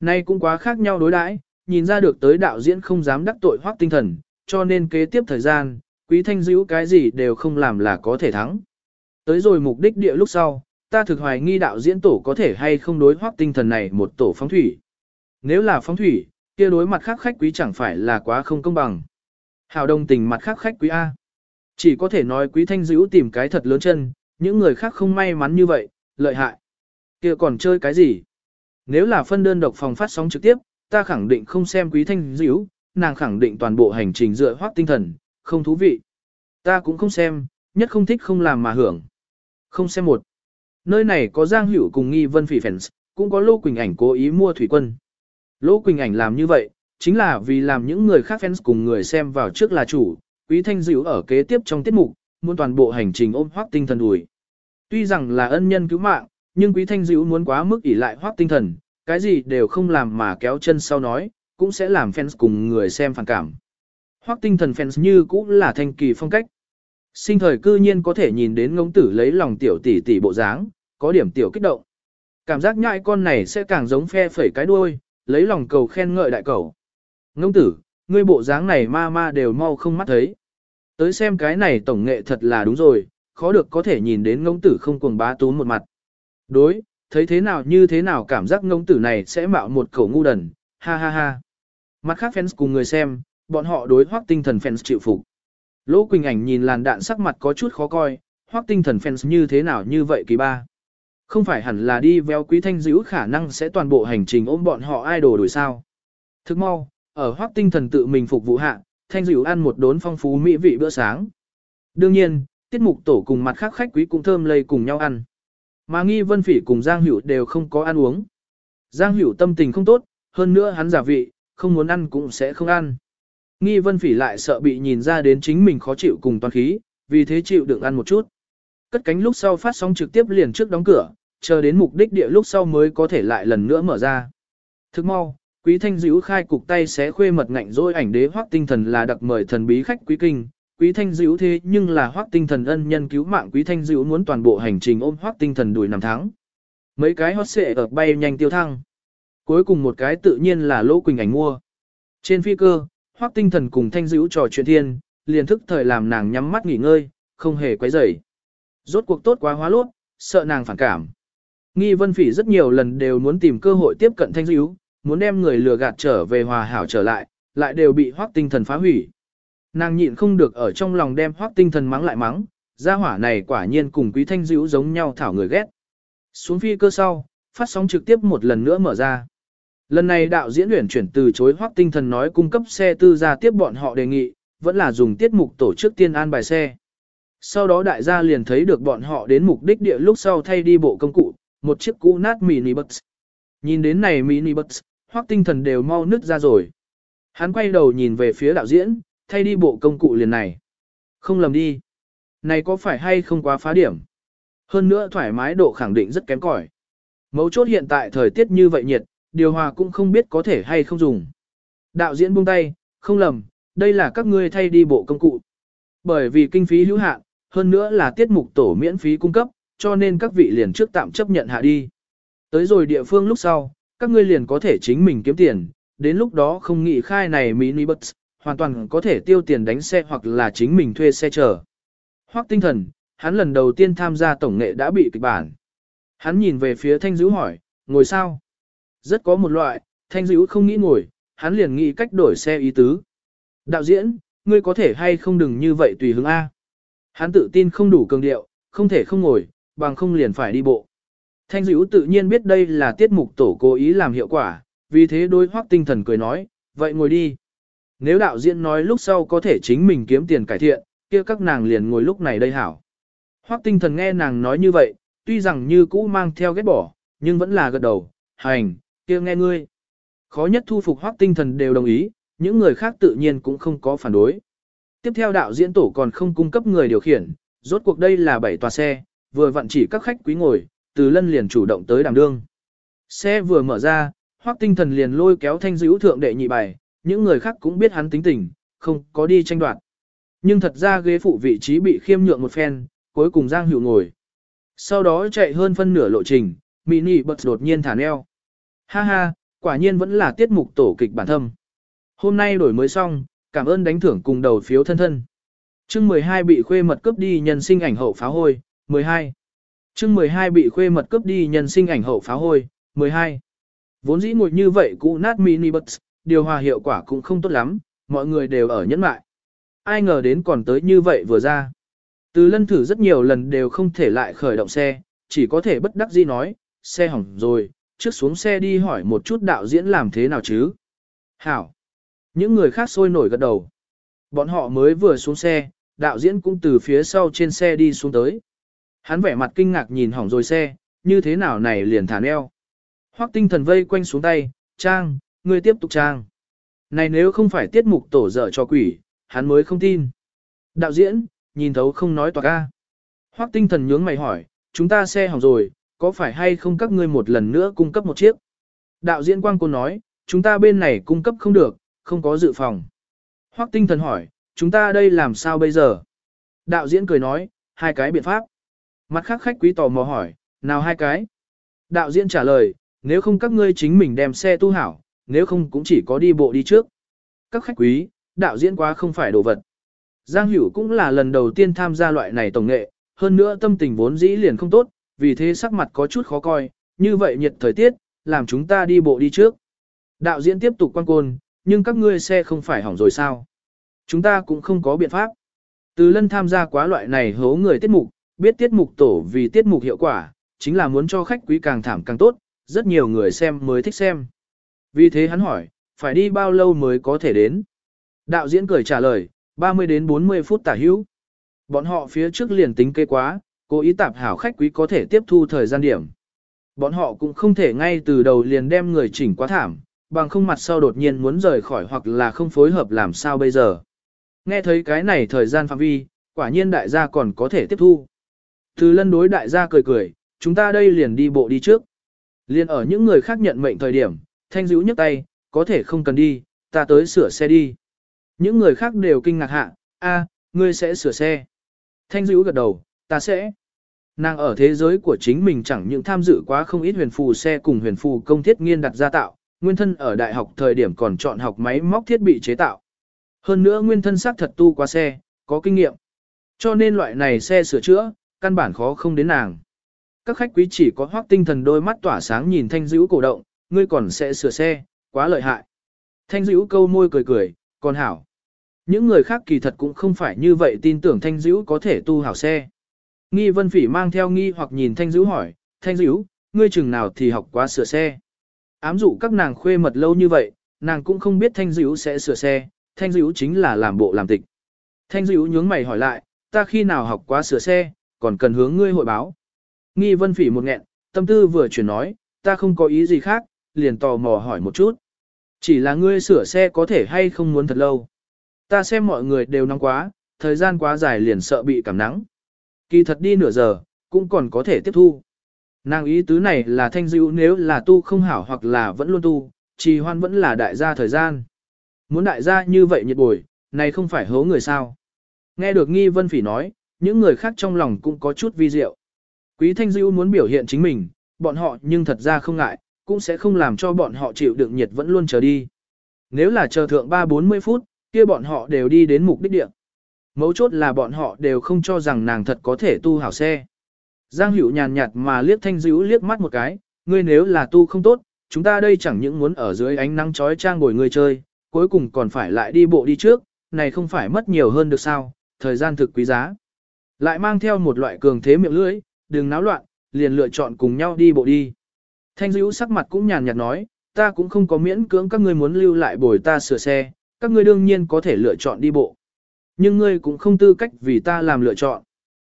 Nay cũng quá khác nhau đối đãi, nhìn ra được tới đạo diễn không dám đắc tội Hoắc tinh thần, cho nên kế tiếp thời gian, Quý Thanh dữ cái gì đều không làm là có thể thắng. Tới rồi mục đích địa lúc sau, ta thực hoài nghi đạo diễn tổ có thể hay không đối Hoắc tinh thần này một tổ phóng thủy. Nếu là phóng thủy, kia đối mặt khác khách quý chẳng phải là quá không công bằng. Hào đồng tình mặt khác khách quý A. Chỉ có thể nói quý thanh dữ tìm cái thật lớn chân, những người khác không may mắn như vậy, lợi hại. kia còn chơi cái gì? Nếu là phân đơn độc phòng phát sóng trực tiếp, ta khẳng định không xem quý thanh dữ, nàng khẳng định toàn bộ hành trình dựa hoác tinh thần, không thú vị. Ta cũng không xem, nhất không thích không làm mà hưởng. Không xem một. Nơi này có Giang Hữu cùng Nghi Vân Phỉ Fans, cũng có Lô Quỳnh Ảnh cố ý mua thủy quân. Lỗ Quỳnh Ảnh làm như vậy, chính là vì làm những người khác fans cùng người xem vào trước là chủ, Quý Thanh Dữ ở kế tiếp trong tiết mục, muốn toàn bộ hành trình ôm hoác tinh thần đùi. Tuy rằng là ân nhân cứu mạng, nhưng Quý Thanh Dữ muốn quá mức ỷ lại hoác tinh thần, cái gì đều không làm mà kéo chân sau nói, cũng sẽ làm fans cùng người xem phản cảm. Hoác tinh thần fans như cũng là thanh kỳ phong cách. Sinh thời cư nhiên có thể nhìn đến ngông tử lấy lòng tiểu tỷ tỷ bộ dáng, có điểm tiểu kích động. Cảm giác nhại con này sẽ càng giống phe phẩy cái đuôi, lấy lòng cầu khen ngợi đại cầu. Ngông tử, ngươi bộ dáng này ma ma đều mau không mắt thấy. Tới xem cái này tổng nghệ thật là đúng rồi, khó được có thể nhìn đến ngông tử không cuồng bá tún một mặt. Đối, thấy thế nào như thế nào cảm giác ngông tử này sẽ mạo một khẩu ngu đần, ha ha ha. Mặt khác fans cùng người xem, bọn họ đối hoác tinh thần fans chịu phục. Lỗ Quỳnh ảnh nhìn làn đạn sắc mặt có chút khó coi, hoác tinh thần fans như thế nào như vậy kỳ ba. Không phải hẳn là đi véo quý thanh dữ khả năng sẽ toàn bộ hành trình ôm bọn họ idol đổi sao. Thức mau, ở hoác tinh thần tự mình phục vụ hạ, thanh dữ ăn một đốn phong phú mỹ vị bữa sáng. Đương nhiên, tiết mục tổ cùng mặt khác khách quý cũng thơm lây cùng nhau ăn. Mà nghi vân phỉ cùng Giang Hữu đều không có ăn uống. Giang Hữu tâm tình không tốt, hơn nữa hắn giả vị, không muốn ăn cũng sẽ không ăn. Nghi vân phỉ lại sợ bị nhìn ra đến chính mình khó chịu cùng toàn khí, vì thế chịu đựng ăn một chút. Cất cánh lúc sau phát sóng trực tiếp liền trước đóng cửa, chờ đến mục đích địa lúc sau mới có thể lại lần nữa mở ra. Thức mau, Quý Thanh dữ khai cục tay xé khuê mật ngạnh dôi ảnh đế hoác tinh thần là đặc mời thần bí khách quý kinh. Quý Thanh dữ thế nhưng là hoác tinh thần ân nhân cứu mạng Quý Thanh dữ muốn toàn bộ hành trình ôm hoác tinh thần đuổi năm tháng. Mấy cái hot xệ ở bay nhanh tiêu thăng. Cuối cùng một cái tự nhiên là Lỗ Quỳnh ảnh mua. Trên phi cơ, hoác tinh thần cùng Thanh dữ trò chuyện thiên, liền thức thời làm nàng nhắm mắt nghỉ ngơi, không hề quấy rầy. Rốt cuộc tốt quá hóa lốt, sợ nàng phản cảm. Nghi Vân Phỉ rất nhiều lần đều muốn tìm cơ hội tiếp cận Thanh Diễu, muốn đem người lừa gạt trở về hòa hảo trở lại, lại đều bị hoác tinh thần phá hủy. Nàng nhịn không được ở trong lòng đem hoác tinh thần mắng lại mắng, gia hỏa này quả nhiên cùng quý thanh dữ giống nhau thảo người ghét. Xuống phi cơ sau, phát sóng trực tiếp một lần nữa mở ra. Lần này đạo diễn luyện chuyển từ chối hoác tinh thần nói cung cấp xe tư ra tiếp bọn họ đề nghị, vẫn là dùng tiết mục tổ chức tiên an bài xe. Sau đó đại gia liền thấy được bọn họ đến mục đích địa lúc sau thay đi bộ công cụ, một chiếc cũ nát mini bus. Nhìn đến này mini bus, hoắc tinh thần đều mau nứt ra rồi. Hắn quay đầu nhìn về phía đạo diễn, thay đi bộ công cụ liền này. Không lầm đi. Này có phải hay không quá phá điểm? Hơn nữa thoải mái độ khẳng định rất kém cỏi. Mấu chốt hiện tại thời tiết như vậy nhiệt, điều hòa cũng không biết có thể hay không dùng. Đạo diễn buông tay, không lầm, đây là các ngươi thay đi bộ công cụ. Bởi vì kinh phí hữu hạn, hơn nữa là tiết mục tổ miễn phí cung cấp, cho nên các vị liền trước tạm chấp nhận hạ đi. Tới rồi địa phương lúc sau, các ngươi liền có thể chính mình kiếm tiền, đến lúc đó không nghĩ khai này mini bus, hoàn toàn có thể tiêu tiền đánh xe hoặc là chính mình thuê xe chở. Hoắc tinh thần, hắn lần đầu tiên tham gia tổng nghệ đã bị kịch bản. Hắn nhìn về phía thanh dữ hỏi, ngồi sao? Rất có một loại, thanh dữ không nghĩ ngồi, hắn liền nghĩ cách đổi xe ý tứ. Đạo diễn, ngươi có thể hay không đừng như vậy tùy hứng A. Hắn tự tin không đủ cường điệu, không thể không ngồi, bằng không liền phải đi bộ. Thanh dữ tự nhiên biết đây là tiết mục tổ cố ý làm hiệu quả, vì thế đôi hoác tinh thần cười nói, vậy ngồi đi. Nếu đạo diễn nói lúc sau có thể chính mình kiếm tiền cải thiện, kia các nàng liền ngồi lúc này đây hảo. Hoác tinh thần nghe nàng nói như vậy, tuy rằng như cũ mang theo ghét bỏ, nhưng vẫn là gật đầu, hành, kia nghe ngươi. Khó nhất thu phục hoác tinh thần đều đồng ý, những người khác tự nhiên cũng không có phản đối. Tiếp theo đạo diễn tổ còn không cung cấp người điều khiển, rốt cuộc đây là bảy tòa xe, vừa vặn chỉ các khách quý ngồi, từ lân liền chủ động tới đàm đương. Xe vừa mở ra, hoác tinh thần liền lôi kéo thanh dữ thượng đệ nhị bài, những người khác cũng biết hắn tính tình, không có đi tranh đoạt. Nhưng thật ra ghế phụ vị trí bị khiêm nhượng một phen, cuối cùng Giang Hữu ngồi. Sau đó chạy hơn phân nửa lộ trình, mini bật đột nhiên thả neo. Ha ha, quả nhiên vẫn là tiết mục tổ kịch bản thâm. Hôm nay đổi mới xong, cảm ơn đánh thưởng cùng đầu phiếu thân thân. Chương 12 bị khuê mật cướp đi nhân sinh ảnh hậu phá hôi, 12. Chương 12 bị khuê mật cướp đi nhân sinh ảnh hậu phá hôi, 12. Vốn dĩ ngồi như vậy cũ nát mini bus, điều hòa hiệu quả cũng không tốt lắm, mọi người đều ở nhẫn mại. Ai ngờ đến còn tới như vậy vừa ra. Từ lân thử rất nhiều lần đều không thể lại khởi động xe, chỉ có thể bất đắc dĩ nói, xe hỏng rồi, trước xuống xe đi hỏi một chút đạo diễn làm thế nào chứ. Hảo. Những người khác sôi nổi gật đầu. Bọn họ mới vừa xuống xe, đạo diễn cũng từ phía sau trên xe đi xuống tới. Hắn vẻ mặt kinh ngạc nhìn hỏng rồi xe, như thế nào này liền thả neo. Hoắc tinh thần vây quanh xuống tay, trang, ngươi tiếp tục trang. Này nếu không phải tiết mục tổ dở cho quỷ, hắn mới không tin. Đạo diễn, nhìn thấu không nói toạc ca. Hoắc tinh thần nhướng mày hỏi, chúng ta xe hỏng rồi, có phải hay không các ngươi một lần nữa cung cấp một chiếc? Đạo diễn quang cô nói, chúng ta bên này cung cấp không được, không có dự phòng. Hoắc tinh thần hỏi, chúng ta đây làm sao bây giờ? Đạo diễn cười nói, hai cái biện pháp. Mặt khác khách quý tò mò hỏi, nào hai cái? Đạo diễn trả lời, nếu không các ngươi chính mình đem xe tu hảo, nếu không cũng chỉ có đi bộ đi trước. Các khách quý, đạo diễn quá không phải đồ vật. Giang Hữu cũng là lần đầu tiên tham gia loại này tổng nghệ, hơn nữa tâm tình vốn dĩ liền không tốt, vì thế sắc mặt có chút khó coi, như vậy nhiệt thời tiết, làm chúng ta đi bộ đi trước. Đạo diễn tiếp tục quan côn, nhưng các ngươi xe không phải hỏng rồi sao? Chúng ta cũng không có biện pháp. Từ lân tham gia quá loại này hố người tiết mục, biết tiết mục tổ vì tiết mục hiệu quả, chính là muốn cho khách quý càng thảm càng tốt, rất nhiều người xem mới thích xem. Vì thế hắn hỏi, phải đi bao lâu mới có thể đến? Đạo diễn cười trả lời, 30 đến 40 phút tả hữu. Bọn họ phía trước liền tính kê quá, cố ý tạp hảo khách quý có thể tiếp thu thời gian điểm. Bọn họ cũng không thể ngay từ đầu liền đem người chỉnh quá thảm, bằng không mặt sau đột nhiên muốn rời khỏi hoặc là không phối hợp làm sao bây giờ. Nghe thấy cái này thời gian phạm vi, quả nhiên đại gia còn có thể tiếp thu. Từ lân đối đại gia cười cười, chúng ta đây liền đi bộ đi trước. Liền ở những người khác nhận mệnh thời điểm, thanh dữ nhấc tay, có thể không cần đi, ta tới sửa xe đi. Những người khác đều kinh ngạc hạ, a, ngươi sẽ sửa xe. Thanh dữ gật đầu, ta sẽ. Nàng ở thế giới của chính mình chẳng những tham dự quá không ít huyền phù xe cùng huyền phù công thiết nghiên đặt ra tạo, nguyên thân ở đại học thời điểm còn chọn học máy móc thiết bị chế tạo. Hơn nữa nguyên thân xác thật tu qua xe, có kinh nghiệm. Cho nên loại này xe sửa chữa, căn bản khó không đến nàng. Các khách quý chỉ có hoác tinh thần đôi mắt tỏa sáng nhìn thanh dữ cổ động, ngươi còn sẽ sửa xe, quá lợi hại. Thanh dữ câu môi cười cười, còn hảo. Những người khác kỳ thật cũng không phải như vậy tin tưởng thanh dữ có thể tu hảo xe. Nghi vân phỉ mang theo nghi hoặc nhìn thanh dữ hỏi, thanh dữ, ngươi chừng nào thì học quá sửa xe. Ám dụ các nàng khuê mật lâu như vậy, nàng cũng không biết thanh dữ sẽ sửa xe, thanh dữ chính là làm bộ làm tịch. Thanh dữ nhướng mày hỏi lại, ta khi nào học quá sửa xe, còn cần hướng ngươi hội báo. Nghi vân phỉ một nghẹn, tâm tư vừa chuyển nói, ta không có ý gì khác, liền tò mò hỏi một chút. Chỉ là ngươi sửa xe có thể hay không muốn thật lâu. Ta xem mọi người đều nóng quá, thời gian quá dài liền sợ bị cảm nắng. Kỳ thật đi nửa giờ, cũng còn có thể tiếp thu. Nàng ý tứ này là thanh dịu nếu là tu không hảo hoặc là vẫn luôn tu, trì hoan vẫn là đại gia thời gian. Muốn đại gia như vậy nhiệt bồi, này không phải hố người sao. Nghe được nghi vân phỉ nói, những người khác trong lòng cũng có chút vi diệu. Quý thanh dịu muốn biểu hiện chính mình, bọn họ nhưng thật ra không ngại, cũng sẽ không làm cho bọn họ chịu đựng nhiệt vẫn luôn chờ đi. Nếu là chờ thượng 3-40 phút, kia bọn họ đều đi đến mục đích địa. Mấu chốt là bọn họ đều không cho rằng nàng thật có thể tu hảo xe. Giang Hữu nhàn nhạt mà liếc Thanh Dữu liếc mắt một cái, ngươi nếu là tu không tốt, chúng ta đây chẳng những muốn ở dưới ánh nắng chói trang ngồi người chơi, cuối cùng còn phải lại đi bộ đi trước, này không phải mất nhiều hơn được sao, thời gian thực quý giá. Lại mang theo một loại cường thế miệng lưỡi, đừng náo loạn, liền lựa chọn cùng nhau đi bộ đi. Thanh Dữu sắc mặt cũng nhàn nhạt nói, ta cũng không có miễn cưỡng các ngươi muốn lưu lại bồi ta sửa xe, các ngươi đương nhiên có thể lựa chọn đi bộ. Nhưng ngươi cũng không tư cách vì ta làm lựa chọn.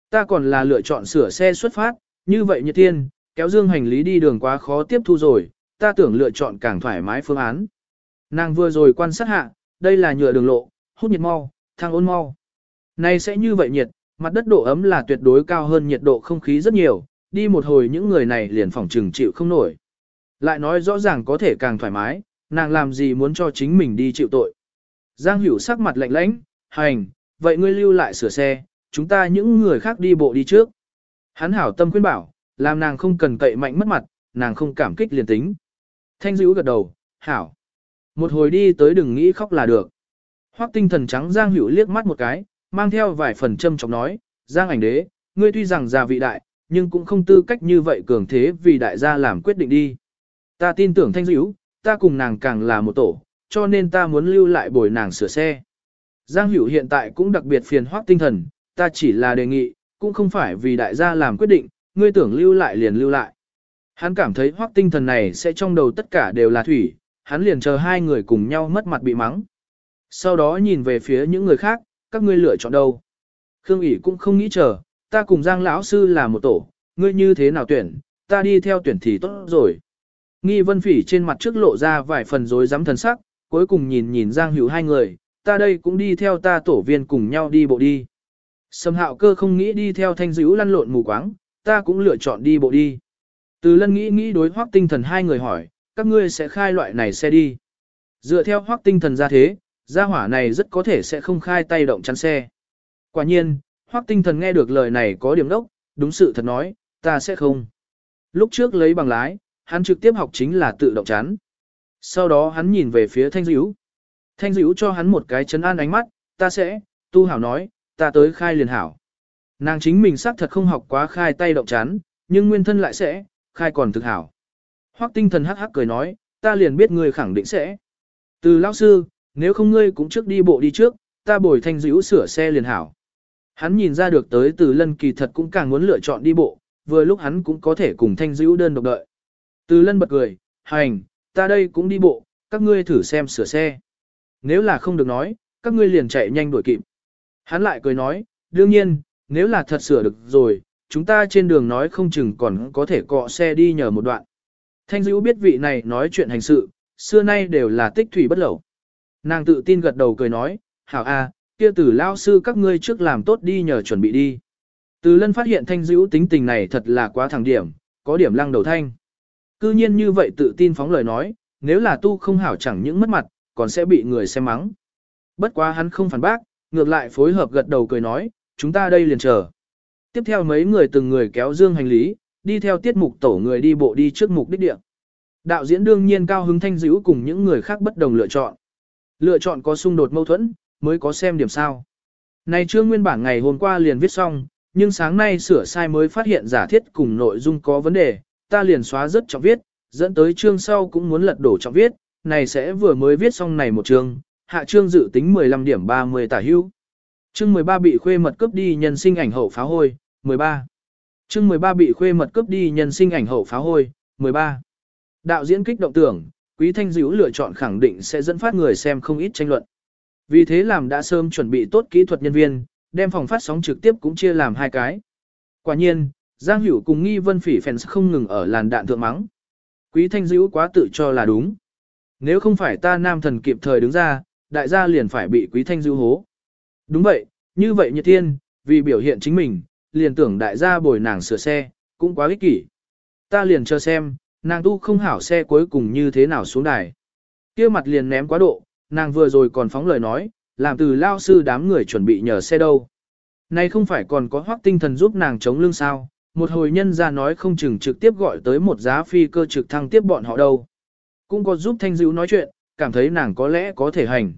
Ta còn là lựa chọn sửa xe xuất phát, như vậy như tiên, kéo dương hành lý đi đường quá khó tiếp thu rồi, ta tưởng lựa chọn càng thoải mái phương án. Nàng vừa rồi quan sát hạ, đây là nhựa đường lộ, hút nhiệt mau, thang ôn mau. Này sẽ như vậy nhiệt, mặt đất độ ấm là tuyệt đối cao hơn nhiệt độ không khí rất nhiều, đi một hồi những người này liền phòng trừng chịu không nổi. Lại nói rõ ràng có thể càng thoải mái, nàng làm gì muốn cho chính mình đi chịu tội. Giang Hữu sắc mặt lạnh lãnh, hành, vậy ngươi lưu lại sửa xe, chúng ta những người khác đi bộ đi trước. Hắn hảo tâm khuyên bảo, làm nàng không cần cậy mạnh mất mặt, nàng không cảm kích liền tính. Thanh dữ gật đầu, hảo. Một hồi đi tới đừng nghĩ khóc là được. Hoắc tinh thần trắng Giang Hữu liếc mắt một cái, mang theo vài phần châm chọc nói, Giang ảnh đế, ngươi tuy rằng già vị đại, nhưng cũng không tư cách như vậy cường thế vì đại gia làm quyết định đi. Ta tin tưởng thanh dữ, ta cùng nàng càng là một tổ, cho nên ta muốn lưu lại bồi nàng sửa xe. Giang Hữu hiện tại cũng đặc biệt phiền hoác tinh thần, ta chỉ là đề nghị, cũng không phải vì đại gia làm quyết định, ngươi tưởng lưu lại liền lưu lại. Hắn cảm thấy hoác tinh thần này sẽ trong đầu tất cả đều là thủy, hắn liền chờ hai người cùng nhau mất mặt bị mắng. Sau đó nhìn về phía những người khác, các ngươi lựa chọn đâu. Khương ỉ cũng không nghĩ chờ, ta cùng Giang lão sư là một tổ, ngươi như thế nào tuyển, ta đi theo tuyển thì tốt rồi. Nghi vân phỉ trên mặt trước lộ ra vài phần rối rắm thần sắc, cuối cùng nhìn nhìn Giang Hữu hai người, ta đây cũng đi theo ta tổ viên cùng nhau đi bộ đi. Sầm hạo cơ không nghĩ đi theo thanh dữ lăn lộn mù quáng, ta cũng lựa chọn đi bộ đi. Từ lân nghĩ nghĩ đối hoác tinh thần hai người hỏi, các ngươi sẽ khai loại này xe đi. Dựa theo hoác tinh thần ra thế, gia hỏa này rất có thể sẽ không khai tay động chắn xe. Quả nhiên, hoắc tinh thần nghe được lời này có điểm đốc, đúng sự thật nói, ta sẽ không. Lúc trước lấy bằng lái, hắn trực tiếp học chính là tự động chắn. Sau đó hắn nhìn về phía thanh dữ. Thanh dữ cho hắn một cái chấn an ánh mắt, ta sẽ, tu hảo nói, ta tới khai liền hảo. Nàng chính mình xác thật không học quá khai tay động chán, nhưng nguyên thân lại sẽ, khai còn thực hảo. Hoắc tinh thần hắc hắc cười nói, ta liền biết ngươi khẳng định sẽ. Từ lão sư, nếu không ngươi cũng trước đi bộ đi trước, ta bồi thanh dữ sửa xe liền hảo. Hắn nhìn ra được tới từ lân kỳ thật cũng càng muốn lựa chọn đi bộ, vừa lúc hắn cũng có thể cùng thanh dữ đơn độc đợi. Từ lân bật cười, hành, ta đây cũng đi bộ, các ngươi thử xem sửa xe. Nếu là không được nói, các ngươi liền chạy nhanh đuổi kịp. Hắn lại cười nói, đương nhiên, nếu là thật sửa được rồi, chúng ta trên đường nói không chừng còn có thể cọ xe đi nhờ một đoạn. Thanh dữ biết vị này nói chuyện hành sự, xưa nay đều là tích thủy bất lẩu. Nàng tự tin gật đầu cười nói, hảo a, kia tử lao sư các ngươi trước làm tốt đi nhờ chuẩn bị đi. Từ lân phát hiện thanh dữ tính tình này thật là quá thẳng điểm, có điểm lăng đầu thanh. Cư nhiên như vậy tự tin phóng lời nói, nếu là tu không hảo chẳng những mất mặt, còn sẽ bị người xem mắng. Bất quá hắn không phản bác, ngược lại phối hợp gật đầu cười nói, chúng ta đây liền chờ. Tiếp theo mấy người từng người kéo dương hành lý, đi theo tiết mục tổ người đi bộ đi trước mục đích địa. Đạo diễn đương nhiên cao hứng thanh dữ cùng những người khác bất đồng lựa chọn. Lựa chọn có xung đột mâu thuẫn, mới có xem điểm sao. Này chương nguyên bản ngày hôm qua liền viết xong, nhưng sáng nay sửa sai mới phát hiện giả thiết cùng nội dung có vấn đề, ta liền xóa rất trọng viết, dẫn tới chương sau cũng muốn lật đổ trọng viết, này sẽ vừa mới viết xong này một chương, hạ chương dự tính 15 điểm 30 tả hữu. Chương 13 bị khuê mật cướp đi nhân sinh ảnh hậu phá hôi, 13. Chương 13 bị khuê mật cướp đi nhân sinh ảnh hậu phá hôi, 13. Đạo diễn kích động tưởng, Quý Thanh Dữ lựa chọn khẳng định sẽ dẫn phát người xem không ít tranh luận. Vì thế làm đã sớm chuẩn bị tốt kỹ thuật nhân viên, đem phòng phát sóng trực tiếp cũng chia làm hai cái. Quả nhiên, Giang Hữu cùng Nghi Vân Phỉ fans không ngừng ở làn đạn thượng mắng. Quý Thanh Dữ quá tự cho là đúng. Nếu không phải ta nam thần kịp thời đứng ra, đại gia liền phải bị Quý Thanh Dữ hố. Đúng vậy, như vậy Nhật Thiên, vì biểu hiện chính mình, liền tưởng đại gia bồi nàng sửa xe, cũng quá ích kỷ. Ta liền chờ xem, nàng tu không hảo xe cuối cùng như thế nào xuống đài. kia mặt liền ném quá độ, nàng vừa rồi còn phóng lời nói, làm từ lao sư đám người chuẩn bị nhờ xe đâu. Này không phải còn có hoác tinh thần giúp nàng chống lưng sao, một hồi nhân ra nói không chừng trực tiếp gọi tới một giá phi cơ trực thăng tiếp bọn họ đâu. Cũng có giúp Thanh Dữ nói chuyện, cảm thấy nàng có lẽ có thể hành.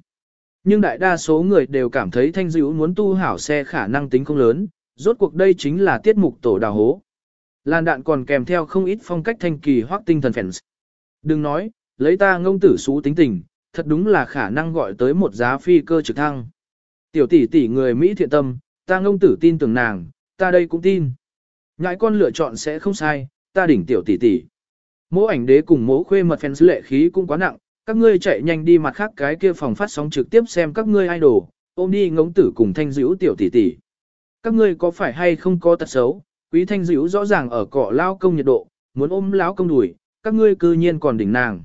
Nhưng đại đa số người đều cảm thấy Thanh Dữ muốn tu hảo xe khả năng tính không lớn, rốt cuộc đây chính là tiết mục tổ đào hố. Làn đạn còn kèm theo không ít phong cách thanh kỳ hoác tinh thần fans. Đừng nói, lấy ta ngông tử xú tính tình, thật đúng là khả năng gọi tới một giá phi cơ trực thăng. Tiểu tỷ tỷ người Mỹ thiện tâm, ta ngông tử tin tưởng nàng, ta đây cũng tin. Ngãi con lựa chọn sẽ không sai, ta đỉnh tiểu tỷ tỷ. Mỗ ảnh đế cùng mỗ khuê mật fans lệ khí cũng quá nặng, các ngươi chạy nhanh đi mặt khác cái kia phòng phát sóng trực tiếp xem các ngươi idol, ôm đi ngống tử cùng thanh dữ tiểu tỷ tỷ. Các ngươi có phải hay không có tật xấu, quý thanh Dữu rõ ràng ở cỏ lao công nhiệt độ, muốn ôm lão công đùi, các ngươi cư nhiên còn đỉnh nàng.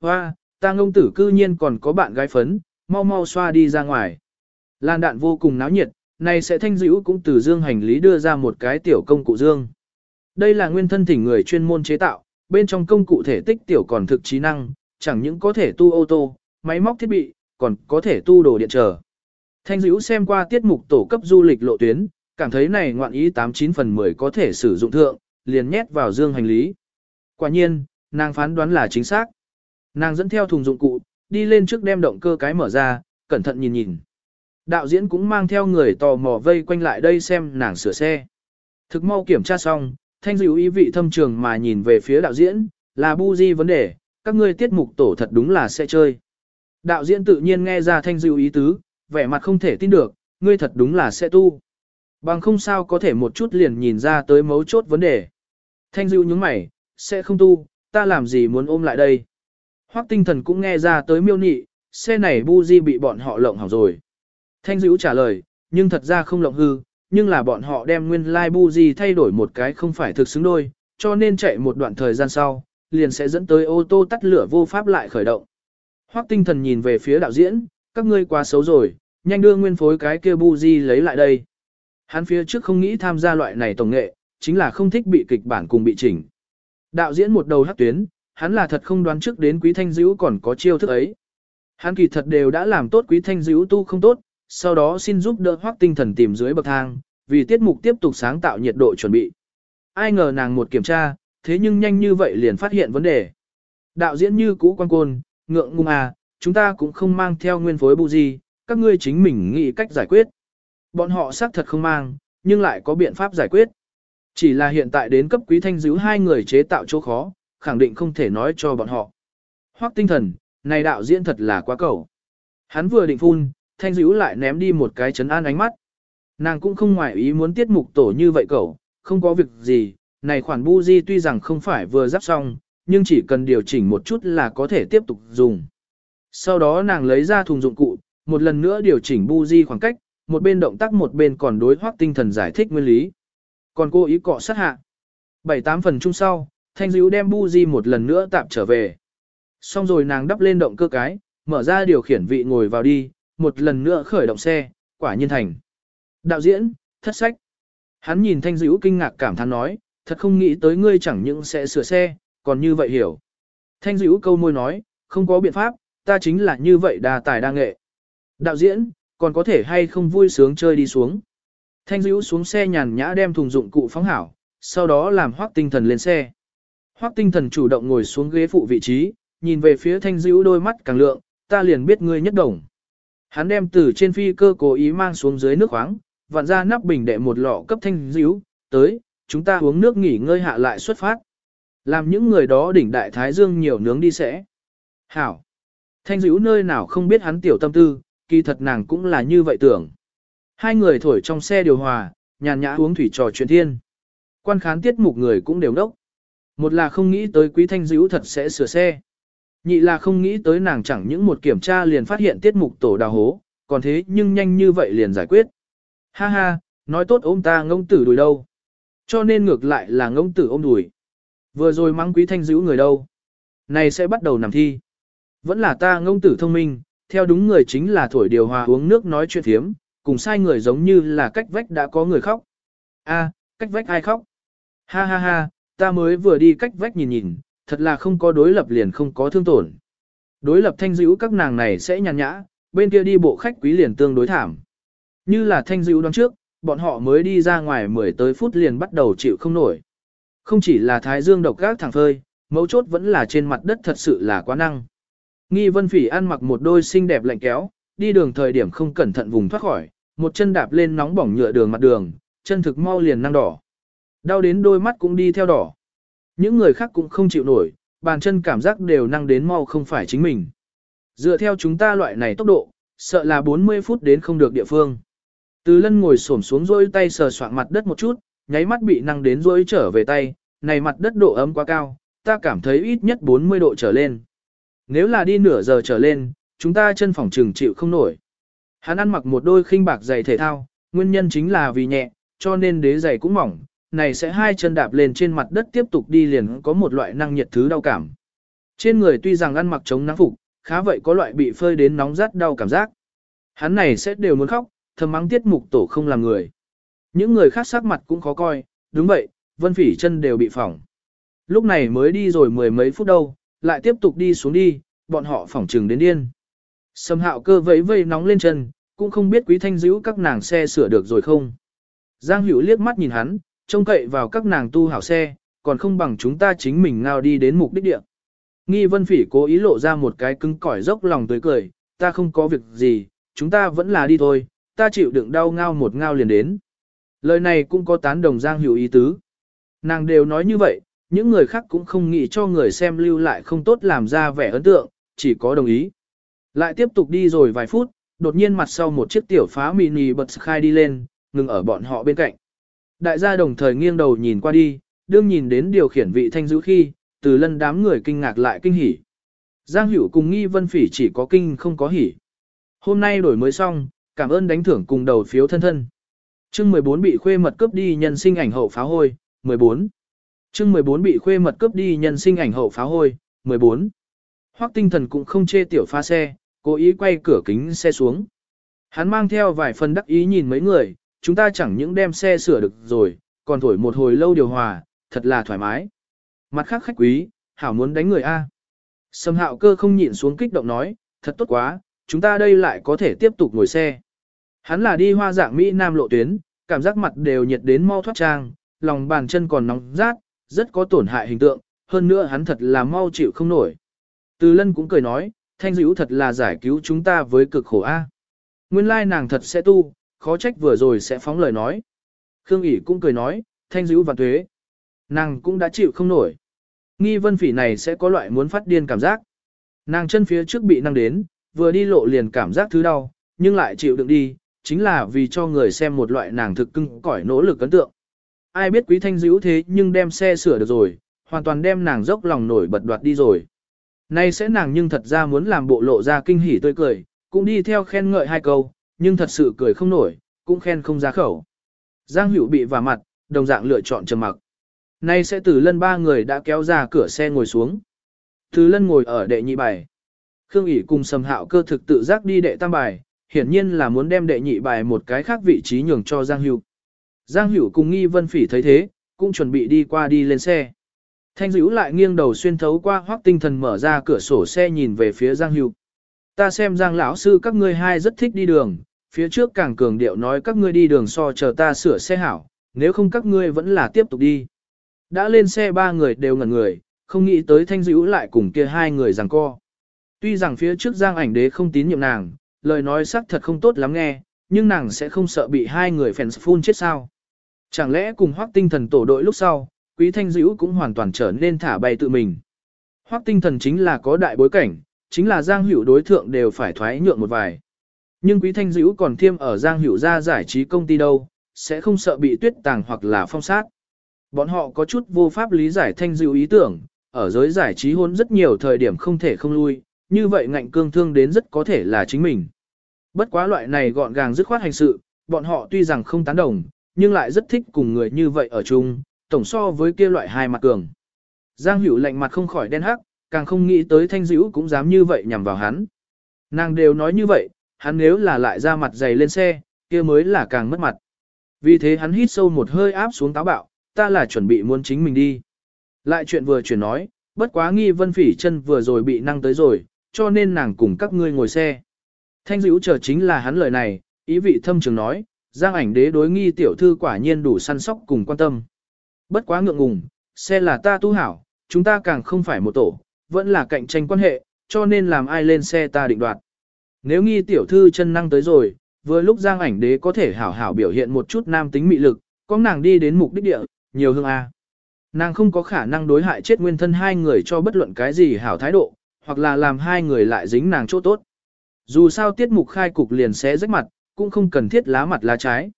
Hoa, ta ngông tử cư nhiên còn có bạn gái phấn, mau mau xoa đi ra ngoài. Lan đạn vô cùng náo nhiệt, này sẽ thanh Dữu cũng từ dương hành lý đưa ra một cái tiểu công cụ dương. Đây là nguyên thân thỉnh người chuyên môn chế tạo, bên trong công cụ thể tích tiểu còn thực trí năng, chẳng những có thể tu ô tô, máy móc thiết bị, còn có thể tu đồ điện trở. Thanh Dữu xem qua tiết mục tổ cấp du lịch lộ tuyến, cảm thấy này ngoạn ý 89 phần 10 có thể sử dụng thượng, liền nhét vào dương hành lý. Quả nhiên, nàng phán đoán là chính xác. Nàng dẫn theo thùng dụng cụ, đi lên trước đem động cơ cái mở ra, cẩn thận nhìn nhìn. Đạo diễn cũng mang theo người tò mò vây quanh lại đây xem nàng sửa xe. Thực mau kiểm tra xong, thanh dịu ý vị thâm trường mà nhìn về phía đạo diễn, là bu di vấn đề, các ngươi tiết mục tổ thật đúng là sẽ chơi. Đạo diễn tự nhiên nghe ra thanh dịu ý tứ, vẻ mặt không thể tin được, ngươi thật đúng là sẽ tu. Bằng không sao có thể một chút liền nhìn ra tới mấu chốt vấn đề. Thanh dịu nhướng mày, sẽ không tu, ta làm gì muốn ôm lại đây. Hoắc tinh thần cũng nghe ra tới miêu nị, xe này bu di bị bọn họ lộng hỏng rồi. Thanh dữ trả lời, nhưng thật ra không lộng hư, nhưng là bọn họ đem nguyên lai like bu di thay đổi một cái không phải thực xứng đôi, cho nên chạy một đoạn thời gian sau, liền sẽ dẫn tới ô tô tắt lửa vô pháp lại khởi động. Hoắc tinh thần nhìn về phía đạo diễn, các ngươi quá xấu rồi, nhanh đưa nguyên phối cái kia bu di lấy lại đây. Hắn phía trước không nghĩ tham gia loại này tổng nghệ, chính là không thích bị kịch bản cùng bị chỉnh. Đạo diễn một đầu hắc tuyến, hắn là thật không đoán trước đến quý thanh Dữu còn có chiêu thức ấy. Hắn kỳ thật đều đã làm tốt quý thanh Dữu tu không tốt, sau đó xin giúp đỡ hoác tinh thần tìm dưới bậc thang, vì tiết mục tiếp tục sáng tạo nhiệt độ chuẩn bị. Ai ngờ nàng một kiểm tra, thế nhưng nhanh như vậy liền phát hiện vấn đề. Đạo diễn như cũ quan côn, ngượng ngung à, chúng ta cũng không mang theo nguyên phối bu gì, các ngươi chính mình nghĩ cách giải quyết. Bọn họ xác thật không mang, nhưng lại có biện pháp giải quyết. Chỉ là hiện tại đến cấp quý thanh giữ hai người chế tạo chỗ khó, khẳng định không thể nói cho bọn họ. Hoắc tinh thần, này đạo diễn thật là quá cầu. Hắn vừa định phun, thanh dữ lại ném đi một cái chấn an ánh mắt. Nàng cũng không ngoại ý muốn tiết mục tổ như vậy cậu, không có việc gì, này khoản bu di tuy rằng không phải vừa giáp xong, nhưng chỉ cần điều chỉnh một chút là có thể tiếp tục dùng. Sau đó nàng lấy ra thùng dụng cụ, một lần nữa điều chỉnh bu di khoảng cách, một bên động tác một bên còn đối hoác tinh thần giải thích nguyên lý. Còn cô ý cọ sát hạ. bảy tám phần chung sau, thanh dữ đem bu di một lần nữa tạm trở về. Xong rồi nàng đắp lên động cơ cái, mở ra điều khiển vị ngồi vào đi, một lần nữa khởi động xe, quả nhiên thành. Đạo diễn, thất sách. Hắn nhìn thanh dữ kinh ngạc cảm thán nói, thật không nghĩ tới ngươi chẳng những sẽ sửa xe, còn như vậy hiểu. Thanh dữ câu môi nói, không có biện pháp, ta chính là như vậy đa tài đa nghệ. Đạo diễn, còn có thể hay không vui sướng chơi đi xuống. Thanh dữ xuống xe nhàn nhã đem thùng dụng cụ phóng hảo, sau đó làm hoác tinh thần lên xe. Hoác tinh thần chủ động ngồi xuống ghế phụ vị trí, nhìn về phía thanh dữ đôi mắt càng lượng, ta liền biết ngươi nhất đồng. Hắn đem từ trên phi cơ cố ý mang xuống dưới nước khoáng, vặn ra nắp bình đệ một lọ cấp thanh dữ, tới, chúng ta uống nước nghỉ ngơi hạ lại xuất phát. Làm những người đó đỉnh đại thái dương nhiều nướng đi sẽ. Hảo. Thanh dữ nơi nào không biết hắn tiểu tâm tư, kỳ thật nàng cũng là như vậy tưởng. Hai người thổi trong xe điều hòa, nhàn nhã uống thủy trò chuyện thiên. Quan khán tiết mục người cũng đều đốc. Một là không nghĩ tới quý thanh dữ thật sẽ sửa xe. Nhị là không nghĩ tới nàng chẳng những một kiểm tra liền phát hiện tiết mục tổ đào hố, còn thế nhưng nhanh như vậy liền giải quyết. Ha ha, nói tốt ôm ta ngông tử đùi đâu. Cho nên ngược lại là ngông tử ôm đùi. Vừa rồi mắng quý thanh dữ người đâu. Này sẽ bắt đầu nằm thi. Vẫn là ta ngông tử thông minh, theo đúng người chính là thổi điều hòa uống nước nói chuyện thiếm, cùng sai người giống như là cách vách đã có người khóc. A, cách vách ai khóc? Ha ha ha, ta mới vừa đi cách vách nhìn nhìn, thật là không có đối lập liền không có thương tổn. Đối lập thanh dữ các nàng này sẽ nhàn nhã, bên kia đi bộ khách quý liền tương đối thảm. Như là thanh dữ đoán trước, bọn họ mới đi ra ngoài 10 tới phút liền bắt đầu chịu không nổi. Không chỉ là thái dương độc gác thẳng phơi, mấu chốt vẫn là trên mặt đất thật sự là quá năng. Nghi vân phỉ ăn mặc một đôi xinh đẹp lạnh kéo, đi đường thời điểm không cẩn thận vùng thoát khỏi, một chân đạp lên nóng bỏng nhựa đường mặt đường, chân thực mau liền năng đỏ. Đau đến đôi mắt cũng đi theo đỏ. Những người khác cũng không chịu nổi, bàn chân cảm giác đều năng đến mau không phải chính mình. Dựa theo chúng ta loại này tốc độ, sợ là 40 phút đến không được địa phương. Từ lân ngồi xổm xuống rôi tay sờ soạn mặt đất một chút, nháy mắt bị năng đến rôi trở về tay, này mặt đất độ ấm quá cao, ta cảm thấy ít nhất 40 độ trở lên. Nếu là đi nửa giờ trở lên, chúng ta chân phòng trường chịu không nổi. Hắn ăn mặc một đôi khinh bạc giày thể thao, nguyên nhân chính là vì nhẹ, cho nên đế giày cũng mỏng, này sẽ hai chân đạp lên trên mặt đất tiếp tục đi liền có một loại năng nhiệt thứ đau cảm. Trên người tuy rằng ăn mặc chống nắng phục, khá vậy có loại bị phơi đến nóng rát đau cảm giác. Hắn này sẽ đều muốn khóc, thầm mắng tiết mục tổ không làm người. Những người khác sắc mặt cũng khó coi, đúng vậy, vân phỉ chân đều bị phỏng. Lúc này mới đi rồi mười mấy phút đâu, lại tiếp tục đi xuống đi, bọn họ phỏng trừng đến điên. Sầm hạo cơ vẫy vây nóng lên chân, cũng không biết quý thanh dữ các nàng xe sửa được rồi không. Giang hữu liếc mắt nhìn hắn, trông cậy vào các nàng tu hảo xe, còn không bằng chúng ta chính mình ngao đi đến mục đích địa. Nghi vân phỉ cố ý lộ ra một cái cứng cỏi dốc lòng tươi cười, ta không có việc gì, chúng ta vẫn là đi thôi, ta chịu đựng đau ngao một ngao liền đến. Lời này cũng có tán đồng Giang Hữu ý tứ. Nàng đều nói như vậy, những người khác cũng không nghĩ cho người xem lưu lại không tốt làm ra vẻ ấn tượng, chỉ có đồng ý. Lại tiếp tục đi rồi vài phút, đột nhiên mặt sau một chiếc tiểu phá mini bật khai đi lên, ngừng ở bọn họ bên cạnh. Đại gia đồng thời nghiêng đầu nhìn qua đi, đương nhìn đến điều khiển vị thanh dữ khi, từ lân đám người kinh ngạc lại kinh hỉ. Giang Hữu cùng Nghi Vân Phỉ chỉ có kinh không có hỉ. Hôm nay đổi mới xong, cảm ơn đánh thưởng cùng đầu phiếu thân thân. Chương 14 bị khuê mật cướp đi nhân sinh ảnh hậu pháo hôi, 14. Chương 14 bị khuê mật cướp đi nhân sinh ảnh hậu pháo hôi, 14. Hoắc tinh thần cũng không chê tiểu pha xe, cố ý quay cửa kính xe xuống. Hắn mang theo vài phần đắc ý nhìn mấy người, chúng ta chẳng những đem xe sửa được rồi, còn thổi một hồi lâu điều hòa, thật là thoải mái. Mặt khác khách quý, hảo muốn đánh người A. Sầm hạo cơ không nhịn xuống kích động nói, thật tốt quá, chúng ta đây lại có thể tiếp tục ngồi xe. Hắn là đi hoa dạng Mỹ Nam lộ tuyến, cảm giác mặt đều nhiệt đến mau thoát trang, lòng bàn chân còn nóng rát, rất có tổn hại hình tượng, hơn nữa hắn thật là mau chịu không nổi. Từ lân cũng cười nói, thanh dữ thật là giải cứu chúng ta với cực khổ A. Nguyên lai nàng thật sẽ tu, khó trách vừa rồi sẽ phóng lời nói. Khương ỉ cũng cười nói, thanh dữ và tuế. Nàng cũng đã chịu không nổi. Nghi vân phỉ này sẽ có loại muốn phát điên cảm giác. Nàng chân phía trước bị năng đến, vừa đi lộ liền cảm giác thứ đau, nhưng lại chịu đựng đi, chính là vì cho người xem một loại nàng thực cưng cỏi nỗ lực ấn tượng. Ai biết quý thanh dữ thế nhưng đem xe sửa được rồi, hoàn toàn đem nàng dốc lòng nổi bật đoạt đi rồi. Nay sẽ nàng nhưng thật ra muốn làm bộ lộ ra kinh hỉ tươi cười, cũng đi theo khen ngợi hai câu, nhưng thật sự cười không nổi, cũng khen không ra khẩu. Giang Hữu bị vả mặt, đồng dạng lựa chọn trầm mặc. Nay sẽ từ lân ba người đã kéo ra cửa xe ngồi xuống. Từ lân ngồi ở đệ nhị bài. Khương ỉ cùng sầm hạo cơ thực tự giác đi đệ tam bài, hiển nhiên là muốn đem đệ nhị bài một cái khác vị trí nhường cho Giang Hữu. Giang Hữu cùng nghi vân phỉ thấy thế, cũng chuẩn bị đi qua đi lên xe. Thanh Dữu lại nghiêng đầu xuyên thấu qua hoắc tinh thần mở ra cửa sổ xe nhìn về phía Giang Hữu. Ta xem Giang lão sư các ngươi hai rất thích đi đường, phía trước càng cường điệu nói các ngươi đi đường so chờ ta sửa xe hảo, nếu không các ngươi vẫn là tiếp tục đi. Đã lên xe ba người đều ngẩn người, không nghĩ tới thanh Dữu lại cùng kia hai người giằng co. Tuy rằng phía trước Giang ảnh đế không tín nhiệm nàng, lời nói sắc thật không tốt lắm nghe, nhưng nàng sẽ không sợ bị hai người phèn phun chết sao. Chẳng lẽ cùng hoác tinh thần tổ đội lúc sau, quý thanh dữ cũng hoàn toàn trở nên thả bay tự mình. Hoác tinh thần chính là có đại bối cảnh, chính là Giang Hữu đối thượng đều phải thoái nhượng một vài. Nhưng Quý Thanh Dữ còn thiêm ở Giang Hữu ra giải trí công ty đâu, sẽ không sợ bị tuyết tàng hoặc là phong sát. Bọn họ có chút vô pháp lý giải Thanh Dữ ý tưởng, ở giới giải trí hôn rất nhiều thời điểm không thể không lui, như vậy ngạnh cương thương đến rất có thể là chính mình. Bất quá loại này gọn gàng dứt khoát hành sự, bọn họ tuy rằng không tán đồng, nhưng lại rất thích cùng người như vậy ở chung, tổng so với kia loại hai mặt cường. Giang Hữu lạnh mặt không khỏi đen hắc, càng không nghĩ tới Thanh Dữ cũng dám như vậy nhằm vào hắn. Nàng đều nói như vậy, hắn nếu là lại ra mặt dày lên xe, kia mới là càng mất mặt. Vì thế hắn hít sâu một hơi áp xuống táo bạo, ta là chuẩn bị muốn chính mình đi. Lại chuyện vừa chuyển nói, bất quá nghi vân phỉ chân vừa rồi bị năng tới rồi, cho nên nàng cùng các ngươi ngồi xe. Thanh dữ chờ chính là hắn lời này, ý vị thâm trường nói, giang ảnh đế đối nghi tiểu thư quả nhiên đủ săn sóc cùng quan tâm. Bất quá ngượng ngùng, xe là ta tu hảo, chúng ta càng không phải một tổ, vẫn là cạnh tranh quan hệ, cho nên làm ai lên xe ta định đoạt. Nếu nghi tiểu thư chân năng tới rồi, vừa lúc giang ảnh đế có thể hảo hảo biểu hiện một chút nam tính mị lực, có nàng đi đến mục đích địa, nhiều hương A. Nàng không có khả năng đối hại chết nguyên thân hai người cho bất luận cái gì hảo thái độ, hoặc là làm hai người lại dính nàng chỗ tốt. Dù sao tiết mục khai cục liền sẽ rách mặt, cũng không cần thiết lá mặt lá trái.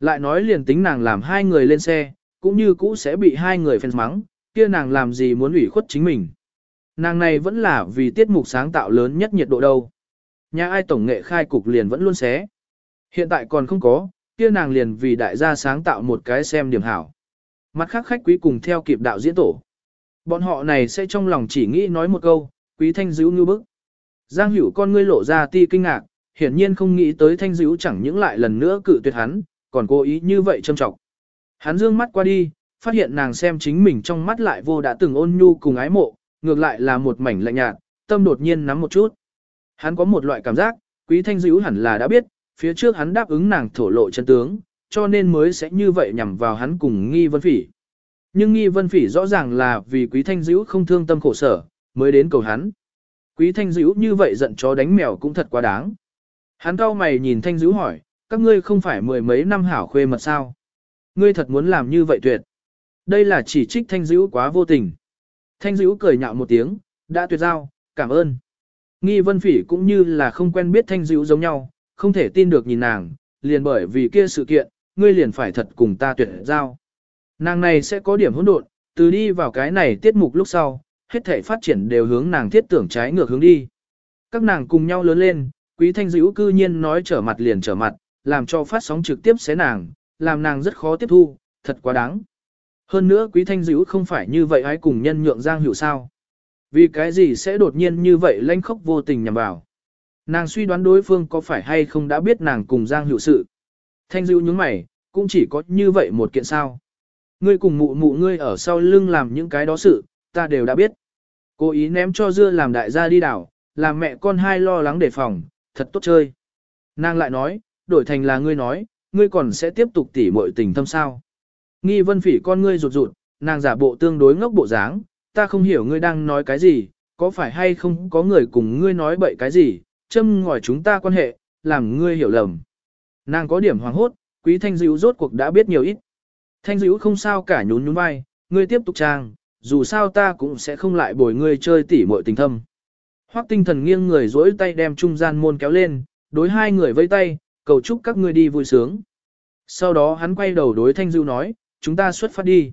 Lại nói liền tính nàng làm hai người lên xe, cũng như cũ sẽ bị hai người phèn mắng, kia nàng làm gì muốn ủy khuất chính mình. Nàng này vẫn là vì tiết mục sáng tạo lớn nhất nhiệt độ đâu. Nhà ai tổng nghệ khai cục liền vẫn luôn xé. Hiện tại còn không có, kia nàng liền vì đại gia sáng tạo một cái xem điểm hảo. Mặt khác khách quý cùng theo kịp đạo diễn tổ. Bọn họ này sẽ trong lòng chỉ nghĩ nói một câu, quý thanh dữ như bức. Giang hữu con ngươi lộ ra ti kinh ngạc, hiển nhiên không nghĩ tới thanh dữ chẳng những lại lần nữa cự tuyệt hắn, còn cố ý như vậy châm trọng. Hắn dương mắt qua đi, phát hiện nàng xem chính mình trong mắt lại vô đã từng ôn nhu cùng ái mộ, ngược lại là một mảnh lạnh nhạt, tâm đột nhiên nắm một chút. Hắn có một loại cảm giác, quý thanh dữ hẳn là đã biết, phía trước hắn đáp ứng nàng thổ lộ chân tướng, cho nên mới sẽ như vậy nhằm vào hắn cùng nghi vân phỉ. Nhưng nghi vân phỉ rõ ràng là vì quý thanh dữ không thương tâm khổ sở, mới đến cầu hắn. Quý thanh dữ như vậy giận chó đánh mèo cũng thật quá đáng. Hắn cau mày nhìn thanh dữ hỏi, các ngươi không phải mười mấy năm hảo khuê mật sao? Ngươi thật muốn làm như vậy tuyệt. Đây là chỉ trích thanh dữ quá vô tình. Thanh dữ cười nhạo một tiếng, đã tuyệt giao, cảm ơn. Nghi vân phỉ cũng như là không quen biết thanh dữ giống nhau, không thể tin được nhìn nàng, liền bởi vì kia sự kiện, ngươi liền phải thật cùng ta tuyệt giao. Nàng này sẽ có điểm hỗn độn, từ đi vào cái này tiết mục lúc sau, hết thể phát triển đều hướng nàng thiết tưởng trái ngược hướng đi. Các nàng cùng nhau lớn lên, quý thanh dữ cư nhiên nói trở mặt liền trở mặt, làm cho phát sóng trực tiếp xé nàng, làm nàng rất khó tiếp thu, thật quá đáng. Hơn nữa quý thanh dữ không phải như vậy ai cùng nhân nhượng giang Hữu sao. Vì cái gì sẽ đột nhiên như vậy lanh khốc vô tình nhằm vào. Nàng suy đoán đối phương có phải hay không đã biết nàng cùng giang Hữu sự. Thanh dữ nhướng mày, cũng chỉ có như vậy một kiện sao. Ngươi cùng mụ mụ ngươi ở sau lưng làm những cái đó sự, ta đều đã biết. Cố ý ném cho dưa làm đại gia đi đảo, làm mẹ con hai lo lắng đề phòng, thật tốt chơi. Nàng lại nói, đổi thành là ngươi nói, ngươi còn sẽ tiếp tục tỉ muội tình thâm sao. Nghi vân phỉ con ngươi rụt rụt, nàng giả bộ tương đối ngốc bộ dáng, ta không hiểu ngươi đang nói cái gì, có phải hay không có người cùng ngươi nói bậy cái gì, châm ngòi chúng ta quan hệ, làm ngươi hiểu lầm. Nàng có điểm hoàng hốt, quý thanh dữ rốt cuộc đã biết nhiều ít. Thanh dữ không sao cả nhún nhún vai, ngươi tiếp tục trang, dù sao ta cũng sẽ không lại bồi ngươi chơi tỉ muội tình thâm. Hoắc tinh thần nghiêng người dỗi tay đem trung gian môn kéo lên, đối hai người vây tay, cầu chúc các ngươi đi vui sướng. Sau đó hắn quay đầu đối Thanh Dữ nói, chúng ta xuất phát đi.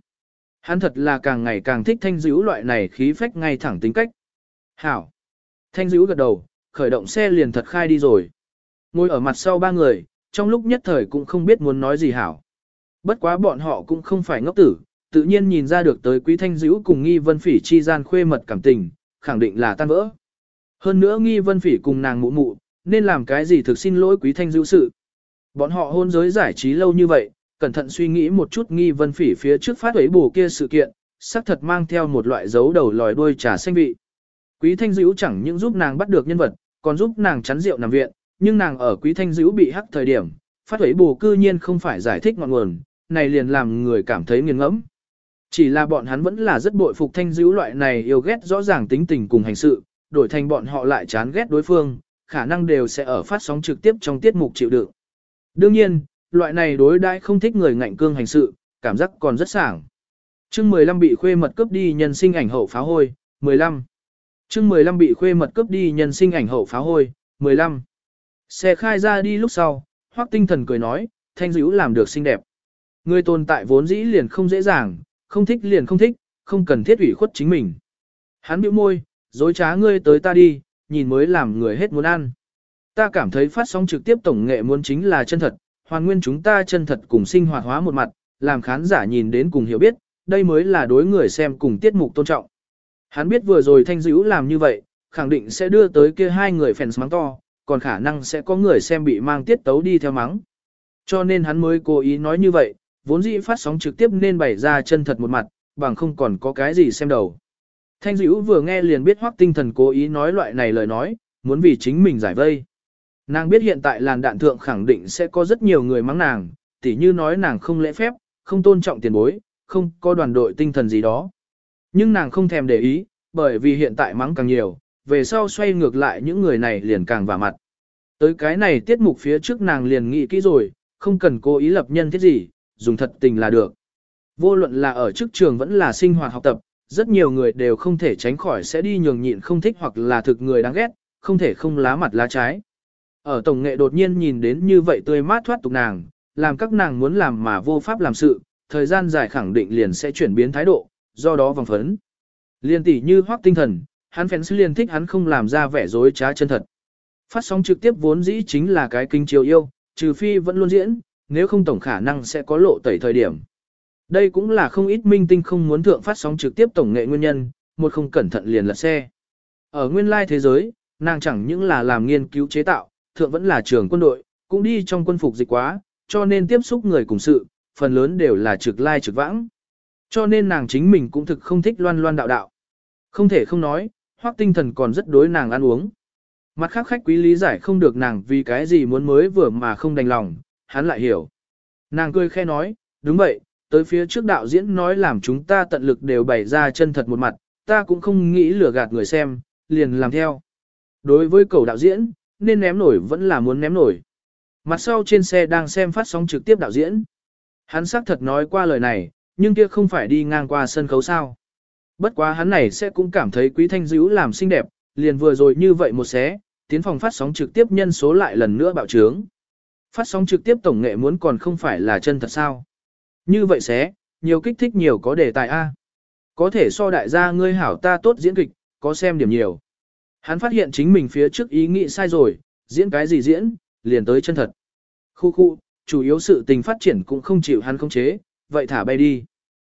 Hắn thật là càng ngày càng thích Thanh Dữ loại này khí phách ngay thẳng tính cách. Hảo. Thanh Dữ gật đầu, khởi động xe liền thật khai đi rồi. Ngồi ở mặt sau ba người, trong lúc nhất thời cũng không biết muốn nói gì hảo. Bất quá bọn họ cũng không phải ngốc tử, tự nhiên nhìn ra được tới Quý Thanh Dữ cùng Nghi Vân Phỉ chi gian khuê mật cảm tình, khẳng định là tan vỡ. Hơn nữa Nghi Vân Phỉ cùng nàng mụ mụ, nên làm cái gì thực xin lỗi Quý Thanh Dữ sự. Bọn họ hôn giới giải trí lâu như vậy, cẩn thận suy nghĩ một chút Nghi Vân Phỉ phía trước phát ấy bù kia sự kiện, xác thật mang theo một loại dấu đầu lòi đuôi trà xanh vị. Quý Thanh Dữ chẳng những giúp nàng bắt được nhân vật, còn giúp nàng chắn rượu nằm viện, nhưng nàng ở Quý Thanh Dữ bị hắc thời điểm, phát ấy bù cư nhiên không phải giải thích ngọn nguồn, này liền làm người cảm thấy nghiền ngẫm. Chỉ là bọn hắn vẫn là rất bội phục thanh dữ loại này yêu ghét rõ ràng tính tình cùng hành sự, đổi thành bọn họ lại chán ghét đối phương, khả năng đều sẽ ở phát sóng trực tiếp trong tiết mục chịu đựng. Đương nhiên, loại này đối đãi không thích người ngạnh cương hành sự, cảm giác còn rất sảng. Chương 15 bị khuê mật cướp đi nhân sinh ảnh hậu phá hôi, 15. chương 15 bị khuê mật cướp đi nhân sinh ảnh hậu phá hôi, 15. Xe khai ra đi lúc sau, hoắc tinh thần cười nói, thanh dữ làm được xinh đẹp. Người tồn tại vốn dĩ liền không dễ dàng, không thích liền không thích, không cần thiết ủy khuất chính mình. Hắn bĩu môi, dối trá ngươi tới ta đi, nhìn mới làm người hết muốn ăn. Ta cảm thấy phát sóng trực tiếp tổng nghệ muốn chính là chân thật, hoàn nguyên chúng ta chân thật cùng sinh hoạt hóa một mặt, làm khán giả nhìn đến cùng hiểu biết, đây mới là đối người xem cùng tiết mục tôn trọng. Hắn biết vừa rồi thanh dữ làm như vậy, khẳng định sẽ đưa tới kia hai người fans mắng to, còn khả năng sẽ có người xem bị mang tiết tấu đi theo mắng. Cho nên hắn mới cố ý nói như vậy, vốn dĩ phát sóng trực tiếp nên bày ra chân thật một mặt, bằng không còn có cái gì xem đầu. Thanh dữ vừa nghe liền biết hoác tinh thần cố ý nói loại này lời nói, muốn vì chính mình giải vây. Nàng biết hiện tại làn đạn thượng khẳng định sẽ có rất nhiều người mắng nàng, tỉ như nói nàng không lễ phép, không tôn trọng tiền bối, không có đoàn đội tinh thần gì đó. Nhưng nàng không thèm để ý, bởi vì hiện tại mắng càng nhiều, về sau xoay ngược lại những người này liền càng vả mặt. Tới cái này tiết mục phía trước nàng liền nghĩ kỹ rồi, không cần cố ý lập nhân thiết gì, dùng thật tình là được. Vô luận là ở chức trường vẫn là sinh hoạt học tập, rất nhiều người đều không thể tránh khỏi sẽ đi nhường nhịn không thích hoặc là thực người đáng ghét, không thể không lá mặt lá trái. Ở tổng nghệ đột nhiên nhìn đến như vậy tươi mát thoát tục nàng, làm các nàng muốn làm mà vô pháp làm sự, thời gian dài khẳng định liền sẽ chuyển biến thái độ, do đó vòng phấn. Liên tỷ như hoác tinh thần, hắn fans liền thích hắn không làm ra vẻ dối trá chân thật. Phát sóng trực tiếp vốn dĩ chính là cái kinh chiều yêu, trừ phi vẫn luôn diễn, nếu không tổng khả năng sẽ có lộ tẩy thời điểm. Đây cũng là không ít minh tinh không muốn thượng phát sóng trực tiếp tổng nghệ nguyên nhân, một không cẩn thận liền lật xe. Ở nguyên lai thế giới, nàng chẳng những là làm nghiên cứu chế tạo, thượng vẫn là trường quân đội, cũng đi trong quân phục dịch quá, cho nên tiếp xúc người cùng sự, phần lớn đều là trực lai trực vãng. Cho nên nàng chính mình cũng thực không thích loan loan đạo đạo. Không thể không nói, hoác tinh thần còn rất đối nàng ăn uống. Mặt khác khách quý lý giải không được nàng vì cái gì muốn mới vừa mà không đành lòng, hắn lại hiểu. Nàng cười khe nói, đúng vậy, tới phía trước đạo diễn nói làm chúng ta tận lực đều bày ra chân thật một mặt, ta cũng không nghĩ lừa gạt người xem, liền làm theo. Đối với cầu đạo diễn, nên ném nổi vẫn là muốn ném nổi. Mặt sau trên xe đang xem phát sóng trực tiếp đạo diễn. Hắn xác thật nói qua lời này, nhưng kia không phải đi ngang qua sân khấu sao. Bất quá hắn này sẽ cũng cảm thấy quý thanh dữ làm xinh đẹp, liền vừa rồi như vậy một xé, tiến phòng phát sóng trực tiếp nhân số lại lần nữa bạo trướng. Phát sóng trực tiếp tổng nghệ muốn còn không phải là chân thật sao. Như vậy sẽ nhiều kích thích nhiều có đề tài A. Có thể so đại gia ngươi hảo ta tốt diễn kịch, có xem điểm nhiều. Hắn phát hiện chính mình phía trước ý nghĩ sai rồi, diễn cái gì diễn, liền tới chân thật. Khu khu, chủ yếu sự tình phát triển cũng không chịu hắn không chế, vậy thả bay đi.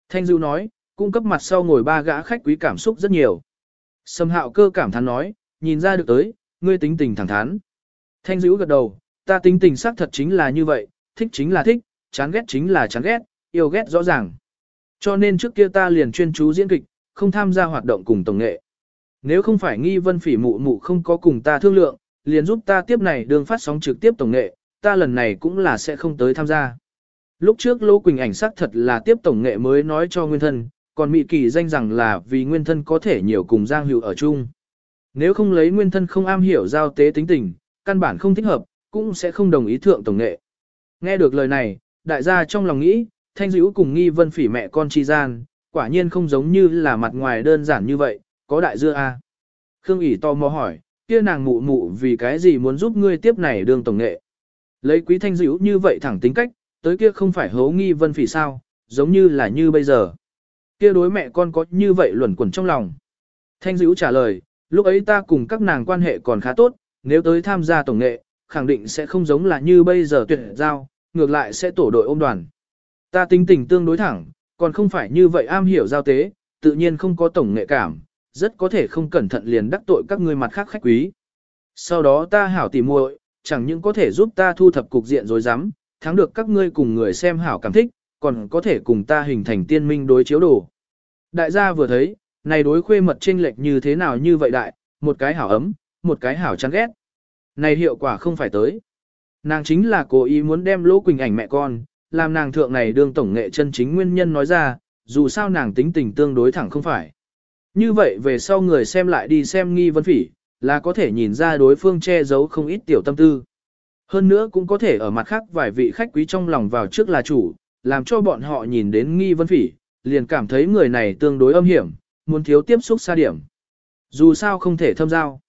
Thanh du nói, cung cấp mặt sau ngồi ba gã khách quý cảm xúc rất nhiều. Sầm hạo cơ cảm thán nói, nhìn ra được tới, ngươi tính tình thẳng thắn. Thanh du gật đầu, ta tính tình xác thật chính là như vậy, thích chính là thích, chán ghét chính là chán ghét, yêu ghét rõ ràng. Cho nên trước kia ta liền chuyên chú diễn kịch, không tham gia hoạt động cùng tổng nghệ. Nếu không phải nghi vân phỉ mụ mụ không có cùng ta thương lượng, liền giúp ta tiếp này đường phát sóng trực tiếp tổng nghệ, ta lần này cũng là sẽ không tới tham gia. Lúc trước Lô Quỳnh ảnh sắc thật là tiếp tổng nghệ mới nói cho nguyên thân, còn Mị Kỳ danh rằng là vì nguyên thân có thể nhiều cùng Giang Hữu ở chung. Nếu không lấy nguyên thân không am hiểu giao tế tính tình, căn bản không thích hợp, cũng sẽ không đồng ý thượng tổng nghệ. Nghe được lời này, đại gia trong lòng nghĩ, Thanh Dữ cùng Nghi Vân Phỉ mẹ con chi gian, quả nhiên không giống như là mặt ngoài đơn giản như vậy, có đại dưa a. À? Khương ỉ to mò hỏi, kia nàng mụ mụ vì cái gì muốn giúp ngươi tiếp này đường tổng nghệ. Lấy quý Thanh Dữ như vậy thẳng tính cách, tới kia không phải hấu Nghi Vân Phỉ sao, giống như là như bây giờ. Kia đối mẹ con có như vậy luẩn quẩn trong lòng. Thanh Dữ trả lời, lúc ấy ta cùng các nàng quan hệ còn khá tốt, nếu tới tham gia tổng nghệ, khẳng định sẽ không giống là như bây giờ tuyệt giao, ngược lại sẽ tổ đội ôm đoàn. Ta tính tình tương đối thẳng, còn không phải như vậy am hiểu giao tế, tự nhiên không có tổng nghệ cảm, rất có thể không cẩn thận liền đắc tội các ngươi mặt khác khách quý. Sau đó ta hảo tỉ muội, chẳng những có thể giúp ta thu thập cục diện rồi dám, thắng được các ngươi cùng người xem hảo cảm thích, còn có thể cùng ta hình thành tiên minh đối chiếu đồ. Đại gia vừa thấy, này đối khuê mật chênh lệch như thế nào như vậy đại, một cái hảo ấm, một cái hảo chán ghét. Này hiệu quả không phải tới. Nàng chính là cố ý muốn đem Lỗ Quỳnh ảnh mẹ con, làm nàng thượng này đương tổng nghệ chân chính nguyên nhân nói ra, dù sao nàng tính tình tương đối thẳng không phải. Như vậy về sau người xem lại đi xem nghi vấn phỉ, là có thể nhìn ra đối phương che giấu không ít tiểu tâm tư. Hơn nữa cũng có thể ở mặt khác vài vị khách quý trong lòng vào trước là chủ, làm cho bọn họ nhìn đến nghi vấn phỉ, liền cảm thấy người này tương đối âm hiểm, muốn thiếu tiếp xúc xa điểm. Dù sao không thể thâm giao.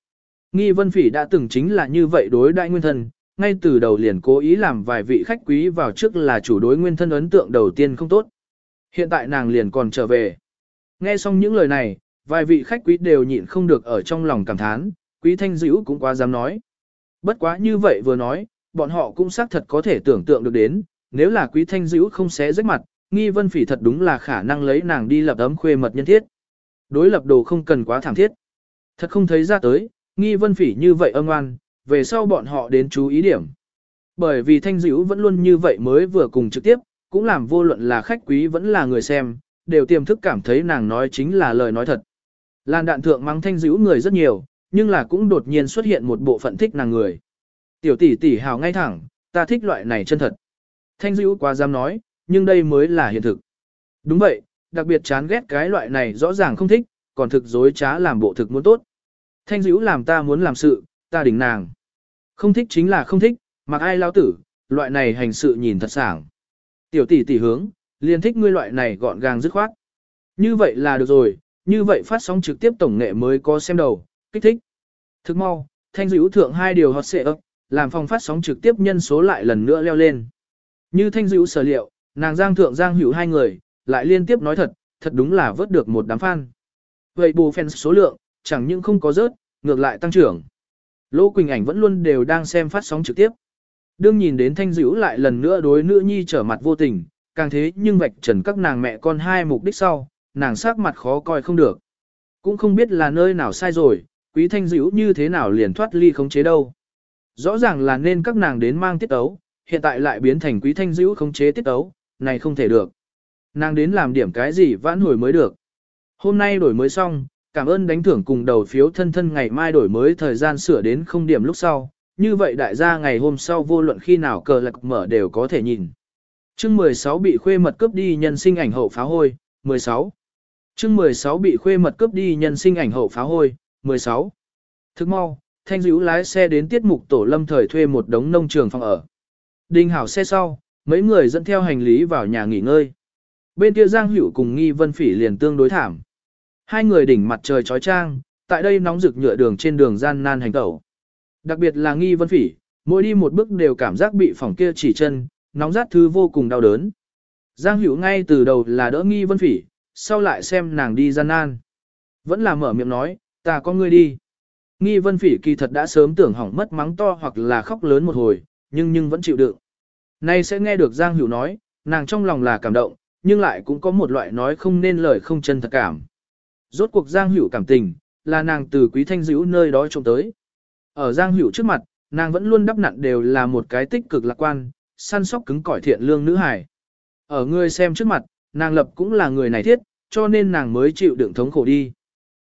Nghi Vân Phỉ đã từng chính là như vậy đối đại nguyên thần ngay từ đầu liền cố ý làm vài vị khách quý vào trước là chủ đối nguyên thân ấn tượng đầu tiên không tốt. Hiện tại nàng liền còn trở về. Nghe xong những lời này, vài vị khách quý đều nhịn không được ở trong lòng cảm thán, quý thanh dữ cũng quá dám nói. Bất quá như vậy vừa nói, bọn họ cũng xác thật có thể tưởng tượng được đến, nếu là quý thanh dữ không xé rách mặt, nghi vân phỉ thật đúng là khả năng lấy nàng đi lập ấm khuê mật nhân thiết. Đối lập đồ không cần quá thảm thiết. Thật không thấy ra tới, nghi vân phỉ như vậy âm oan, về sau bọn họ đến chú ý điểm. Bởi vì thanh dữ vẫn luôn như vậy mới vừa cùng trực tiếp, cũng làm vô luận là khách quý vẫn là người xem, đều tiềm thức cảm thấy nàng nói chính là lời nói thật. Lan đạn thượng mang thanh dữ người rất nhiều, nhưng là cũng đột nhiên xuất hiện một bộ phận thích nàng người. Tiểu tỷ tỷ hào ngay thẳng, ta thích loại này chân thật. Thanh dữ quá dám nói, nhưng đây mới là hiện thực. Đúng vậy, đặc biệt chán ghét cái loại này rõ ràng không thích, còn thực dối trá làm bộ thực muốn tốt. Thanh dữ làm ta muốn làm sự, ta đỉnh nàng. Không thích chính là không thích, mặc ai lao tử, loại này hành sự nhìn thật sảng. Tiểu tỷ tỷ hướng, liền thích ngươi loại này gọn gàng dứt khoát. Như vậy là được rồi, như vậy phát sóng trực tiếp tổng nghệ mới có xem đầu, kích thích. Thức mau, thanh dữ thượng hai điều hot xệ ấp, làm phòng phát sóng trực tiếp nhân số lại lần nữa leo lên. Như thanh dữ sở liệu, nàng giang thượng giang hữu hai người, lại liên tiếp nói thật, thật đúng là vớt được một đám fan. Vậy bù fan số lượng, chẳng những không có rớt, ngược lại tăng trưởng. Lỗ Quỳnh ảnh vẫn luôn đều đang xem phát sóng trực tiếp. Đương nhìn đến thanh dữ lại lần nữa đối nữ nhi trở mặt vô tình, càng thế nhưng vạch trần các nàng mẹ con hai mục đích sau, nàng sắc mặt khó coi không được. Cũng không biết là nơi nào sai rồi, quý thanh dữ như thế nào liền thoát ly khống chế đâu. Rõ ràng là nên các nàng đến mang tiết ấu, hiện tại lại biến thành quý thanh dữ khống chế tiết ấu, này không thể được. Nàng đến làm điểm cái gì vãn hồi mới được. Hôm nay đổi mới xong, cảm ơn đánh thưởng cùng đầu phiếu thân thân ngày mai đổi mới thời gian sửa đến không điểm lúc sau. Như vậy đại gia ngày hôm sau vô luận khi nào cờ lạc mở đều có thể nhìn. chương 16 bị khuê mật cướp đi nhân sinh ảnh hậu pháo hôi, 16. chương 16 bị khuê mật cướp đi nhân sinh ảnh hậu pháo hôi, 16. Thức mau, thanh dữ lái xe đến tiết mục tổ lâm thời thuê một đống nông trường phòng ở. Đinh hảo xe sau, mấy người dẫn theo hành lý vào nhà nghỉ ngơi. Bên kia Giang Hữu cùng Nghi Vân Phỉ liền tương đối thảm. Hai người đỉnh mặt trời chói trang, tại đây nóng rực nhựa đường trên đường gian nan hành tẩu. Đặc biệt là Nghi Vân Phỉ, mỗi đi một bước đều cảm giác bị phỏng kia chỉ chân, nóng rát thứ vô cùng đau đớn. Giang Hữu ngay từ đầu là đỡ Nghi Vân Phỉ, sau lại xem nàng đi gian nan. Vẫn là mở miệng nói, ta có ngươi đi. Nghi Vân Phỉ kỳ thật đã sớm tưởng hỏng mất mắng to hoặc là khóc lớn một hồi, nhưng nhưng vẫn chịu đựng. Nay sẽ nghe được Giang Hữu nói, nàng trong lòng là cảm động, nhưng lại cũng có một loại nói không nên lời không chân thật cảm. Rốt cuộc Giang Hữu cảm tình, là nàng từ quý thanh dữ nơi đó trông tới. Ở Giang Hữu trước mặt, nàng vẫn luôn đắp nặn đều là một cái tích cực lạc quan, săn sóc cứng cỏi thiện lương nữ hài. Ở người xem trước mặt, nàng lập cũng là người này thiết, cho nên nàng mới chịu đựng thống khổ đi.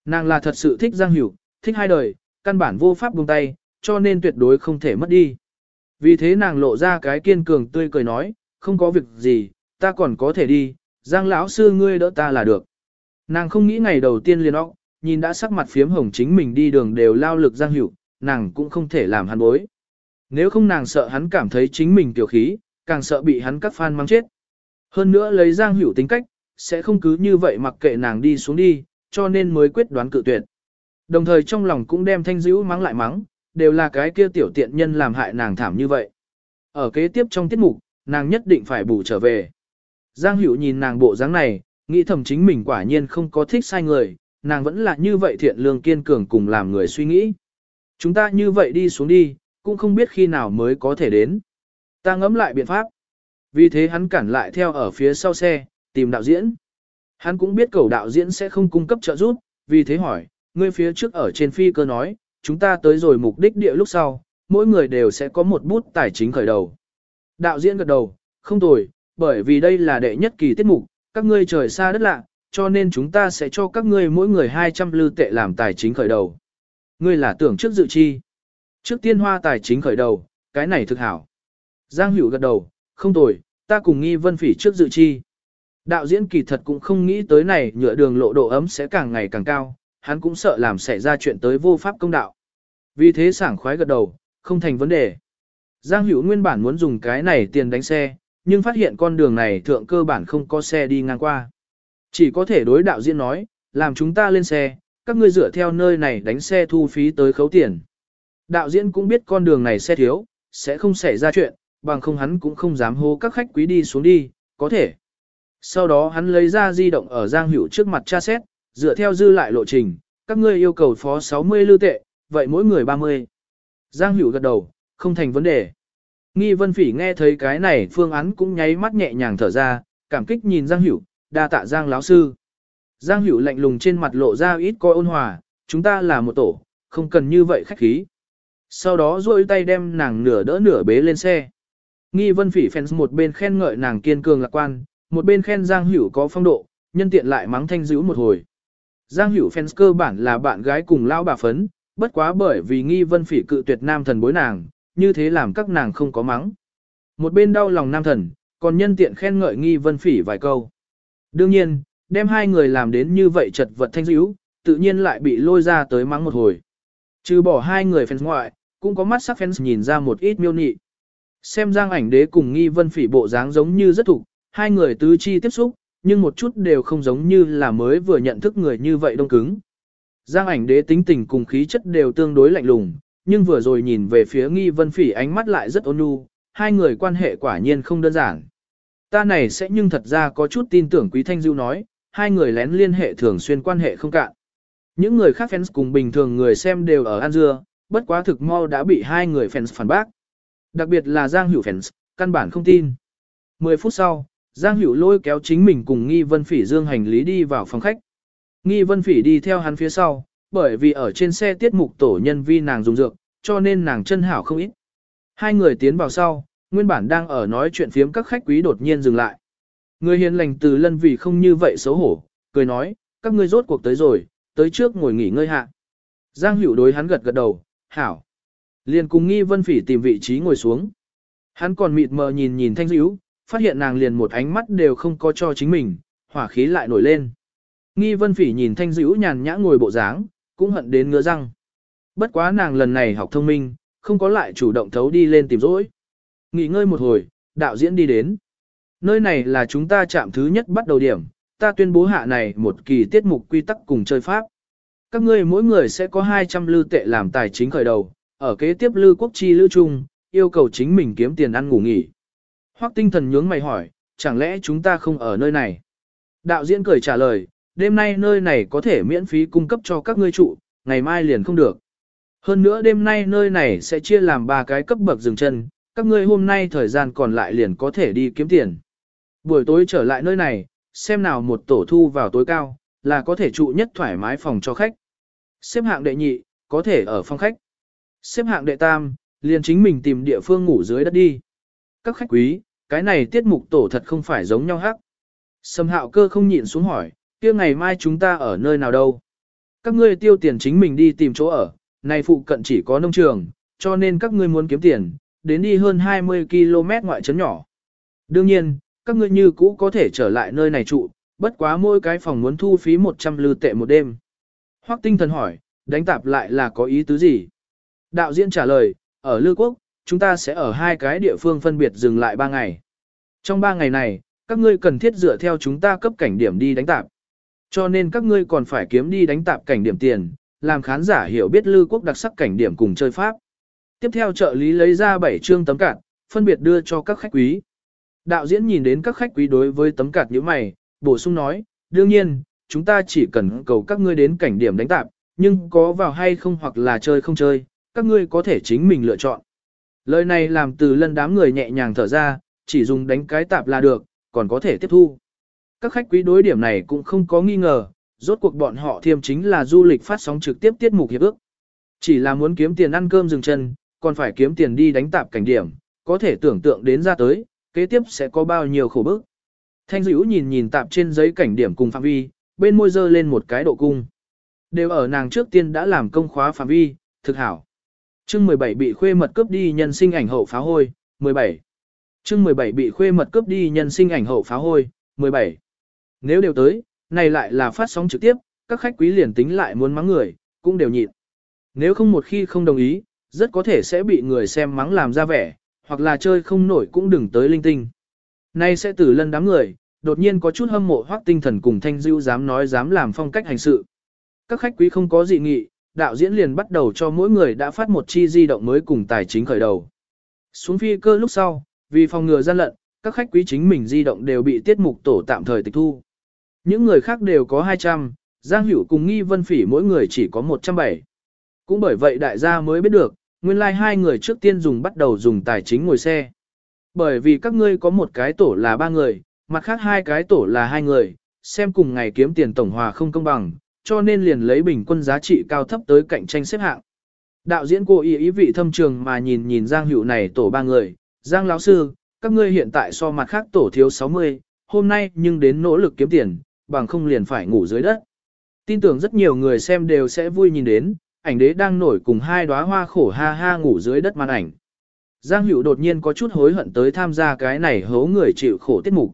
Nàng là thật sự thích Giang Hữu, thích hai đời, căn bản vô pháp buông tay, cho nên tuyệt đối không thể mất đi. Vì thế nàng lộ ra cái kiên cường tươi cười nói, không có việc gì, ta còn có thể đi, Giang lão sư ngươi đỡ ta là được. Nàng không nghĩ ngày đầu tiên liền óc, nhìn đã sắc mặt phiếm hồng chính mình đi đường đều lao lực Giang Hữu, nàng cũng không thể làm hắn bối. Nếu không nàng sợ hắn cảm thấy chính mình tiểu khí, càng sợ bị hắn các fan mang chết. Hơn nữa lấy Giang Hữu tính cách, sẽ không cứ như vậy mặc kệ nàng đi xuống đi, cho nên mới quyết đoán cự tuyệt. Đồng thời trong lòng cũng đem thanh dữ mắng lại mắng, đều là cái kia tiểu tiện nhân làm hại nàng thảm như vậy. Ở kế tiếp trong tiết mục, nàng nhất định phải bù trở về. Giang Hữu nhìn nàng bộ dáng này, nghĩ thầm chính mình quả nhiên không có thích sai người, nàng vẫn là như vậy thiện lương kiên cường cùng làm người suy nghĩ. Chúng ta như vậy đi xuống đi, cũng không biết khi nào mới có thể đến. Ta ngẫm lại biện pháp. Vì thế hắn cản lại theo ở phía sau xe, tìm đạo diễn. Hắn cũng biết cầu đạo diễn sẽ không cung cấp trợ giúp, vì thế hỏi, ngươi phía trước ở trên phi cơ nói, chúng ta tới rồi mục đích địa lúc sau, mỗi người đều sẽ có một bút tài chính khởi đầu. Đạo diễn gật đầu, không tồi, bởi vì đây là đệ nhất kỳ tiết mục, các ngươi trời xa đất lạ, cho nên chúng ta sẽ cho các ngươi mỗi người 200 lưu tệ làm tài chính khởi đầu. Ngươi là tưởng trước dự chi. Trước tiên hoa tài chính khởi đầu, cái này thực hảo. Giang Hữu gật đầu, không tồi, ta cùng nghi vân phỉ trước dự chi. Đạo diễn kỳ thật cũng không nghĩ tới này nhựa đường lộ độ ấm sẽ càng ngày càng cao, hắn cũng sợ làm xảy ra chuyện tới vô pháp công đạo. Vì thế sảng khoái gật đầu, không thành vấn đề. Giang Hữu nguyên bản muốn dùng cái này tiền đánh xe, nhưng phát hiện con đường này thượng cơ bản không có xe đi ngang qua. Chỉ có thể đối đạo diễn nói, làm chúng ta lên xe, các ngươi dựa theo nơi này đánh xe thu phí tới khấu tiền. Đạo diễn cũng biết con đường này xe thiếu, sẽ không xảy ra chuyện, bằng không hắn cũng không dám hô các khách quý đi xuống đi, có thể. Sau đó hắn lấy ra di động ở Giang Hữu trước mặt tra xét, dựa theo dư lại lộ trình, các ngươi yêu cầu phó 60 lưu tệ, vậy mỗi người 30. Giang Hữu gật đầu, không thành vấn đề. Nghi Vân Phỉ nghe thấy cái này phương án cũng nháy mắt nhẹ nhàng thở ra, cảm kích nhìn Giang Hữu, đa tạ Giang lão sư. Giang Hữu lạnh lùng trên mặt lộ ra ít coi ôn hòa, chúng ta là một tổ, không cần như vậy khách khí. Sau đó duỗi tay đem nàng nửa đỡ nửa bế lên xe. Nghi Vân Phỉ fans một bên khen ngợi nàng kiên cường lạc quan, một bên khen Giang Hữu có phong độ, nhân tiện lại mắng thanh dữ một hồi. Giang Hữu fans cơ bản là bạn gái cùng lão bà phấn, bất quá bởi vì Nghi Vân Phỉ cự tuyệt nam thần bối nàng, như thế làm các nàng không có mắng. Một bên đau lòng nam thần, còn nhân tiện khen ngợi Nghi Vân Phỉ vài câu. Đương nhiên, đem hai người làm đến như vậy chật vật thanh dữ, tự nhiên lại bị lôi ra tới mắng một hồi. Trừ bỏ hai người fans ngoại, cũng có mắt sắc fans nhìn ra một ít miêu nị. Xem Giang ảnh đế cùng nghi vân phỉ bộ dáng giống như rất thục, hai người tứ chi tiếp xúc, nhưng một chút đều không giống như là mới vừa nhận thức người như vậy đông cứng. Giang ảnh đế tính tình cùng khí chất đều tương đối lạnh lùng, nhưng vừa rồi nhìn về phía nghi vân phỉ ánh mắt lại rất ôn nhu, hai người quan hệ quả nhiên không đơn giản. Ta này sẽ nhưng thật ra có chút tin tưởng Quý Thanh Dưu nói, hai người lén liên hệ thường xuyên quan hệ không cạn. Những người khác fans cùng bình thường người xem đều ở An Dưa, bất quá thực mau đã bị hai người fans phản bác. Đặc biệt là Giang Hữu fans, căn bản không tin. 10 phút sau, Giang Hữu lôi kéo chính mình cùng Nghi Vân Phỉ dương hành lý đi vào phòng khách. Nghi Vân Phỉ đi theo hắn phía sau, bởi vì ở trên xe tiết mục tổ nhân vi nàng dùng dược, cho nên nàng chân hảo không ít. Hai người tiến vào sau, nguyên bản đang ở nói chuyện phiếm các khách quý đột nhiên dừng lại. Người hiền lành từ lân vì không như vậy xấu hổ, cười nói, các ngươi rốt cuộc tới rồi, tới trước ngồi nghỉ ngơi hạ. Giang Hữu đối hắn gật gật đầu, hảo. Liền cùng nghi vân phỉ tìm vị trí ngồi xuống. Hắn còn mịt mờ nhìn nhìn thanh dữ, phát hiện nàng liền một ánh mắt đều không có cho chính mình, hỏa khí lại nổi lên. Nghi vân phỉ nhìn thanh dữ nhàn nhã ngồi bộ dáng, cũng hận đến ngứa răng. Bất quá nàng lần này học thông minh, không có lại chủ động thấu đi lên tìm rỗi. Nghỉ ngơi một hồi, đạo diễn đi đến. Nơi này là chúng ta chạm thứ nhất bắt đầu điểm, ta tuyên bố hạ này một kỳ tiết mục quy tắc cùng chơi pháp. Các ngươi mỗi người sẽ có 200 lư tệ làm tài chính khởi đầu, ở kế tiếp lư quốc chi lư chung, yêu cầu chính mình kiếm tiền ăn ngủ nghỉ. Hoắc tinh thần nhướng mày hỏi, chẳng lẽ chúng ta không ở nơi này? Đạo diễn cười trả lời, đêm nay nơi này có thể miễn phí cung cấp cho các ngươi trụ, ngày mai liền không được. Hơn nữa đêm nay nơi này sẽ chia làm ba cái cấp bậc dừng chân, các ngươi hôm nay thời gian còn lại liền có thể đi kiếm tiền. Buổi tối trở lại nơi này, xem nào một tổ thu vào tối cao, là có thể trụ nhất thoải mái phòng cho khách. Xếp hạng đệ nhị, có thể ở phòng khách. Xếp hạng đệ tam, liền chính mình tìm địa phương ngủ dưới đất đi. Các khách quý, cái này tiết mục tổ thật không phải giống nhau hắc. Sầm hạo cơ không nhịn xuống hỏi, kia ngày mai chúng ta ở nơi nào đâu? Các ngươi tiêu tiền chính mình đi tìm chỗ ở, này phụ cận chỉ có nông trường, cho nên các ngươi muốn kiếm tiền, đến đi hơn 20 km ngoại trấn nhỏ. Đương nhiên, các ngươi như cũ có thể trở lại nơi này trụ, bất quá mỗi cái phòng muốn thu phí 100 lư tệ một đêm. Hoắc tinh thần hỏi, đánh tạp lại là có ý tứ gì? Đạo diễn trả lời, ở Lư Quốc, chúng ta sẽ ở hai cái địa phương phân biệt dừng lại 3 ngày. Trong 3 ngày này, các ngươi cần thiết dựa theo chúng ta cấp cảnh điểm đi đánh tạp. Cho nên các ngươi còn phải kiếm đi đánh tạp cảnh điểm tiền, làm khán giả hiểu biết lưu Quốc đặc sắc cảnh điểm cùng chơi pháp. Tiếp theo trợ lý lấy ra 7 chương tấm cản, phân biệt đưa cho các khách quý. Đạo diễn nhìn đến các khách quý đối với tấm cạt như mày, bổ sung nói, đương nhiên, chúng ta chỉ cần cầu các ngươi đến cảnh điểm đánh tạp, nhưng có vào hay không hoặc là chơi không chơi, các ngươi có thể chính mình lựa chọn. Lời này làm từ lân đám người nhẹ nhàng thở ra, chỉ dùng đánh cái tạp là được, còn có thể tiếp thu. Các khách quý đối điểm này cũng không có nghi ngờ, rốt cuộc bọn họ thiêm chính là du lịch phát sóng trực tiếp tiết mục hiệp ước. Chỉ là muốn kiếm tiền ăn cơm dừng chân, còn phải kiếm tiền đi đánh tạp cảnh điểm, có thể tưởng tượng đến ra tới, kế tiếp sẽ có bao nhiêu khổ bức. Thanh dữ nhìn nhìn tạp trên giấy cảnh điểm cùng phạm vi, bên môi dơ lên một cái độ cung. Đều ở nàng trước tiên đã làm công khóa phạm vi, thực hảo. chương 17 bị khuê mật cướp đi nhân sinh ảnh hậu phá hôi, 17. chương 17 bị khuê mật cướp đi nhân sinh ảnh hậu phá hôi, 17. Nếu đều tới, này lại là phát sóng trực tiếp, các khách quý liền tính lại muốn mắng người, cũng đều nhịn. Nếu không một khi không đồng ý, rất có thể sẽ bị người xem mắng làm ra vẻ, hoặc là chơi không nổi cũng đừng tới linh tinh. Nay sẽ từ lân đám người, đột nhiên có chút hâm mộ hoác tinh thần cùng thanh dưu dám nói dám làm phong cách hành sự. Các khách quý không có dị nghị, đạo diễn liền bắt đầu cho mỗi người đã phát một chi di động mới cùng tài chính khởi đầu. Xuống phi cơ lúc sau, vì phòng ngừa gian lận, các khách quý chính mình di động đều bị tiết mục tổ tạm thời tịch thu. Những người khác đều có 200, Giang Hữu cùng Nghi Vân Phỉ mỗi người chỉ có 170. Cũng bởi vậy đại gia mới biết được, nguyên lai like hai người trước tiên dùng bắt đầu dùng tài chính ngồi xe. Bởi vì các ngươi có một cái tổ là ba người, mặt khác hai cái tổ là hai người, xem cùng ngày kiếm tiền tổng hòa không công bằng, cho nên liền lấy bình quân giá trị cao thấp tới cạnh tranh xếp hạng. Đạo diễn cô ý ý vị thâm trường mà nhìn nhìn Giang Hữu này tổ ba người, Giang lão sư, các ngươi hiện tại so mặt khác tổ thiếu 60, hôm nay nhưng đến nỗ lực kiếm tiền, bằng không liền phải ngủ dưới đất. Tin tưởng rất nhiều người xem đều sẽ vui nhìn đến, ảnh đế đang nổi cùng hai đóa hoa khổ ha ha ngủ dưới đất màn ảnh. Giang Hữu đột nhiên có chút hối hận tới tham gia cái này hố người chịu khổ tiết mục.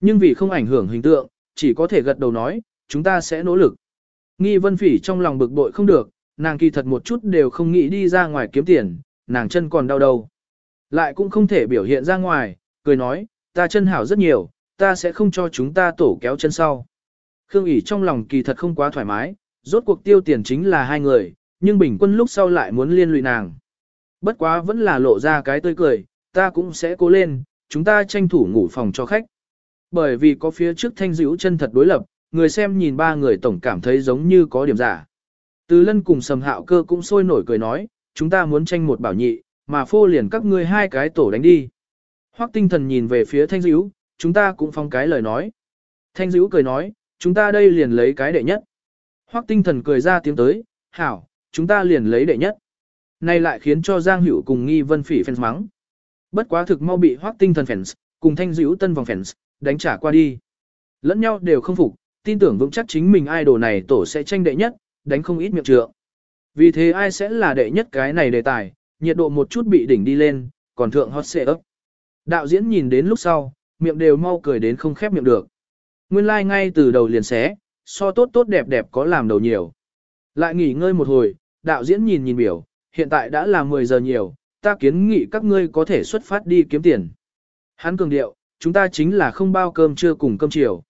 Nhưng vì không ảnh hưởng hình tượng, chỉ có thể gật đầu nói, chúng ta sẽ nỗ lực. Nghi Vân Phỉ trong lòng bực bội không được, nàng kỳ thật một chút đều không nghĩ đi ra ngoài kiếm tiền, nàng chân còn đau đầu. Lại cũng không thể biểu hiện ra ngoài, cười nói, ta chân hảo rất nhiều, ta sẽ không cho chúng ta tổ kéo chân sau. Khương ỉ trong lòng kỳ thật không quá thoải mái, rốt cuộc tiêu tiền chính là hai người, nhưng bình quân lúc sau lại muốn liên lụy nàng. Bất quá vẫn là lộ ra cái tươi cười, ta cũng sẽ cố lên, chúng ta tranh thủ ngủ phòng cho khách. Bởi vì có phía trước thanh dữ chân thật đối lập, người xem nhìn ba người tổng cảm thấy giống như có điểm giả. Từ lân cùng sầm hạo cơ cũng sôi nổi cười nói, chúng ta muốn tranh một bảo nhị, mà phô liền các ngươi hai cái tổ đánh đi. Hoắc tinh thần nhìn về phía thanh dữ, chúng ta cũng phong cái lời nói. Thanh dữ cười nói, chúng ta đây liền lấy cái đệ nhất. Hoắc tinh thần cười ra tiếng tới, hảo, chúng ta liền lấy đệ nhất. Này lại khiến cho Giang Hữu cùng nghi vân phỉ fans mắng. Bất quá thực mau bị Hoắc tinh thần fans, cùng thanh dữ tân vòng fans, đánh trả qua đi. Lẫn nhau đều không phục, tin tưởng vững chắc chính mình idol này tổ sẽ tranh đệ nhất, đánh không ít miệng trượng. Vì thế ai sẽ là đệ nhất cái này đề tài, nhiệt độ một chút bị đỉnh đi lên, còn thượng hot xệ ấp. Đạo diễn nhìn đến lúc sau, miệng đều mau cười đến không khép miệng được. Nguyên lai like ngay từ đầu liền xé, so tốt tốt đẹp đẹp có làm đầu nhiều. Lại nghỉ ngơi một hồi, đạo diễn nhìn nhìn biểu, hiện tại đã là 10 giờ nhiều, ta kiến nghị các ngươi có thể xuất phát đi kiếm tiền. Hắn cường điệu, chúng ta chính là không bao cơm trưa cùng cơm chiều.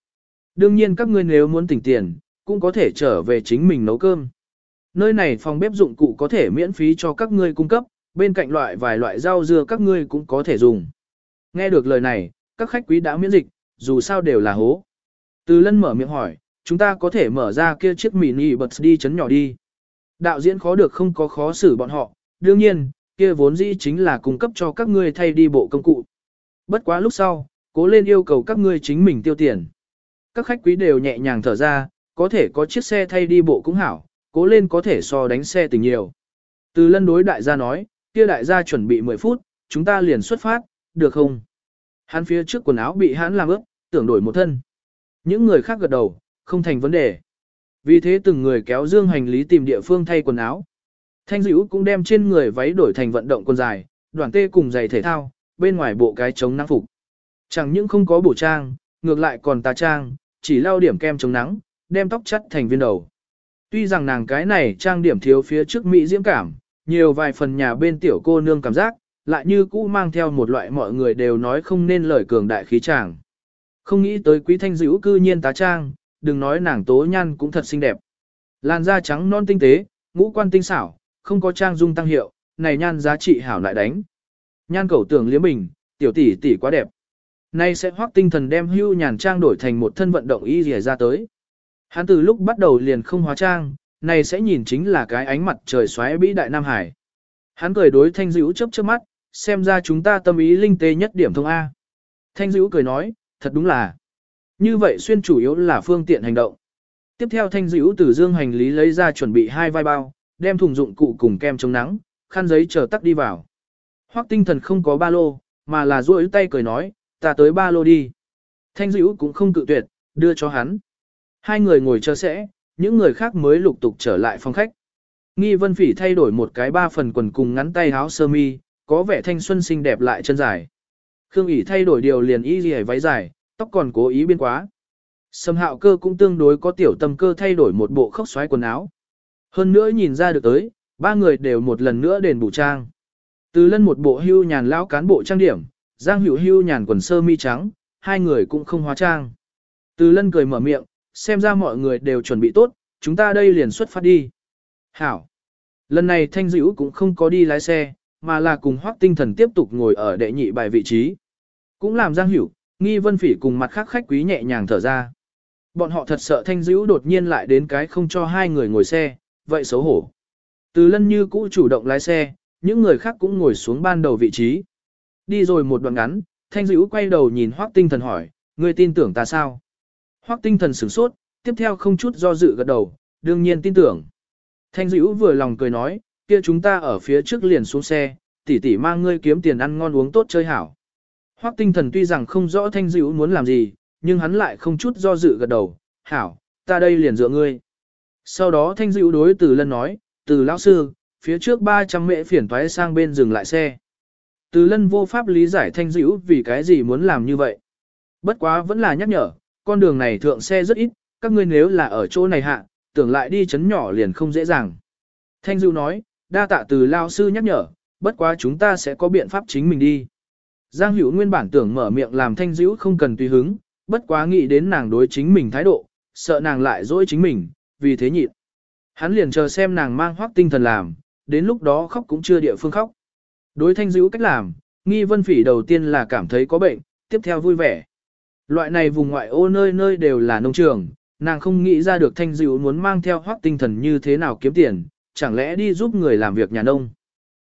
Đương nhiên các ngươi nếu muốn tỉnh tiền, cũng có thể trở về chính mình nấu cơm. Nơi này phòng bếp dụng cụ có thể miễn phí cho các ngươi cung cấp, bên cạnh loại vài loại rau dưa các ngươi cũng có thể dùng. Nghe được lời này, các khách quý đã miễn dịch, dù sao đều là hố. Từ lân mở miệng hỏi, chúng ta có thể mở ra kia chiếc mini bật đi chấn nhỏ đi. Đạo diễn khó được không có khó xử bọn họ, đương nhiên, kia vốn dĩ chính là cung cấp cho các ngươi thay đi bộ công cụ. Bất quá lúc sau, cố lên yêu cầu các ngươi chính mình tiêu tiền. Các khách quý đều nhẹ nhàng thở ra, có thể có chiếc xe thay đi bộ cũng hảo, cố lên có thể so đánh xe tình nhiều. Từ lân đối đại gia nói, kia đại gia chuẩn bị 10 phút, chúng ta liền xuất phát, được không? Hắn phía trước quần áo bị hắn làm ướt, tưởng đổi một thân. Những người khác gật đầu, không thành vấn đề. Vì thế từng người kéo dương hành lý tìm địa phương thay quần áo. Thanh dữ cũng đem trên người váy đổi thành vận động quần dài, đoàn tê cùng giày thể thao, bên ngoài bộ cái chống nắng phục. Chẳng những không có bổ trang, ngược lại còn tà trang, chỉ lau điểm kem chống nắng, đem tóc chắt thành viên đầu. Tuy rằng nàng cái này trang điểm thiếu phía trước Mỹ diễm cảm, nhiều vài phần nhà bên tiểu cô nương cảm giác, lại như cũ mang theo một loại mọi người đều nói không nên lời cường đại khí chàng. Không nghĩ tới quý thanh dữ cư nhiên tá trang, đừng nói nàng tố nhan cũng thật xinh đẹp. Làn da trắng non tinh tế, ngũ quan tinh xảo, không có trang dung tăng hiệu, này nhan giá trị hảo lại đánh. Nhan cầu tưởng liếm bình, tiểu tỷ tỷ quá đẹp. Nay sẽ hoác tinh thần đem hưu nhàn trang đổi thành một thân vận động y rìa ra tới. Hắn từ lúc bắt đầu liền không hóa trang, này sẽ nhìn chính là cái ánh mặt trời xoáy bĩ đại Nam Hải. Hắn cười đối thanh dữ chớp chớp mắt, xem ra chúng ta tâm ý linh tê nhất điểm thông A. Thanh dữ cười nói, thật đúng là. Như vậy xuyên chủ yếu là phương tiện hành động. Tiếp theo thanh dữ từ dương hành lý lấy ra chuẩn bị hai vai bao, đem thùng dụng cụ cùng kem chống nắng, khăn giấy chờ tắc đi vào. Hoắc tinh thần không có ba lô, mà là duỗi tay cười nói, ta tới ba lô đi. Thanh dữ cũng không cự tuyệt, đưa cho hắn. Hai người ngồi chờ sẽ, những người khác mới lục tục trở lại phòng khách. Nghi Vân Phỉ thay đổi một cái ba phần quần cùng ngắn tay áo sơ mi, có vẻ thanh xuân xinh đẹp lại chân dài. Khương ỉ thay đổi điều liền y gì váy dài, tóc còn cố ý biên quá. Sầm hạo cơ cũng tương đối có tiểu tâm cơ thay đổi một bộ khóc xoáy quần áo. Hơn nữa nhìn ra được tới, ba người đều một lần nữa đền bù trang. Từ lân một bộ hưu nhàn lão cán bộ trang điểm, Giang hữu hưu nhàn quần sơ mi trắng, hai người cũng không hóa trang. Từ lân cười mở miệng, xem ra mọi người đều chuẩn bị tốt, chúng ta đây liền xuất phát đi. Hảo. Lần này Thanh Dữ cũng không có đi lái xe, mà là cùng Hoắc Tinh Thần tiếp tục ngồi ở đệ nhị bài vị trí. Cũng làm Giang Hiểu, Nghi Vân Phỉ cùng mặt khác khách quý nhẹ nhàng thở ra. Bọn họ thật sợ Thanh Dữ đột nhiên lại đến cái không cho hai người ngồi xe, vậy xấu hổ. Từ lân như cũ chủ động lái xe, những người khác cũng ngồi xuống ban đầu vị trí. Đi rồi một đoạn ngắn, Thanh Dữ quay đầu nhìn Hoắc Tinh Thần hỏi, ngươi tin tưởng ta sao? Hoắc Tinh Thần sửng sốt, tiếp theo không chút do dự gật đầu, đương nhiên tin tưởng. Thanh Dữ vừa lòng cười nói, kia chúng ta ở phía trước liền xuống xe, tỷ tỷ mang ngươi kiếm tiền ăn ngon uống tốt chơi hảo. Hoắc Tinh Thần tuy rằng không rõ Thanh Dữ muốn làm gì, nhưng hắn lại không chút do dự gật đầu, hảo, ta đây liền dựa ngươi. Sau đó Thanh Dữ đối từ lân nói, từ lão sư, phía trước 300 mễ phiền toái sang bên dừng lại xe. Từ lân vô pháp lý giải Thanh Dữ vì cái gì muốn làm như vậy. Bất quá vẫn là nhắc nhở, con đường này thượng xe rất ít, các ngươi nếu là ở chỗ này hạ, tưởng lại đi chấn nhỏ liền không dễ dàng. Thanh Dữ nói, đa tạ từ lao sư nhắc nhở, bất quá chúng ta sẽ có biện pháp chính mình đi. Giang Hữu nguyên bản tưởng mở miệng làm Thanh Dữ không cần tùy hứng, bất quá nghĩ đến nàng đối chính mình thái độ, sợ nàng lại dỗi chính mình, vì thế nhịn. Hắn liền chờ xem nàng mang hoác tinh thần làm, đến lúc đó khóc cũng chưa địa phương khóc. Đối Thanh Dữ cách làm, nghi vân phỉ đầu tiên là cảm thấy có bệnh, tiếp theo vui vẻ. Loại này vùng ngoại ô nơi nơi đều là nông trường, nàng không nghĩ ra được Thanh Dữ muốn mang theo hoác tinh thần như thế nào kiếm tiền, chẳng lẽ đi giúp người làm việc nhà nông.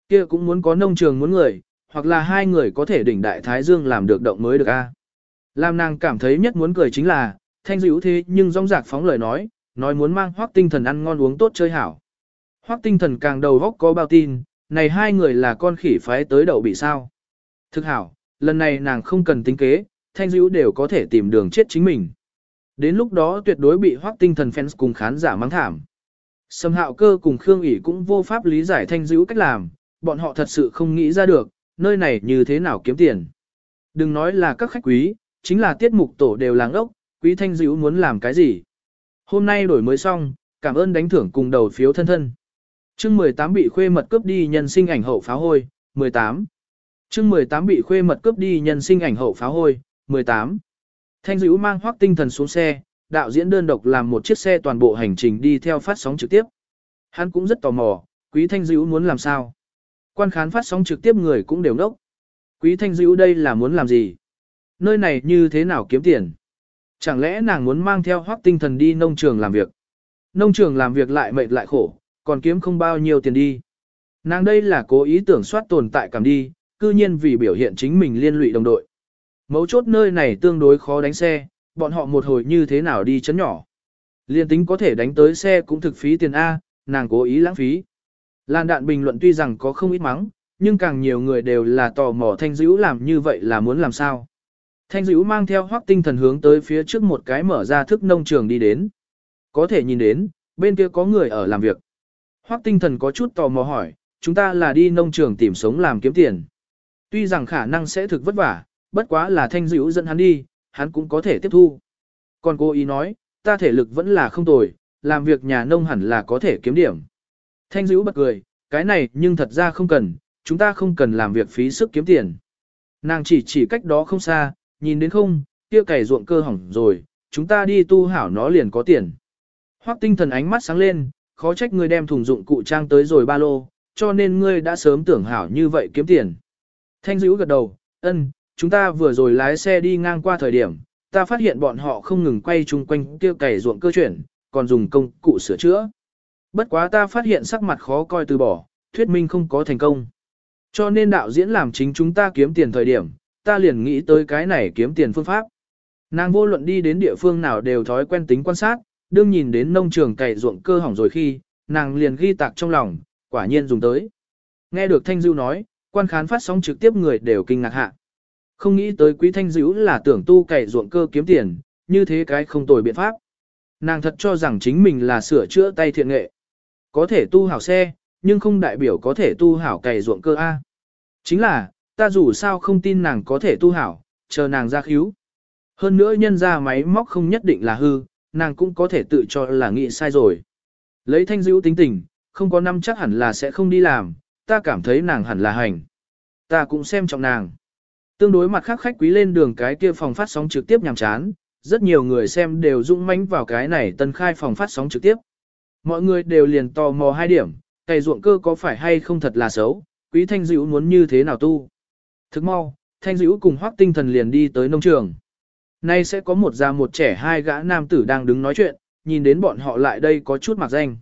Kia cũng muốn có nông trường muốn người, hoặc là hai người có thể đỉnh đại thái dương làm được động mới được a. Làm nàng cảm thấy nhất muốn cười chính là, thanh dữ thế nhưng rong rạc phóng lời nói, nói muốn mang hoác tinh thần ăn ngon uống tốt chơi hảo. Hoác tinh thần càng đầu góc có bao tin, này hai người là con khỉ phái tới đậu bị sao. Thực hảo, lần này nàng không cần tính kế, thanh dữ đều có thể tìm đường chết chính mình. Đến lúc đó tuyệt đối bị hoác tinh thần fans cùng khán giả mắng thảm. Sâm hạo cơ cùng Khương ỉ cũng vô pháp lý giải thanh dữ cách làm, bọn họ thật sự không nghĩ ra được, nơi này như thế nào kiếm tiền. Đừng nói là các khách quý, chính là tiết mục tổ đều làng ốc, quý thanh dữ muốn làm cái gì. Hôm nay đổi mới xong, cảm ơn đánh thưởng cùng đầu phiếu thân thân. chương 18 bị khuê mật cướp đi nhân sinh ảnh hậu pháo hôi, 18. chương 18 bị khuê mật cướp đi nhân sinh ảnh hậu pháo hôi, 18. Thanh dữ mang hoác tinh thần xuống xe, đạo diễn đơn độc làm một chiếc xe toàn bộ hành trình đi theo phát sóng trực tiếp. Hắn cũng rất tò mò, quý thanh dữ muốn làm sao. Quan khán phát sóng trực tiếp người cũng đều nốc, Quý thanh dữ đây là muốn làm gì? Nơi này như thế nào kiếm tiền? Chẳng lẽ nàng muốn mang theo hoác tinh thần đi nông trường làm việc? Nông trường làm việc lại mệt lại khổ, còn kiếm không bao nhiêu tiền đi. Nàng đây là cố ý tưởng soát tồn tại cảm đi, cư nhiên vì biểu hiện chính mình liên lụy đồng đội. Mấu chốt nơi này tương đối khó đánh xe, bọn họ một hồi như thế nào đi chấn nhỏ. Liên tính có thể đánh tới xe cũng thực phí tiền A, nàng cố ý lãng phí. Lan đạn bình luận tuy rằng có không ít mắng, nhưng càng nhiều người đều là tò mò thanh dữ làm như vậy là muốn làm sao. Thanh dữ mang theo hoác tinh thần hướng tới phía trước một cái mở ra thức nông trường đi đến. Có thể nhìn đến, bên kia có người ở làm việc. Hoác tinh thần có chút tò mò hỏi, chúng ta là đi nông trường tìm sống làm kiếm tiền. Tuy rằng khả năng sẽ thực vất vả, bất quá là thanh dữ dẫn hắn đi, hắn cũng có thể tiếp thu. Còn cô ý nói, ta thể lực vẫn là không tồi, làm việc nhà nông hẳn là có thể kiếm điểm. Thanh dữ bật cười, cái này nhưng thật ra không cần, chúng ta không cần làm việc phí sức kiếm tiền. Nàng chỉ chỉ cách đó không xa, nhìn đến không, kia cày ruộng cơ hỏng rồi, chúng ta đi tu hảo nó liền có tiền. Hoắc tinh thần ánh mắt sáng lên, khó trách ngươi đem thùng dụng cụ trang tới rồi ba lô, cho nên ngươi đã sớm tưởng hảo như vậy kiếm tiền. Thanh dữ gật đầu, ân, chúng ta vừa rồi lái xe đi ngang qua thời điểm, ta phát hiện bọn họ không ngừng quay chung quanh kia cày ruộng cơ chuyển, còn dùng công cụ sửa chữa. Bất quá ta phát hiện sắc mặt khó coi từ bỏ, thuyết minh không có thành công. Cho nên đạo diễn làm chính chúng ta kiếm tiền thời điểm, ta liền nghĩ tới cái này kiếm tiền phương pháp. Nàng vô luận đi đến địa phương nào đều thói quen tính quan sát, đương nhìn đến nông trường cày ruộng cơ hỏng rồi khi, nàng liền ghi tạc trong lòng, quả nhiên dùng tới. Nghe được Thanh Dữ nói, quan khán phát sóng trực tiếp người đều kinh ngạc hạ. Không nghĩ tới quý Thanh Dữ là tưởng tu cày ruộng cơ kiếm tiền, như thế cái không tồi biện pháp. Nàng thật cho rằng chính mình là sửa chữa tay thiện nghệ. Có thể tu hảo xe, nhưng không đại biểu có thể tu hảo cày ruộng cơ A. Chính là, ta dù sao không tin nàng có thể tu hảo, chờ nàng ra khíu. Hơn nữa nhân ra máy móc không nhất định là hư, nàng cũng có thể tự cho là nghĩ sai rồi. Lấy thanh dữ tính tình, không có năm chắc hẳn là sẽ không đi làm, ta cảm thấy nàng hẳn là hành. Ta cũng xem trọng nàng. Tương đối mặt khác khách quý lên đường cái kia phòng phát sóng trực tiếp nhàm chán, rất nhiều người xem đều rung mánh vào cái này tân khai phòng phát sóng trực tiếp. Mọi người đều liền tò mò hai điểm, cày ruộng cơ có phải hay không thật là xấu, quý thanh dữ muốn như thế nào tu. Thức mau, thanh dữ cùng hoác tinh thần liền đi tới nông trường. Nay sẽ có một già một trẻ hai gã nam tử đang đứng nói chuyện, nhìn đến bọn họ lại đây có chút mặc danh.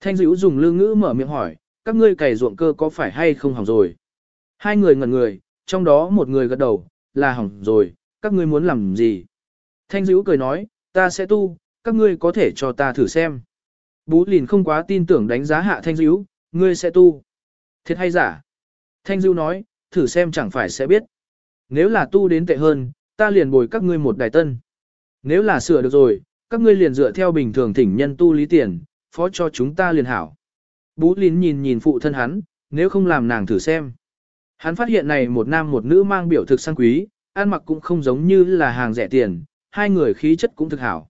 Thanh dữ dùng lương ngữ mở miệng hỏi, các ngươi cày ruộng cơ có phải hay không hỏng rồi. Hai người ngẩn người, trong đó một người gật đầu, là hỏng rồi, các ngươi muốn làm gì? Thanh dữ cười nói, ta sẽ tu, các ngươi có thể cho ta thử xem. Bú lìn không quá tin tưởng đánh giá hạ thanh dữ, ngươi sẽ tu. Thiệt hay giả? Thanh dữ nói, thử xem chẳng phải sẽ biết. Nếu là tu đến tệ hơn, ta liền bồi các ngươi một đài tân. Nếu là sửa được rồi, các ngươi liền dựa theo bình thường thỉnh nhân tu lý tiền, phó cho chúng ta liền hảo. Bú lín nhìn nhìn phụ thân hắn, nếu không làm nàng thử xem. Hắn phát hiện này một nam một nữ mang biểu thực sang quý, ăn mặc cũng không giống như là hàng rẻ tiền, hai người khí chất cũng thực hảo.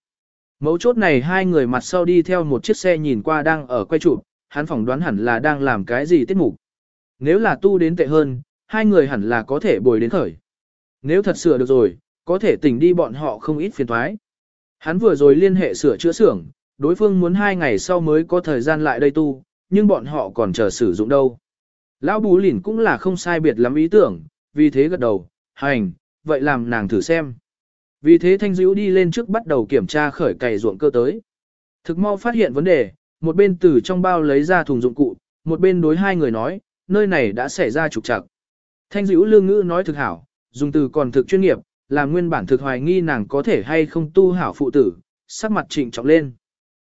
Mấu chốt này hai người mặt sau đi theo một chiếc xe nhìn qua đang ở quay chụp, hắn phỏng đoán hẳn là đang làm cái gì tiết mục. Nếu là tu đến tệ hơn, hai người hẳn là có thể bồi đến khởi. Nếu thật sửa được rồi, có thể tỉnh đi bọn họ không ít phiền thoái. Hắn vừa rồi liên hệ sửa chữa xưởng, đối phương muốn hai ngày sau mới có thời gian lại đây tu, nhưng bọn họ còn chờ sử dụng đâu. Lão bú lỉn cũng là không sai biệt lắm ý tưởng, vì thế gật đầu, hành, vậy làm nàng thử xem. Vì thế thanh dữ đi lên trước bắt đầu kiểm tra khởi cày ruộng cơ tới. Thực mau phát hiện vấn đề, một bên từ trong bao lấy ra thùng dụng cụ, một bên đối hai người nói, nơi này đã xảy ra trục trặc. Thanh dữ lương ngữ nói thực hảo, dùng từ còn thực chuyên nghiệp, làm nguyên bản thực hoài nghi nàng có thể hay không tu hảo phụ tử, sắc mặt trịnh trọng lên.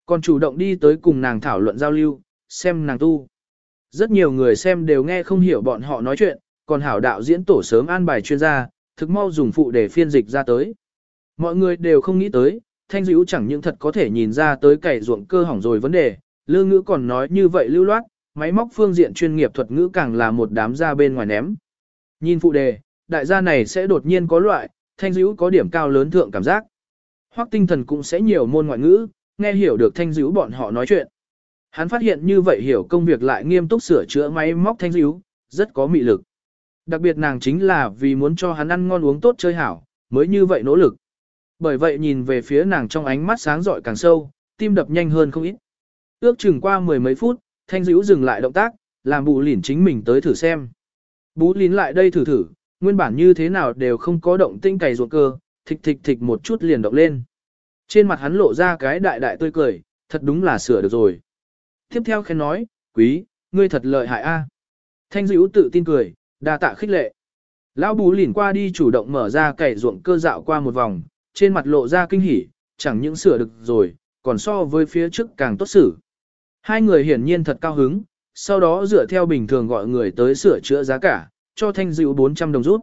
Còn chủ động đi tới cùng nàng thảo luận giao lưu, xem nàng tu. Rất nhiều người xem đều nghe không hiểu bọn họ nói chuyện, còn hảo đạo diễn tổ sớm an bài chuyên gia, thực mau dùng phụ để phiên dịch ra tới. Mọi người đều không nghĩ tới, thanh dữ chẳng những thật có thể nhìn ra tới cày ruộng cơ hỏng rồi vấn đề, lương ngữ còn nói như vậy lưu loát, máy móc phương diện chuyên nghiệp thuật ngữ càng là một đám ra bên ngoài ném. Nhìn phụ đề, đại gia này sẽ đột nhiên có loại, thanh dữ có điểm cao lớn thượng cảm giác. Hoặc tinh thần cũng sẽ nhiều môn ngoại ngữ, nghe hiểu được thanh dữ bọn họ nói chuyện. Hắn phát hiện như vậy hiểu công việc lại nghiêm túc sửa chữa máy móc thanh dữ, rất có mị lực. Đặc biệt nàng chính là vì muốn cho hắn ăn ngon uống tốt chơi hảo, mới như vậy nỗ lực. Bởi vậy nhìn về phía nàng trong ánh mắt sáng rọi càng sâu, tim đập nhanh hơn không ít. Ước chừng qua mười mấy phút, thanh dữ dừng lại động tác, làm bù lỉn chính mình tới thử xem. Bú lín lại đây thử thử, nguyên bản như thế nào đều không có động tinh cày ruột cơ, thịch thịch thịch một chút liền động lên. Trên mặt hắn lộ ra cái đại đại tươi cười, thật đúng là sửa được rồi. Tiếp theo khen nói, quý, ngươi thật lợi hại a. Thanh dữ tự tin cười, đa tạ khích lệ. Lão bú lỉn qua đi chủ động mở ra cày ruộng cơ dạo qua một vòng, trên mặt lộ ra kinh hỉ, chẳng những sửa được rồi, còn so với phía trước càng tốt xử. Hai người hiển nhiên thật cao hứng, sau đó dựa theo bình thường gọi người tới sửa chữa giá cả, cho Thanh Dữ 400 đồng rút.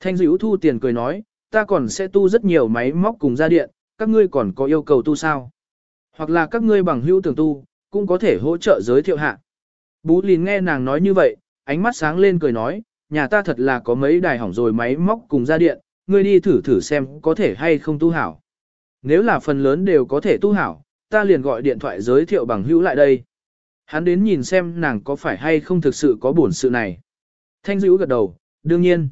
Thanh Dữ thu tiền cười nói, ta còn sẽ tu rất nhiều máy móc cùng gia điện, các ngươi còn có yêu cầu tu sao? Hoặc là các ngươi bằng hữu tưởng tu, cũng có thể hỗ trợ giới thiệu hạ. Bú Lìn nghe nàng nói như vậy, ánh mắt sáng lên cười nói, nhà ta thật là có mấy đài hỏng rồi máy móc cùng gia điện, ngươi đi thử thử xem có thể hay không tu hảo. Nếu là phần lớn đều có thể tu hảo, ta liền gọi điện thoại giới thiệu bằng hữu lại đây. Hắn đến nhìn xem nàng có phải hay không thực sự có buồn sự này. Thanh dữ gật đầu, đương nhiên.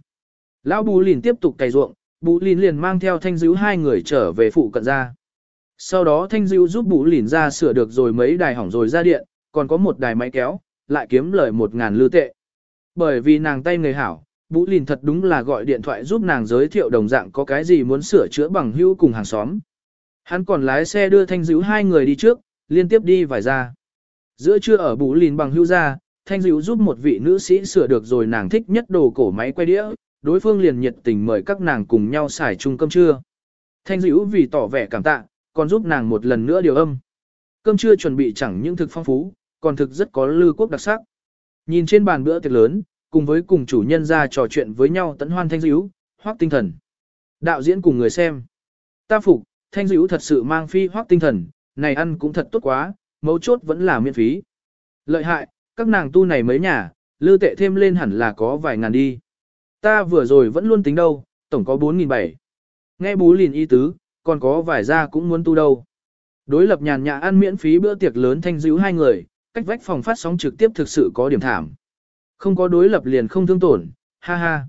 Lão bù lìn tiếp tục cày ruộng, bù lìn liền mang theo thanh dữ hai người trở về phụ cận ra. Sau đó thanh diệu giúp Bụ lìn ra sửa được rồi mấy đài hỏng rồi ra điện, còn có một đài máy kéo, lại kiếm lời một ngàn lư tệ. Bởi vì nàng tay người hảo, Bụ lìn thật đúng là gọi điện thoại giúp nàng giới thiệu đồng dạng có cái gì muốn sửa chữa bằng hữu cùng hàng xóm. Hắn còn lái xe đưa thanh diệu hai người đi trước, liên tiếp đi vài ra. Giữa trưa ở Bụ lìn bằng hữu ra, Thanh diệu giúp một vị nữ sĩ sửa được rồi nàng thích nhất đồ cổ máy quay đĩa, đối phương liền nhiệt tình mời các nàng cùng nhau xài chung cơm trưa. Thanh diệu vì tỏ vẻ cảm tạ, còn giúp nàng một lần nữa điều âm. Cơm trưa chuẩn bị chẳng những thực phong phú, còn thực rất có lư quốc đặc sắc. Nhìn trên bàn bữa tiệc lớn, cùng với cùng chủ nhân ra trò chuyện với nhau tấn hoan Thanh dữ, hoác tinh thần. Đạo diễn cùng người xem. Ta phục, Thanh dữ thật sự mang phi hoác tinh thần, này ăn cũng thật tốt quá, mấu chốt vẫn là miễn phí. Lợi hại, các nàng tu này mấy nhà, lư tệ thêm lên hẳn là có vài ngàn đi. Ta vừa rồi vẫn luôn tính đâu, tổng có 4.700. Nghe bú lìn y tứ, còn có vài gia cũng muốn tu đâu. Đối lập nhàn nhã ăn miễn phí bữa tiệc lớn thanh dữ hai người, cách vách phòng phát sóng trực tiếp thực sự có điểm thảm. Không có đối lập liền không thương tổn, ha ha.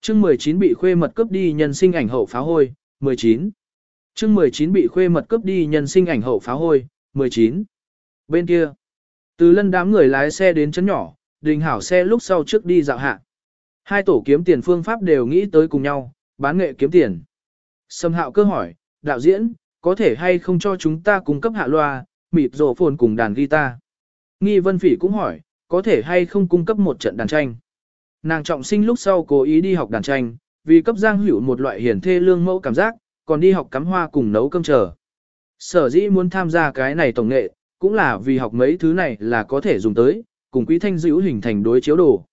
Chương 19 bị khuê mật cướp đi nhân sinh ảnh hậu phá hôi, 19. Chương 19 bị khuê mật cướp đi nhân sinh ảnh hậu phá hôi, 19. Bên kia, từ lân đám người lái xe đến chấn nhỏ, đình hảo xe lúc sau trước đi dạo hạ. Hai tổ kiếm tiền phương pháp đều nghĩ tới cùng nhau, bán nghệ kiếm tiền. Sâm hạo cơ hỏi, đạo diễn, có thể hay không cho chúng ta cung cấp hạ loa, mịp rổ phồn cùng đàn guitar. Nghi Vân Phỉ cũng hỏi, có thể hay không cung cấp một trận đàn tranh. Nàng trọng sinh lúc sau cố ý đi học đàn tranh, vì cấp Giang Hữu một loại hiển thê lương mẫu cảm giác, còn đi học cắm hoa cùng nấu cơm chờ. Sở dĩ muốn tham gia cái này tổng nghệ, cũng là vì học mấy thứ này là có thể dùng tới, cùng quý thanh dữ hình thành đối chiếu đồ.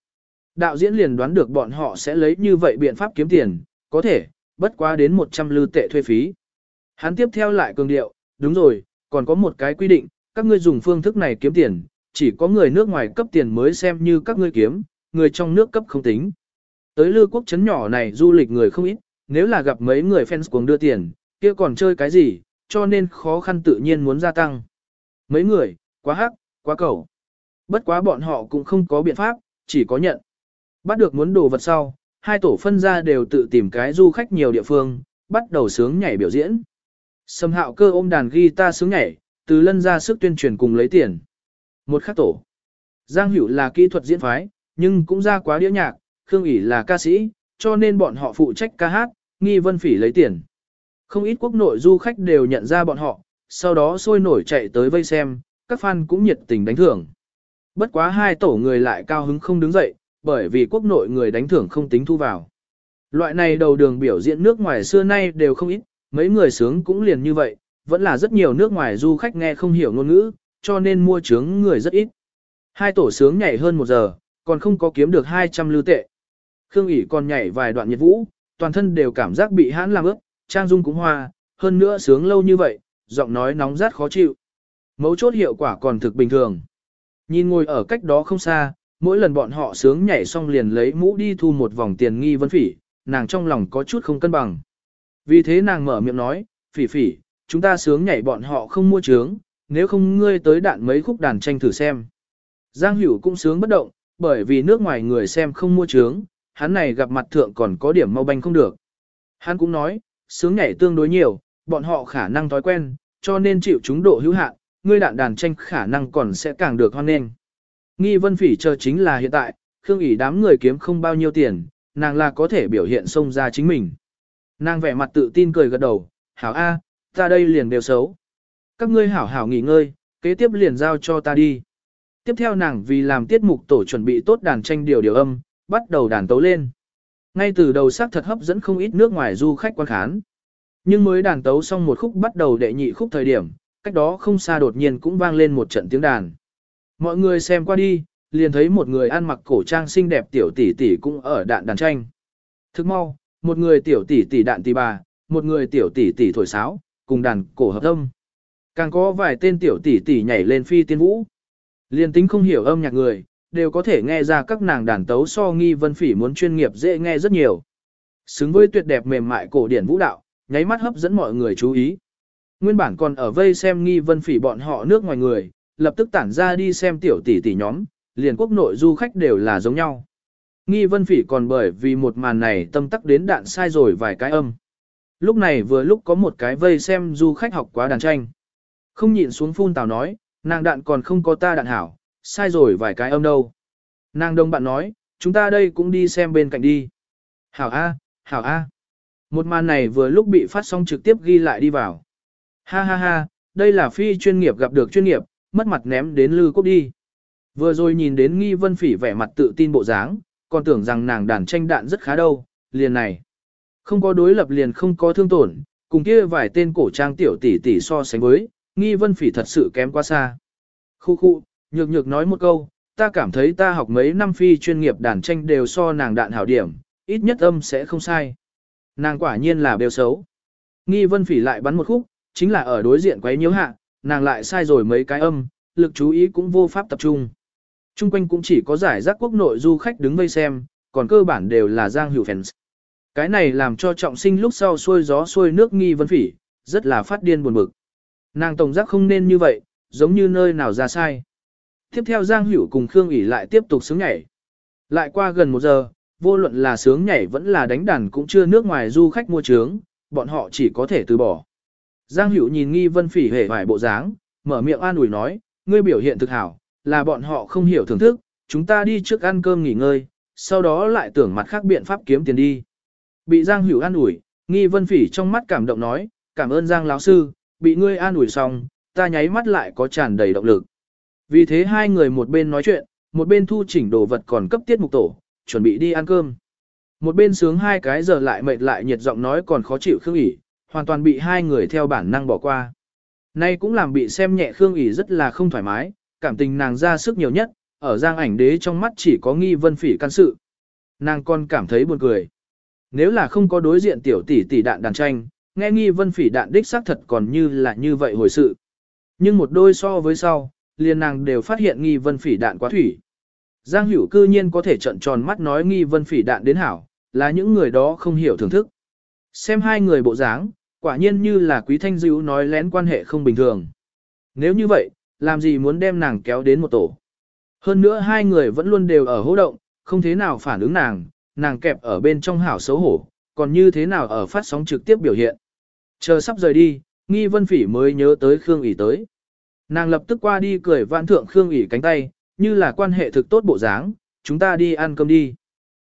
Đạo diễn liền đoán được bọn họ sẽ lấy như vậy biện pháp kiếm tiền, có thể, bất quá đến 100 lư tệ thuê phí. Hắn tiếp theo lại cường điệu, đúng rồi, còn có một cái quy định, các ngươi dùng phương thức này kiếm tiền, chỉ có người nước ngoài cấp tiền mới xem như các ngươi kiếm, người trong nước cấp không tính. Tới lưu quốc chấn nhỏ này du lịch người không ít, nếu là gặp mấy người fans cuồng đưa tiền, kia còn chơi cái gì, cho nên khó khăn tự nhiên muốn gia tăng. Mấy người, quá hắc, quá cầu. Bất quá bọn họ cũng không có biện pháp, chỉ có nhận. Bắt được muốn đồ vật sau, hai tổ phân ra đều tự tìm cái du khách nhiều địa phương, bắt đầu sướng nhảy biểu diễn. Sầm hạo cơ ôm đàn guitar sướng nhảy, từ lân ra sức tuyên truyền cùng lấy tiền. Một khắc tổ. Giang Hữu là kỹ thuật diễn phái, nhưng cũng ra quá đĩa nhạc, Khương ỉ là ca sĩ, cho nên bọn họ phụ trách ca hát, nghi vân phỉ lấy tiền. Không ít quốc nội du khách đều nhận ra bọn họ, sau đó sôi nổi chạy tới vây xem, các fan cũng nhiệt tình đánh thưởng. Bất quá hai tổ người lại cao hứng không đứng dậy, bởi vì quốc nội người đánh thưởng không tính thu vào. Loại này đầu đường biểu diễn nước ngoài xưa nay đều không ít, mấy người sướng cũng liền như vậy, vẫn là rất nhiều nước ngoài du khách nghe không hiểu ngôn ngữ, cho nên mua trướng người rất ít. Hai tổ sướng nhảy hơn một giờ, còn không có kiếm được 200 lưu tệ. Khương ỉ còn nhảy vài đoạn nhiệt vũ, toàn thân đều cảm giác bị hãn làm ướp, trang dung cũng hoa, hơn nữa sướng lâu như vậy, giọng nói nóng rát khó chịu. Mấu chốt hiệu quả còn thực bình thường. Nhìn ngồi ở cách đó không xa, mỗi lần bọn họ sướng nhảy xong liền lấy mũ đi thu một vòng tiền nghi vân phỉ, nàng trong lòng có chút không cân bằng. Vì thế nàng mở miệng nói, phỉ phỉ, chúng ta sướng nhảy bọn họ không mua trướng, nếu không ngươi tới đạn mấy khúc đàn tranh thử xem. Giang Hữu cũng sướng bất động, bởi vì nước ngoài người xem không mua trướng, hắn này gặp mặt thượng còn có điểm mau banh không được. Hắn cũng nói, sướng nhảy tương đối nhiều, bọn họ khả năng thói quen, cho nên chịu chúng độ hữu hạn, ngươi đạn đàn tranh khả năng còn sẽ càng được hoan nghênh. Nghi vân phỉ chờ chính là hiện tại, Khương ỉ đám người kiếm không bao nhiêu tiền, nàng là có thể biểu hiện xông ra chính mình. Nàng vẻ mặt tự tin cười gật đầu, hảo A, ta đây liền đều xấu. Các ngươi hảo hảo nghỉ ngơi, kế tiếp liền giao cho ta đi. Tiếp theo nàng vì làm tiết mục tổ chuẩn bị tốt đàn tranh điều điều âm, bắt đầu đàn tấu lên. Ngay từ đầu sắc thật hấp dẫn không ít nước ngoài du khách quan khán. Nhưng mới đàn tấu xong một khúc bắt đầu đệ nhị khúc thời điểm, cách đó không xa đột nhiên cũng vang lên một trận tiếng đàn. Mọi người xem qua đi, liền thấy một người ăn mặc cổ trang xinh đẹp tiểu tỷ tỷ cũng ở đạn đàn tranh. Thức mau, một người tiểu tỷ tỷ đạn tỷ bà, một người tiểu tỷ tỷ thổi sáo, cùng đàn cổ hợp âm. Càng có vài tên tiểu tỷ tỷ nhảy lên phi tiên vũ. Liên tính không hiểu âm nhạc người, đều có thể nghe ra các nàng đàn tấu so nghi vân phỉ muốn chuyên nghiệp dễ nghe rất nhiều. Xứng với tuyệt đẹp mềm mại cổ điển vũ đạo, nháy mắt hấp dẫn mọi người chú ý. Nguyên bản còn ở vây xem nghi vân phỉ bọn họ nước ngoài người, lập tức tản ra đi xem tiểu tỷ tỷ nhóm, liền quốc nội du khách đều là giống nhau. Nghi vân phỉ còn bởi vì một màn này tâm tắc đến đạn sai rồi vài cái âm. Lúc này vừa lúc có một cái vây xem du khách học quá đàn tranh. Không nhịn xuống phun tào nói, nàng đạn còn không có ta đạn hảo, sai rồi vài cái âm đâu. Nàng đông bạn nói, chúng ta đây cũng đi xem bên cạnh đi. Hảo A, hảo A. Một màn này vừa lúc bị phát sóng trực tiếp ghi lại đi vào. Ha ha ha, đây là phi chuyên nghiệp gặp được chuyên nghiệp, mất mặt ném đến lư quốc đi. Vừa rồi nhìn đến nghi vân phỉ vẻ mặt tự tin bộ dáng, còn tưởng rằng nàng đàn tranh đạn rất khá đâu, liền này. Không có đối lập liền không có thương tổn, cùng kia vài tên cổ trang tiểu tỷ tỷ so sánh với, nghi vân phỉ thật sự kém quá xa. Khu khu, nhược nhược nói một câu, ta cảm thấy ta học mấy năm phi chuyên nghiệp đàn tranh đều so nàng đạn hảo điểm, ít nhất âm sẽ không sai. Nàng quả nhiên là bêu xấu. Nghi vân phỉ lại bắn một khúc, chính là ở đối diện quấy nhiễu hạ, nàng lại sai rồi mấy cái âm, lực chú ý cũng vô pháp tập trung. Trung quanh cũng chỉ có giải rác quốc nội du khách đứng vây xem, còn cơ bản đều là giang hữu fans. Cái này làm cho trọng sinh lúc sau xuôi gió xuôi nước nghi vân phỉ, rất là phát điên buồn bực. Nàng tổng giác không nên như vậy, giống như nơi nào ra sai. Tiếp theo Giang Hữu cùng Khương ỉ lại tiếp tục sướng nhảy. Lại qua gần một giờ, vô luận là sướng nhảy vẫn là đánh đàn cũng chưa nước ngoài du khách mua trướng, bọn họ chỉ có thể từ bỏ. Giang Hữu nhìn nghi vân phỉ hề vài bộ dáng, mở miệng an ủi nói, ngươi biểu hiện thực hảo, là bọn họ không hiểu thưởng thức, chúng ta đi trước ăn cơm nghỉ ngơi, sau đó lại tưởng mặt khác biện pháp kiếm tiền đi. Bị Giang Hữu an ủi, Nghi Vân Phỉ trong mắt cảm động nói, cảm ơn Giang lão sư, bị ngươi an ủi xong, ta nháy mắt lại có tràn đầy động lực. Vì thế hai người một bên nói chuyện, một bên thu chỉnh đồ vật còn cấp tiết mục tổ, chuẩn bị đi ăn cơm. Một bên sướng hai cái giờ lại mệt lại nhiệt giọng nói còn khó chịu Khương ỉ, hoàn toàn bị hai người theo bản năng bỏ qua. Nay cũng làm bị xem nhẹ Khương ỉ rất là không thoải mái, cảm tình nàng ra sức nhiều nhất, ở giang ảnh đế trong mắt chỉ có nghi vân phỉ can sự. Nàng còn cảm thấy buồn cười. Nếu là không có đối diện tiểu tỷ tỷ đạn đàn tranh, nghe nghi vân phỉ đạn đích xác thật còn như là như vậy hồi sự. Nhưng một đôi so với sau, liền nàng đều phát hiện nghi vân phỉ đạn quá thủy. Giang hữu cư nhiên có thể trận tròn mắt nói nghi vân phỉ đạn đến hảo, là những người đó không hiểu thưởng thức. Xem hai người bộ dáng, quả nhiên như là quý thanh dữ nói lén quan hệ không bình thường. Nếu như vậy, làm gì muốn đem nàng kéo đến một tổ. Hơn nữa hai người vẫn luôn đều ở hô động, không thế nào phản ứng nàng, nàng kẹp ở bên trong hảo xấu hổ, còn như thế nào ở phát sóng trực tiếp biểu hiện. Chờ sắp rời đi, nghi vân phỉ mới nhớ tới Khương ỉ tới. Nàng lập tức qua đi cười vãn thượng Khương ỉ cánh tay, như là quan hệ thực tốt bộ dáng, chúng ta đi ăn cơm đi.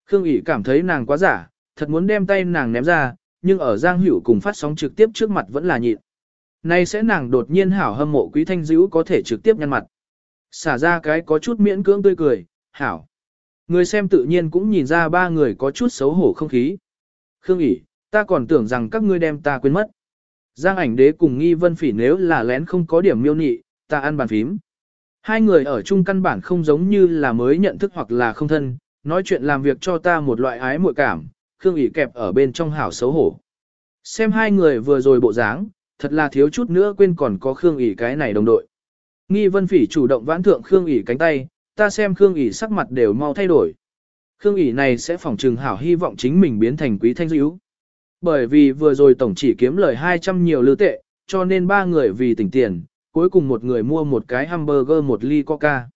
Khương ỉ cảm thấy nàng quá giả, thật muốn đem tay nàng ném ra, nhưng ở Giang Hữu cùng phát sóng trực tiếp trước mặt vẫn là nhịn. Nay sẽ nàng đột nhiên hảo hâm mộ quý thanh dữ có thể trực tiếp nhăn mặt. Xả ra cái có chút miễn cưỡng tươi cười, hảo. Người xem tự nhiên cũng nhìn ra ba người có chút xấu hổ không khí. Khương ỉ, ta còn tưởng rằng các ngươi đem ta quên mất. Giang ảnh đế cùng nghi vân phỉ nếu là lén không có điểm miêu nị, ta ăn bàn phím. Hai người ở chung căn bản không giống như là mới nhận thức hoặc là không thân, nói chuyện làm việc cho ta một loại ái muội cảm, Khương ỉ kẹp ở bên trong hảo xấu hổ. Xem hai người vừa rồi bộ dáng, thật là thiếu chút nữa quên còn có Khương ỉ cái này đồng đội. Nghi vân phỉ chủ động vãn thượng Khương ỉ cánh tay, ta xem Khương ỉ sắc mặt đều mau thay đổi. Khương ỉ này sẽ phỏng trừng hảo hy vọng chính mình biến thành quý thanh dữ. Bởi vì vừa rồi tổng chỉ kiếm lời 200 nhiều lưu tệ, cho nên ba người vì tỉnh tiền, cuối cùng một người mua một cái hamburger một ly coca.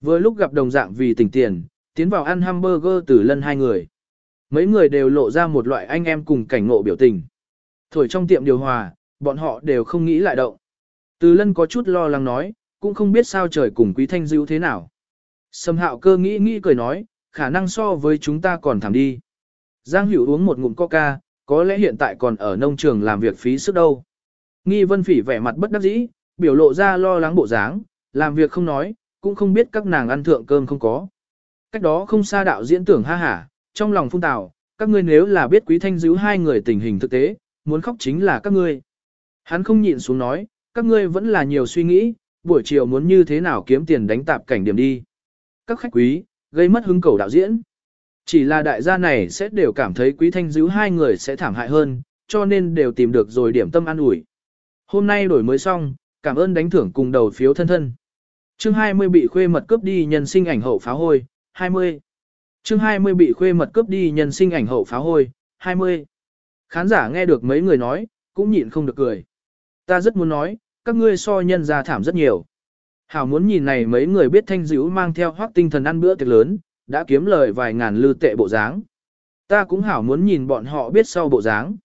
Vừa lúc gặp đồng dạng vì tỉnh tiền, tiến vào ăn hamburger từ lân hai người. Mấy người đều lộ ra một loại anh em cùng cảnh ngộ biểu tình. Thổi trong tiệm điều hòa, bọn họ đều không nghĩ lại động. Từ lân có chút lo lắng nói, cũng không biết sao trời cùng quý thanh dữ thế nào. Sầm hạo cơ nghĩ nghĩ cười nói, khả năng so với chúng ta còn thảm đi. Giang Hữu uống một ngụm coca, có lẽ hiện tại còn ở nông trường làm việc phí sức đâu. Nghi Vân Phỉ vẻ mặt bất đắc dĩ, biểu lộ ra lo lắng bộ dáng, làm việc không nói, cũng không biết các nàng ăn thượng cơm không có. Cách đó không xa đạo diễn tưởng ha hả, trong lòng phung tào, các ngươi nếu là biết quý thanh díu hai người tình hình thực tế, muốn khóc chính là các ngươi. Hắn không nhịn xuống nói, các ngươi vẫn là nhiều suy nghĩ, buổi chiều muốn như thế nào kiếm tiền đánh tạp cảnh điểm đi. Các khách quý, gây mất hứng cầu đạo diễn. Chỉ là đại gia này sẽ đều cảm thấy quý thanh giữ hai người sẽ thảm hại hơn, cho nên đều tìm được rồi điểm tâm an ủi. Hôm nay đổi mới xong, cảm ơn đánh thưởng cùng đầu phiếu thân thân. Chương 20 bị khuê mật cướp đi nhân sinh ảnh hậu phá hôi, 20. Chương 20 bị khuê mật cướp đi nhân sinh ảnh hậu phá hôi, 20. Khán giả nghe được mấy người nói, cũng nhịn không được cười. Ta rất muốn nói, các ngươi so nhân ra thảm rất nhiều. Hảo muốn nhìn này mấy người biết thanh dữ mang theo hoác tinh thần ăn bữa tiệc lớn, đã kiếm lời vài ngàn lư tệ bộ dáng. Ta cũng hảo muốn nhìn bọn họ biết sau bộ dáng.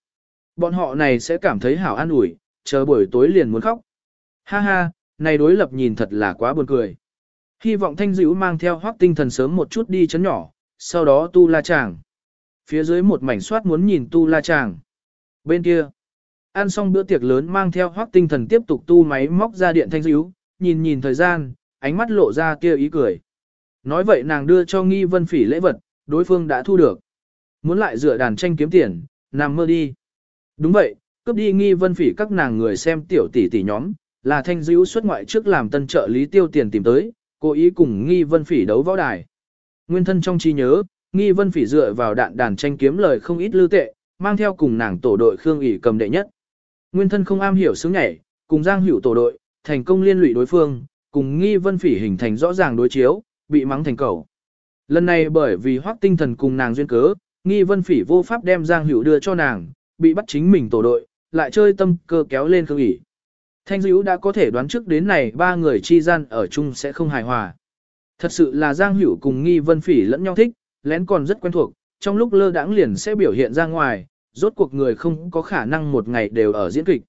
Bọn họ này sẽ cảm thấy hảo an ủi, chờ buổi tối liền muốn khóc. Ha ha, này đối lập nhìn thật là quá buồn cười. Hy vọng thanh dữ mang theo hoác tinh thần sớm một chút đi chấn nhỏ, sau đó tu la chàng. Phía dưới một mảnh soát muốn nhìn tu la chàng. Bên kia, ăn xong bữa tiệc lớn mang theo hoác tinh thần tiếp tục tu máy móc ra điện thanh dữ, nhìn nhìn thời gian, ánh mắt lộ ra kia ý cười. Nói vậy nàng đưa cho nghi vân phỉ lễ vật, đối phương đã thu được. Muốn lại dựa đàn tranh kiếm tiền, nằm mơ đi. Đúng vậy, cướp đi nghi vân phỉ các nàng người xem tiểu tỷ tỷ nhóm, là thanh dữ xuất ngoại trước làm tân trợ lý tiêu tiền tìm tới, cố ý cùng nghi vân phỉ đấu võ đài. Nguyên thân trong trí nhớ, nghi vân phỉ dựa vào đạn đàn tranh kiếm lời không ít lưu tệ, mang theo cùng nàng tổ đội Khương ỉ cầm đệ nhất. Nguyên thân không am hiểu sướng nhảy, cùng Giang Hữu tổ đội, thành công liên lụy đối phương, cùng nghi vân phỉ hình thành rõ ràng đối chiếu, bị mắng thành cầu. Lần này bởi vì hoác tinh thần cùng nàng duyên cớ, nghi vân phỉ vô pháp đem Giang Hữu đưa cho nàng, bị bắt chính mình tổ đội, lại chơi tâm cơ kéo lên Khương ỉ. Thanh Dữ đã có thể đoán trước đến này ba người chi gian ở chung sẽ không hài hòa. Thật sự là Giang Hữu cùng Nghi Vân Phỉ lẫn nhau thích, lén còn rất quen thuộc, trong lúc lơ đãng liền sẽ biểu hiện ra ngoài, rốt cuộc người không có khả năng một ngày đều ở diễn kịch.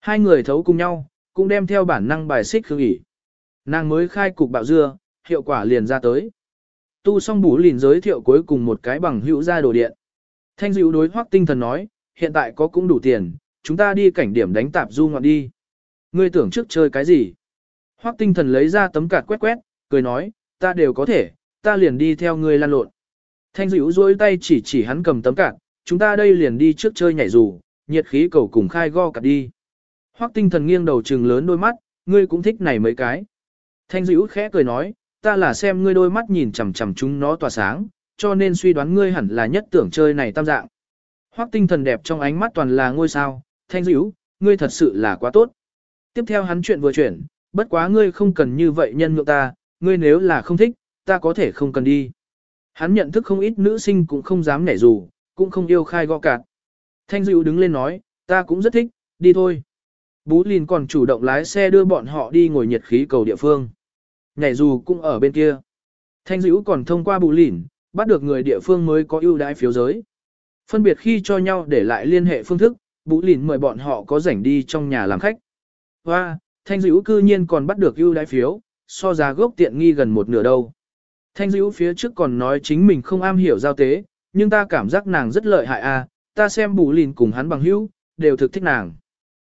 Hai người thấu cùng nhau, cũng đem theo bản năng bài xích Khương ỉ. Nàng mới khai cục bạo dưa, hiệu quả liền ra tới. Tu xong bú lìn giới thiệu cuối cùng một cái bằng hữu ra đồ điện. Thanh dịu đối hoác tinh thần nói, hiện tại có cũng đủ tiền, chúng ta đi cảnh điểm đánh tạp du ngoạn đi. Ngươi tưởng trước chơi cái gì? Hoác tinh thần lấy ra tấm cạt quét quét, cười nói, ta đều có thể, ta liền đi theo ngươi lan lộn. Thanh dịu duỗi tay chỉ chỉ hắn cầm tấm cạt, chúng ta đây liền đi trước chơi nhảy dù, nhiệt khí cầu cùng khai go cả đi. Hoắc tinh thần nghiêng đầu trừng lớn đôi mắt, ngươi cũng thích này mấy cái. Thanh dữ khẽ cười nói, ta là xem ngươi đôi mắt nhìn chằm chằm chúng nó tỏa sáng, cho nên suy đoán ngươi hẳn là nhất tưởng chơi này tam dạng. Hoắc tinh thần đẹp trong ánh mắt toàn là ngôi sao, thanh dữ, ngươi thật sự là quá tốt. Tiếp theo hắn chuyện vừa chuyển, bất quá ngươi không cần như vậy nhân nhượng ta, ngươi nếu là không thích, ta có thể không cần đi. Hắn nhận thức không ít nữ sinh cũng không dám nhảy dù, cũng không yêu khai gõ cạt. Thanh Dữu đứng lên nói, ta cũng rất thích, đi thôi. Bú Lìn còn chủ động lái xe đưa bọn họ đi ngồi nhiệt khí cầu địa phương. Nhảy dù cũng ở bên kia. Thanh dữ còn thông qua Bú Lìn, bắt được người địa phương mới có ưu đãi phiếu giới. Phân biệt khi cho nhau để lại liên hệ phương thức, Bú Lìn mời bọn họ có rảnh đi trong nhà làm khách. Hoa, Thanh dữ cư nhiên còn bắt được ưu đãi phiếu, so giá gốc tiện nghi gần một nửa đâu. Thanh dữ phía trước còn nói chính mình không am hiểu giao tế, nhưng ta cảm giác nàng rất lợi hại a, à, ta xem bù Lìn cùng hắn bằng hữu, đều thực thích nàng.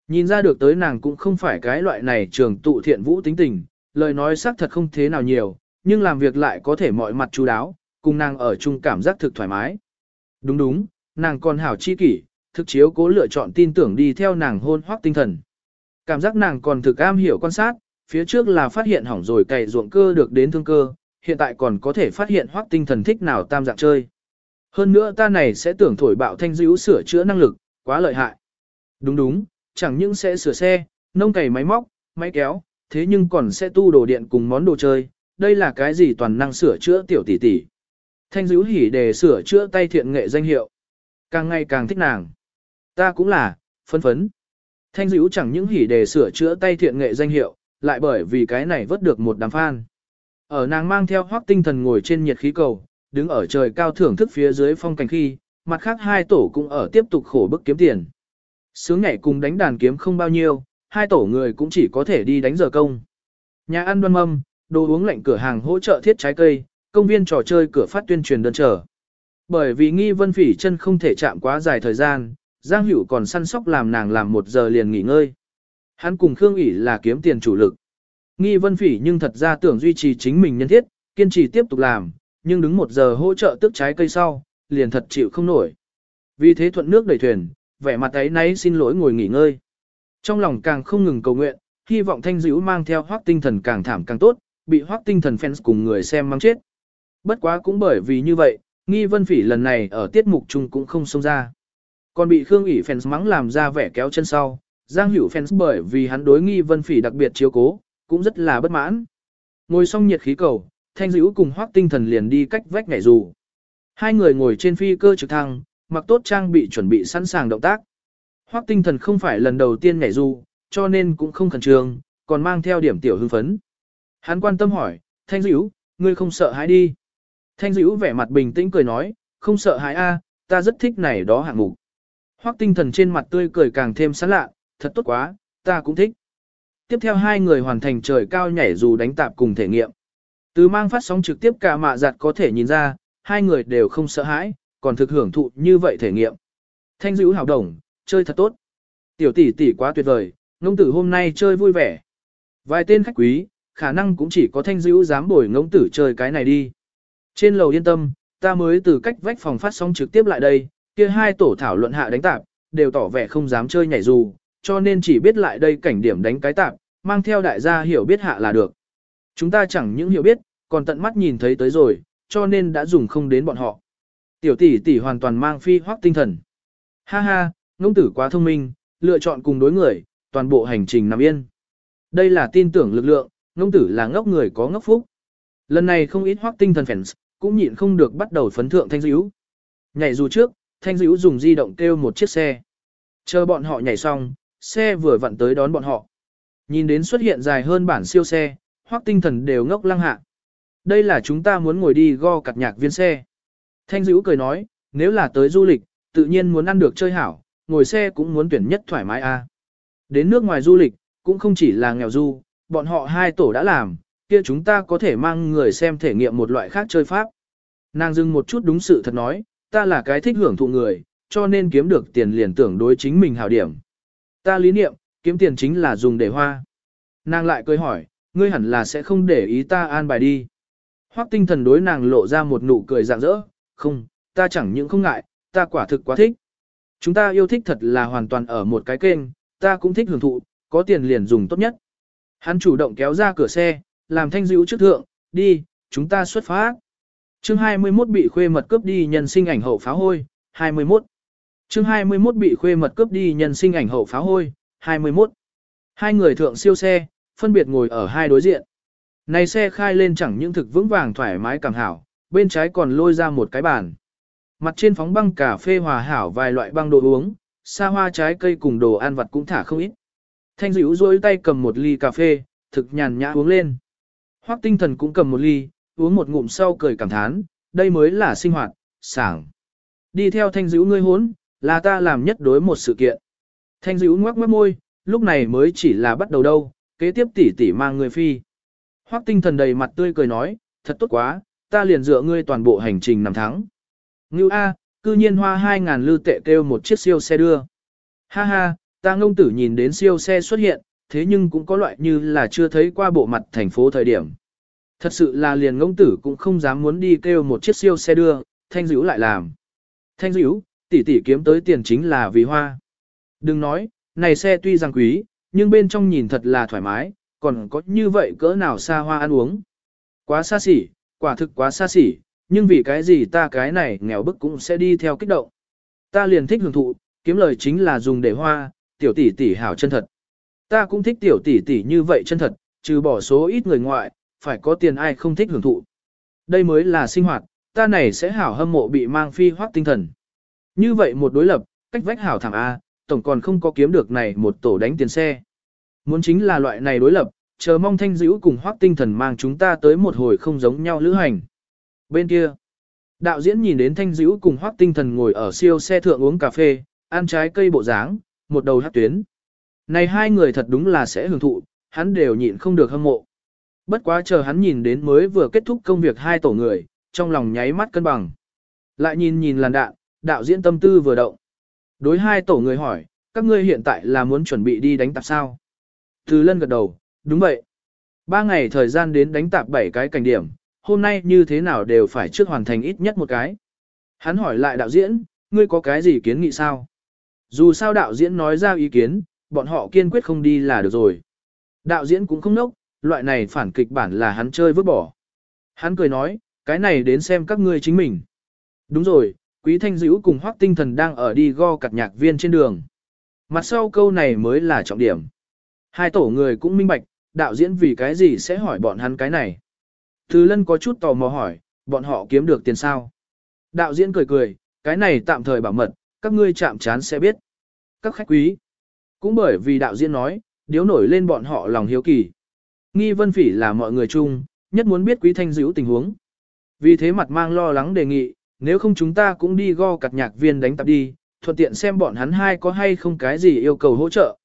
Nhìn ra được tới nàng cũng không phải cái loại này trường tụ thiện vũ tính tình, lời nói xác thật không thế nào nhiều, nhưng làm việc lại có thể mọi mặt chú đáo, cùng nàng ở chung cảm giác thực thoải mái. Đúng đúng, nàng còn hảo chi kỷ, thực chiếu cố lựa chọn tin tưởng đi theo nàng hôn hoác tinh thần. Cảm giác nàng còn thực am hiểu quan sát, phía trước là phát hiện hỏng rồi cày ruộng cơ được đến thương cơ, hiện tại còn có thể phát hiện hoác tinh thần thích nào tam dạng chơi. Hơn nữa ta này sẽ tưởng thổi bạo thanh dữ sửa chữa năng lực, quá lợi hại. Đúng đúng, chẳng những sẽ sửa xe, nông cày máy móc, máy kéo, thế nhưng còn sẽ tu đồ điện cùng món đồ chơi, đây là cái gì toàn năng sửa chữa tiểu tỷ tỷ. Thanh dữ hỉ để sửa chữa tay thiện nghệ danh hiệu. Càng ngày càng thích nàng. Ta cũng là, phân phấn. Thanh dữ chẳng những hỉ để sửa chữa tay thiện nghệ danh hiệu, lại bởi vì cái này vớt được một đám fan. Ở nàng mang theo hoác tinh thần ngồi trên nhiệt khí cầu, đứng ở trời cao thưởng thức phía dưới phong cảnh khi, mặt khác hai tổ cũng ở tiếp tục khổ bức kiếm tiền. Sướng nhảy cùng đánh đàn kiếm không bao nhiêu, hai tổ người cũng chỉ có thể đi đánh giờ công. Nhà ăn đoan mâm, đồ uống lạnh cửa hàng hỗ trợ thiết trái cây, công viên trò chơi cửa phát tuyên truyền đơn trở. Bởi vì nghi vân phỉ chân không thể chạm quá dài thời gian, Giang Hữu còn săn sóc làm nàng làm một giờ liền nghỉ ngơi. Hắn cùng Khương ỉ là kiếm tiền chủ lực. Nghi vân phỉ nhưng thật ra tưởng duy trì chính mình nhân thiết, kiên trì tiếp tục làm, nhưng đứng một giờ hỗ trợ tức trái cây sau, liền thật chịu không nổi. Vì thế thuận nước đẩy thuyền, vẻ mặt ấy nấy xin lỗi ngồi nghỉ ngơi. Trong lòng càng không ngừng cầu nguyện, hy vọng thanh dữ mang theo hoác tinh thần càng thảm càng tốt, bị hoác tinh thần fans cùng người xem mang chết. Bất quá cũng bởi vì như vậy, nghi vân phỉ lần này ở tiết mục chung cũng không xông ra. Còn bị Khương ỉ fans mắng làm ra vẻ kéo chân sau, Giang Hữu fans bởi vì hắn đối nghi vân phỉ đặc biệt chiếu cố, cũng rất là bất mãn. Ngồi xong nhiệt khí cầu, thanh dữ cùng hoác tinh thần liền đi cách vách nhảy dù. Hai người ngồi trên phi cơ trực thăng, mặc tốt trang bị chuẩn bị sẵn sàng động tác. Hoắc tinh thần không phải lần đầu tiên nhảy dù, cho nên cũng không khẩn trương, còn mang theo điểm tiểu hưng phấn. Hắn quan tâm hỏi, Thanh Dữ, ngươi không sợ hãi đi. Thanh Dữ vẻ mặt bình tĩnh cười nói, không sợ hãi a, ta rất thích này đó hạng mục. Hoắc tinh thần trên mặt tươi cười càng thêm sán lạ, thật tốt quá, ta cũng thích. Tiếp theo hai người hoàn thành trời cao nhảy dù đánh tạp cùng thể nghiệm. Từ mang phát sóng trực tiếp cả mạ giặt có thể nhìn ra, hai người đều không sợ hãi, còn thực hưởng thụ như vậy thể nghiệm. Thanh dữ hào đồng, chơi thật tốt. Tiểu tỷ tỷ quá tuyệt vời, ngông tử hôm nay chơi vui vẻ. Vài tên khách quý, khả năng cũng chỉ có thanh dữ dám bồi ngông tử chơi cái này đi. Trên lầu yên tâm, ta mới từ cách vách phòng phát sóng trực tiếp lại đây, kia hai tổ thảo luận hạ đánh tạp, đều tỏ vẻ không dám chơi nhảy dù, cho nên chỉ biết lại đây cảnh điểm đánh cái tạp, mang theo đại gia hiểu biết hạ là được. Chúng ta chẳng những hiểu biết, còn tận mắt nhìn thấy tới rồi, cho nên đã dùng không đến bọn họ. Tiểu tỷ tỷ hoàn toàn mang phi hoác tinh thần. Ha ha, ngông tử quá thông minh, lựa chọn cùng đối người, toàn bộ hành trình nằm yên. Đây là tin tưởng lực lượng, ngông tử là ngốc người có ngốc phúc. Lần này không ít hoác tinh thần fans, cũng nhịn không được bắt đầu phấn thượng thanh dữ. Nhảy dù trước, thanh dữ dùng di động kêu một chiếc xe. Chờ bọn họ nhảy xong, xe vừa vặn tới đón bọn họ. Nhìn đến xuất hiện dài hơn bản siêu xe, hoác tinh thần đều ngốc lăng hạ. Đây là chúng ta muốn ngồi đi go cặt nhạc viên xe. Thanh dữ cười nói, nếu là tới du lịch, tự nhiên muốn ăn được chơi hảo, ngồi xe cũng muốn tuyển nhất thoải mái a. Đến nước ngoài du lịch, cũng không chỉ là nghèo du, bọn họ hai tổ đã làm, kia chúng ta có thể mang người xem thể nghiệm một loại khác chơi pháp. Nàng dừng một chút đúng sự thật nói, ta là cái thích hưởng thụ người, cho nên kiếm được tiền liền tưởng đối chính mình hảo điểm. Ta lý niệm, kiếm tiền chính là dùng để hoa. Nàng lại cười hỏi, ngươi hẳn là sẽ không để ý ta an bài đi. Hoắc tinh thần đối nàng lộ ra một nụ cười rạng rỡ, không, ta chẳng những không ngại, ta quả thực quá thích. Chúng ta yêu thích thật là hoàn toàn ở một cái kênh, ta cũng thích hưởng thụ, có tiền liền dùng tốt nhất. Hắn chủ động kéo ra cửa xe, làm thanh dữ trước thượng, đi, chúng ta xuất phát. Chương 21 bị khuê mật cướp đi nhân sinh ảnh hậu pháo hôi, 21. Chương 21 bị khuê mật cướp đi nhân sinh ảnh hậu pháo hôi, 21. Hai người thượng siêu xe, phân biệt ngồi ở hai đối diện. Này xe khai lên chẳng những thực vững vàng thoải mái càng hảo, bên trái còn lôi ra một cái bàn. Mặt trên phóng băng cà phê hòa hảo vài loại băng đồ uống, xa hoa trái cây cùng đồ ăn vặt cũng thả không ít. Thanh dữ dối tay cầm một ly cà phê, thực nhàn nhã uống lên. Hoắc tinh thần cũng cầm một ly, uống một ngụm sau cười cảm thán, đây mới là sinh hoạt, sảng. Đi theo thanh dữ ngươi hốn, là ta làm nhất đối một sự kiện. Thanh dữ ngoắc mất môi, lúc này mới chỉ là bắt đầu đâu, kế tiếp tỷ tỷ mang người phi. Hoắc tinh thần đầy mặt tươi cười nói, thật tốt quá, ta liền dựa ngươi toàn bộ hành trình nằm thắng. Ngưu A, cư nhiên hoa 2.000 lư tệ kêu một chiếc siêu xe đưa. Ha ha, ta ngông tử nhìn đến siêu xe xuất hiện, thế nhưng cũng có loại như là chưa thấy qua bộ mặt thành phố thời điểm. Thật sự là liền ngông tử cũng không dám muốn đi kêu một chiếc siêu xe đưa, thanh dữ lại làm. Thanh dữ, tỷ tỷ kiếm tới tiền chính là vì hoa. Đừng nói, này xe tuy rằng quý, nhưng bên trong nhìn thật là thoải mái, còn có như vậy cỡ nào xa hoa ăn uống. Quá xa xỉ, quả thực quá xa xỉ, nhưng vì cái gì ta cái này nghèo bức cũng sẽ đi theo kích động. Ta liền thích hưởng thụ, kiếm lời chính là dùng để hoa, tiểu tỷ tỷ hảo chân thật. Ta cũng thích tiểu tỷ tỷ như vậy chân thật, trừ bỏ số ít người ngoại, phải có tiền ai không thích hưởng thụ. Đây mới là sinh hoạt, ta này sẽ hảo hâm mộ bị mang phi hoác tinh thần. Như vậy một đối lập, cách vách hảo thẳng A, tổng còn không có kiếm được này một tổ đánh tiền xe. Muốn chính là loại này đối lập, chờ mong thanh dữ cùng hoác tinh thần mang chúng ta tới một hồi không giống nhau lữ hành. Bên kia, đạo diễn nhìn đến thanh dữ cùng hoác tinh thần ngồi ở siêu xe thượng uống cà phê, ăn trái cây bộ dáng, một đầu hát tuyến. Này hai người thật đúng là sẽ hưởng thụ, hắn đều nhịn không được hâm mộ. Bất quá chờ hắn nhìn đến mới vừa kết thúc công việc hai tổ người, trong lòng nháy mắt cân bằng. Lại nhìn nhìn làn đạn, đạo diễn tâm tư vừa động. Đối hai tổ người hỏi, các ngươi hiện tại là muốn chuẩn bị đi đánh tạp sao? Từ lân gật đầu, đúng vậy. Ba ngày thời gian đến đánh tạp bảy cái cảnh điểm, hôm nay như thế nào đều phải trước hoàn thành ít nhất một cái. Hắn hỏi lại đạo diễn, ngươi có cái gì kiến nghị sao? Dù sao đạo diễn nói ra ý kiến, bọn họ kiên quyết không đi là được rồi. Đạo diễn cũng không nốc, loại này phản kịch bản là hắn chơi vứt bỏ. Hắn cười nói, cái này đến xem các ngươi chính mình. Đúng rồi, Quý Thanh Dữ cùng Hoắc Tinh Thần đang ở đi go cặt nhạc viên trên đường. Mặt sau câu này mới là trọng điểm. Hai tổ người cũng minh bạch, đạo diễn vì cái gì sẽ hỏi bọn hắn cái này. Thứ lân có chút tò mò hỏi, bọn họ kiếm được tiền sao? Đạo diễn cười cười, cái này tạm thời bảo mật, các ngươi chạm chán sẽ biết. Các khách quý. Cũng bởi vì đạo diễn nói, điếu nổi lên bọn họ lòng hiếu kỳ. Nghi vân phỉ là mọi người chung, nhất muốn biết quý thanh dữ tình huống. Vì thế mặt mang lo lắng đề nghị, nếu không chúng ta cũng đi go cặt nhạc viên đánh tập đi, thuận tiện xem bọn hắn hai có hay không cái gì yêu cầu hỗ trợ.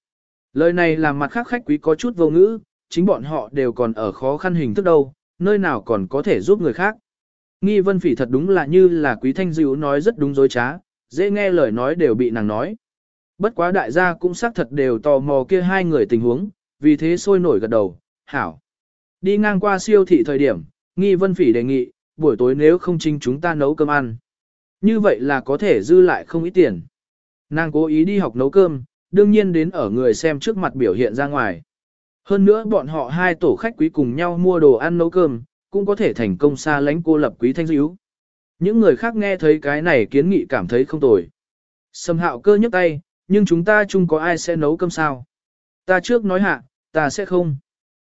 Lời này làm mặt khác khách quý có chút vô ngữ, chính bọn họ đều còn ở khó khăn hình thức đâu, nơi nào còn có thể giúp người khác. Nghi vân phỉ thật đúng là như là quý thanh dữ nói rất đúng dối trá, dễ nghe lời nói đều bị nàng nói. Bất quá đại gia cũng xác thật đều tò mò kia hai người tình huống, vì thế sôi nổi gật đầu, hảo. Đi ngang qua siêu thị thời điểm, nghi vân phỉ đề nghị, buổi tối nếu không chính chúng ta nấu cơm ăn. Như vậy là có thể dư lại không ít tiền. Nàng cố ý đi học nấu cơm, đương nhiên đến ở người xem trước mặt biểu hiện ra ngoài. Hơn nữa bọn họ hai tổ khách quý cùng nhau mua đồ ăn nấu cơm, cũng có thể thành công xa lánh cô lập quý thanh dữ. Những người khác nghe thấy cái này kiến nghị cảm thấy không tồi. Sầm hạo cơ nhấc tay, nhưng chúng ta chung có ai sẽ nấu cơm sao? Ta trước nói hạ, ta sẽ không.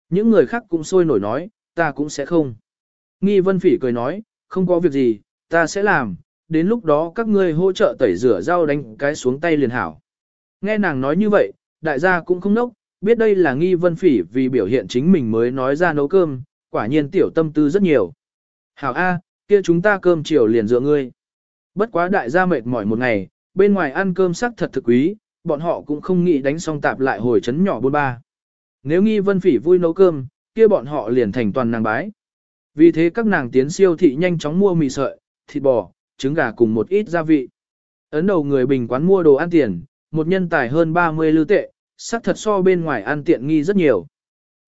Những người khác cũng sôi nổi nói, ta cũng sẽ không. Nghi vân phỉ cười nói, không có việc gì, ta sẽ làm, đến lúc đó các ngươi hỗ trợ tẩy rửa rau đánh cái xuống tay liền hảo. Nghe nàng nói như vậy, đại gia cũng không nốc, biết đây là nghi vân phỉ vì biểu hiện chính mình mới nói ra nấu cơm, quả nhiên tiểu tâm tư rất nhiều. Hảo A, kia chúng ta cơm chiều liền dựa ngươi. Bất quá đại gia mệt mỏi một ngày, bên ngoài ăn cơm sắc thật thực quý, bọn họ cũng không nghĩ đánh xong tạp lại hồi chấn nhỏ bôn ba. Nếu nghi vân phỉ vui nấu cơm, kia bọn họ liền thành toàn nàng bái. Vì thế các nàng tiến siêu thị nhanh chóng mua mì sợi, thịt bò, trứng gà cùng một ít gia vị. Ấn đầu người bình quán mua đồ ăn tiền, một nhân tài hơn 30 lưu tệ, sắc thật so bên ngoài ăn tiện nghi rất nhiều.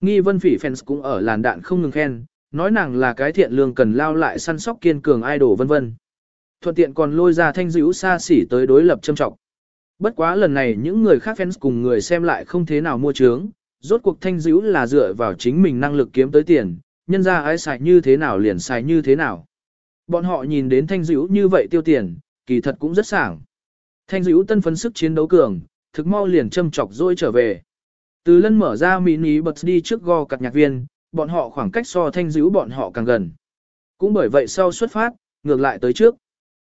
Nghi vân phỉ fans cũng ở làn đạn không ngừng khen, nói nàng là cái thiện lương cần lao lại săn sóc kiên cường idol vân vân. Thuận tiện còn lôi ra thanh dữ xa xỉ tới đối lập châm trọng. Bất quá lần này những người khác fans cùng người xem lại không thế nào mua trướng, rốt cuộc thanh dữ là dựa vào chính mình năng lực kiếm tới tiền, nhân ra ai xài như thế nào liền xài như thế nào. Bọn họ nhìn đến thanh dữ như vậy tiêu tiền, kỳ thật cũng rất sảng. Thanh dữ tân phấn sức chiến đấu cường, thực mau liền châm chọc rồi trở về. Từ lân mở ra mini bật đi trước go cặt nhạc viên, bọn họ khoảng cách so thanh dữ bọn họ càng gần. Cũng bởi vậy sau xuất phát, ngược lại tới trước.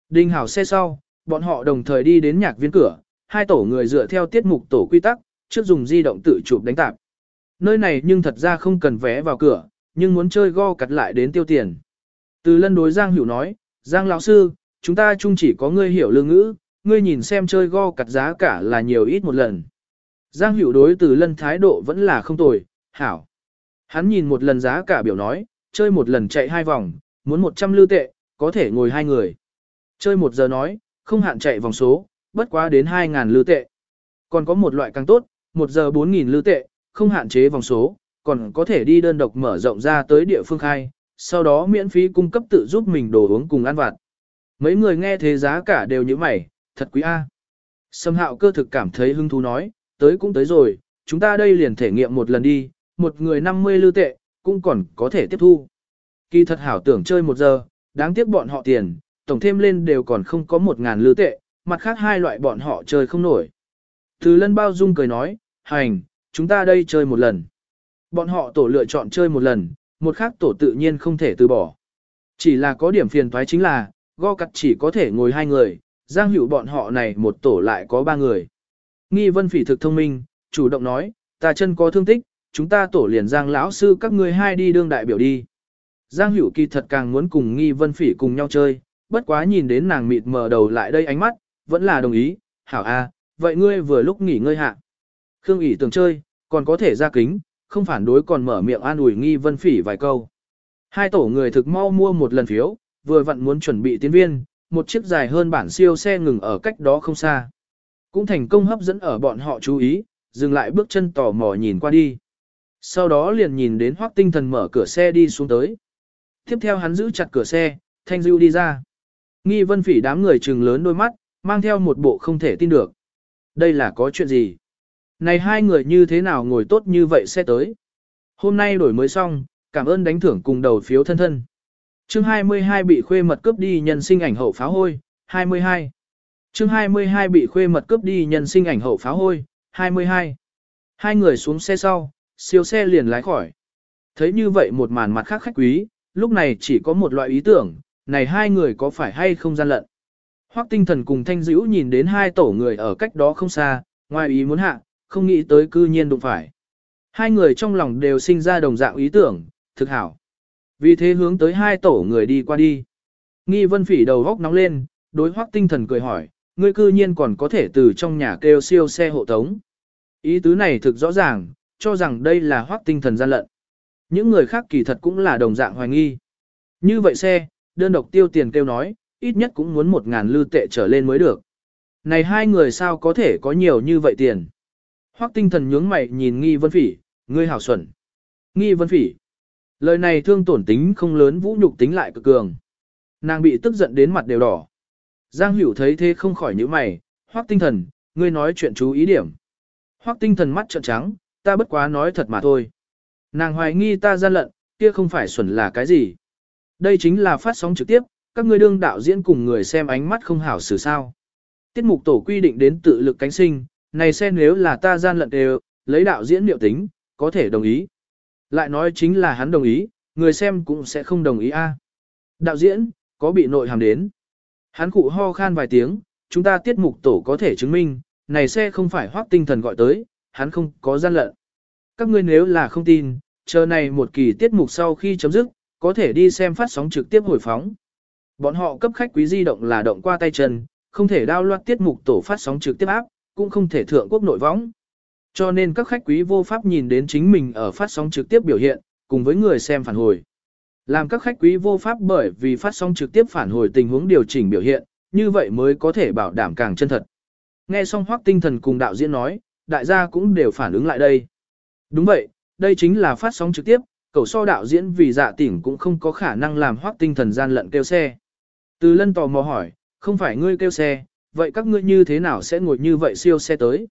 Đinh hảo xe sau, bọn họ đồng thời đi đến nhạc viên cửa, hai tổ người dựa theo tiết mục tổ quy tắc, trước dùng di động tự chụp đánh tạp. Nơi này nhưng thật ra không cần vé vào cửa, nhưng muốn chơi go cặt lại đến tiêu tiền. Từ lân đối Giang Hữu nói, Giang lão sư, chúng ta chung chỉ có ngươi hiểu lương ngữ, ngươi nhìn xem chơi go cặt giá cả là nhiều ít một lần. Giang Hữu đối từ lân thái độ vẫn là không tồi, hảo. Hắn nhìn một lần giá cả biểu nói, chơi một lần chạy hai vòng, muốn 100 lưu tệ, có thể ngồi hai người. Chơi một giờ nói, không hạn chạy vòng số, bất quá đến 2.000 lưu tệ. Còn có một loại càng tốt, một giờ 4.000 lưu tệ, không hạn chế vòng số, còn có thể đi đơn độc mở rộng ra tới địa phương khai, sau đó miễn phí cung cấp tự giúp mình đồ uống cùng ăn vặt. Mấy người nghe thế giá cả đều như mày, thật quý a. Sâm hạo cơ thực cảm thấy hứng thú nói, tới cũng tới rồi, chúng ta đây liền thể nghiệm một lần đi, một người 50 lưu tệ, cũng còn có thể tiếp thu. Kỳ thật hảo tưởng chơi một giờ, đáng tiếc bọn họ tiền, tổng thêm lên đều còn không có một ngàn lưu tệ, mặt khác hai loại bọn họ chơi không nổi. Từ lân bao dung cười nói, hành, chúng ta đây chơi một lần. Bọn họ tổ lựa chọn chơi một lần, một khác tổ tự nhiên không thể từ bỏ. Chỉ là có điểm phiền thoái chính là, go cặt chỉ có thể ngồi hai người, giang hữu bọn họ này một tổ lại có ba người. Nghi vân phỉ thực thông minh, chủ động nói, ta chân có thương tích, chúng ta tổ liền giang lão sư các người hai đi đương đại biểu đi. Giang hữu kỳ thật càng muốn cùng nghi vân phỉ cùng nhau chơi, bất quá nhìn đến nàng mịt mờ đầu lại đây ánh mắt, vẫn là đồng ý, hảo a, vậy ngươi vừa lúc nghỉ ngơi hạ. Khương ỉ tưởng chơi, còn có thể ra kính, không phản đối còn mở miệng an ủi nghi vân phỉ vài câu. Hai tổ người thực mau mua một lần phiếu, vừa vặn muốn chuẩn bị tiến viên, một chiếc dài hơn bản siêu xe ngừng ở cách đó không xa. Cũng thành công hấp dẫn ở bọn họ chú ý, dừng lại bước chân tò mò nhìn qua đi. Sau đó liền nhìn đến hoác tinh thần mở cửa xe đi xuống tới. Tiếp theo hắn giữ chặt cửa xe, thanh dưu đi ra. Nghi vân phỉ đám người trừng lớn đôi mắt, mang theo một bộ không thể tin được. Đây là có chuyện gì? Này hai người như thế nào ngồi tốt như vậy sẽ tới? Hôm nay đổi mới xong, cảm ơn đánh thưởng cùng đầu phiếu thân thân. Chương 22 bị khuê mật cướp đi nhân sinh ảnh hậu pháo hôi, 22. Chương 22 bị khuê mật cướp đi nhân sinh ảnh hậu pháo hôi, 22. Hai người xuống xe sau, siêu xe liền lái khỏi. Thấy như vậy một màn mặt khác khách quý, lúc này chỉ có một loại ý tưởng, này hai người có phải hay không gian lận. Hoắc tinh thần cùng thanh dữ nhìn đến hai tổ người ở cách đó không xa, ngoài ý muốn hạ, không nghĩ tới cư nhiên đụng phải. Hai người trong lòng đều sinh ra đồng dạng ý tưởng, thực hảo. Vì thế hướng tới hai tổ người đi qua đi. Nghi vân phỉ đầu góc nóng lên, đối hoắc tinh thần cười hỏi, ngươi cư nhiên còn có thể từ trong nhà kêu siêu xe hộ tống. Ý tứ này thực rõ ràng, cho rằng đây là hoắc tinh thần gian lận. Những người khác kỳ thật cũng là đồng dạng hoài nghi. Như vậy xe, đơn độc tiêu tiền kêu nói, ít nhất cũng muốn một ngàn lư tệ trở lên mới được. Này hai người sao có thể có nhiều như vậy tiền? Hoắc tinh thần nhướng mày nhìn nghi vân phỉ, ngươi hảo xuẩn. Nghi vân phỉ. Lời này thương tổn tính không lớn vũ nhục tính lại cực cường. Nàng bị tức giận đến mặt đều đỏ. Giang Hữu thấy thế không khỏi nhíu mày, Hoắc tinh thần, ngươi nói chuyện chú ý điểm. Hoắc tinh thần mắt trợn trắng, ta bất quá nói thật mà thôi. Nàng hoài nghi ta gian lận, kia không phải xuẩn là cái gì. Đây chính là phát sóng trực tiếp, các ngươi đương đạo diễn cùng người xem ánh mắt không hảo xử sao. Tiết mục tổ quy định đến tự lực cánh sinh, này xem nếu là ta gian lận đều, lấy đạo diễn liệu tính, có thể đồng ý. Lại nói chính là hắn đồng ý, người xem cũng sẽ không đồng ý a. Đạo diễn, có bị nội hàm đến. Hắn cụ ho khan vài tiếng, chúng ta tiết mục tổ có thể chứng minh, này xe không phải hoác tinh thần gọi tới, hắn không có gian lận. Các ngươi nếu là không tin, chờ này một kỳ tiết mục sau khi chấm dứt, có thể đi xem phát sóng trực tiếp hồi phóng. Bọn họ cấp khách quý di động là động qua tay chân, không thể đao loạt tiết mục tổ phát sóng trực tiếp áp, cũng không thể thượng quốc nội võng. Cho nên các khách quý vô pháp nhìn đến chính mình ở phát sóng trực tiếp biểu hiện, cùng với người xem phản hồi. Làm các khách quý vô pháp bởi vì phát sóng trực tiếp phản hồi tình huống điều chỉnh biểu hiện, như vậy mới có thể bảo đảm càng chân thật. Nghe xong hoác tinh thần cùng đạo diễn nói, đại gia cũng đều phản ứng lại đây. Đúng vậy, đây chính là phát sóng trực tiếp, cậu so đạo diễn vì dạ tỉnh cũng không có khả năng làm hoác tinh thần gian lận kêu xe. Từ lân tò mò hỏi, không phải ngươi kêu xe, vậy các ngươi như thế nào sẽ ngồi như vậy siêu xe tới?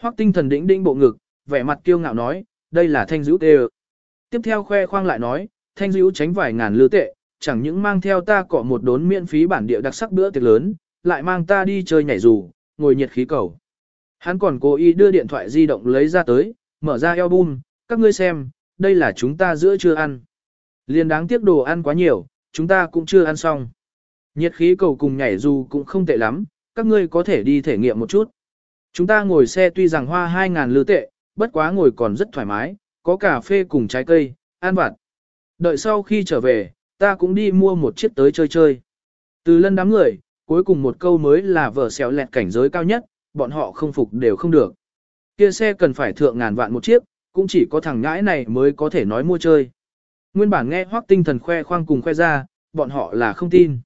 Hoắc tinh thần đĩnh đĩnh bộ ngực, vẻ mặt kiêu ngạo nói, đây là thanh dữ tê. Tiếp theo khoe khoang lại nói, thanh dữ tránh vài ngàn lư tệ, chẳng những mang theo ta cọ một đốn miễn phí bản địa đặc sắc bữa tiệc lớn, lại mang ta đi chơi nhảy dù, ngồi nhiệt khí cầu. Hắn còn cố ý đưa điện thoại di động lấy ra tới, mở ra album, các ngươi xem, đây là chúng ta giữa chưa ăn. Liên đáng tiếc đồ ăn quá nhiều, chúng ta cũng chưa ăn xong. Nhiệt khí cầu cùng nhảy dù cũng không tệ lắm, các ngươi có thể đi thể nghiệm một chút. Chúng ta ngồi xe tuy rằng hoa 2.000 lư tệ, bất quá ngồi còn rất thoải mái, có cà phê cùng trái cây, ăn vặt. Đợi sau khi trở về, ta cũng đi mua một chiếc tới chơi chơi. Từ lân đám người, cuối cùng một câu mới là vở xéo lẹt cảnh giới cao nhất, bọn họ không phục đều không được. Kia xe cần phải thượng ngàn vạn một chiếc, cũng chỉ có thằng ngãi này mới có thể nói mua chơi. Nguyên bản nghe hoác tinh thần khoe khoang cùng khoe ra, bọn họ là không tin.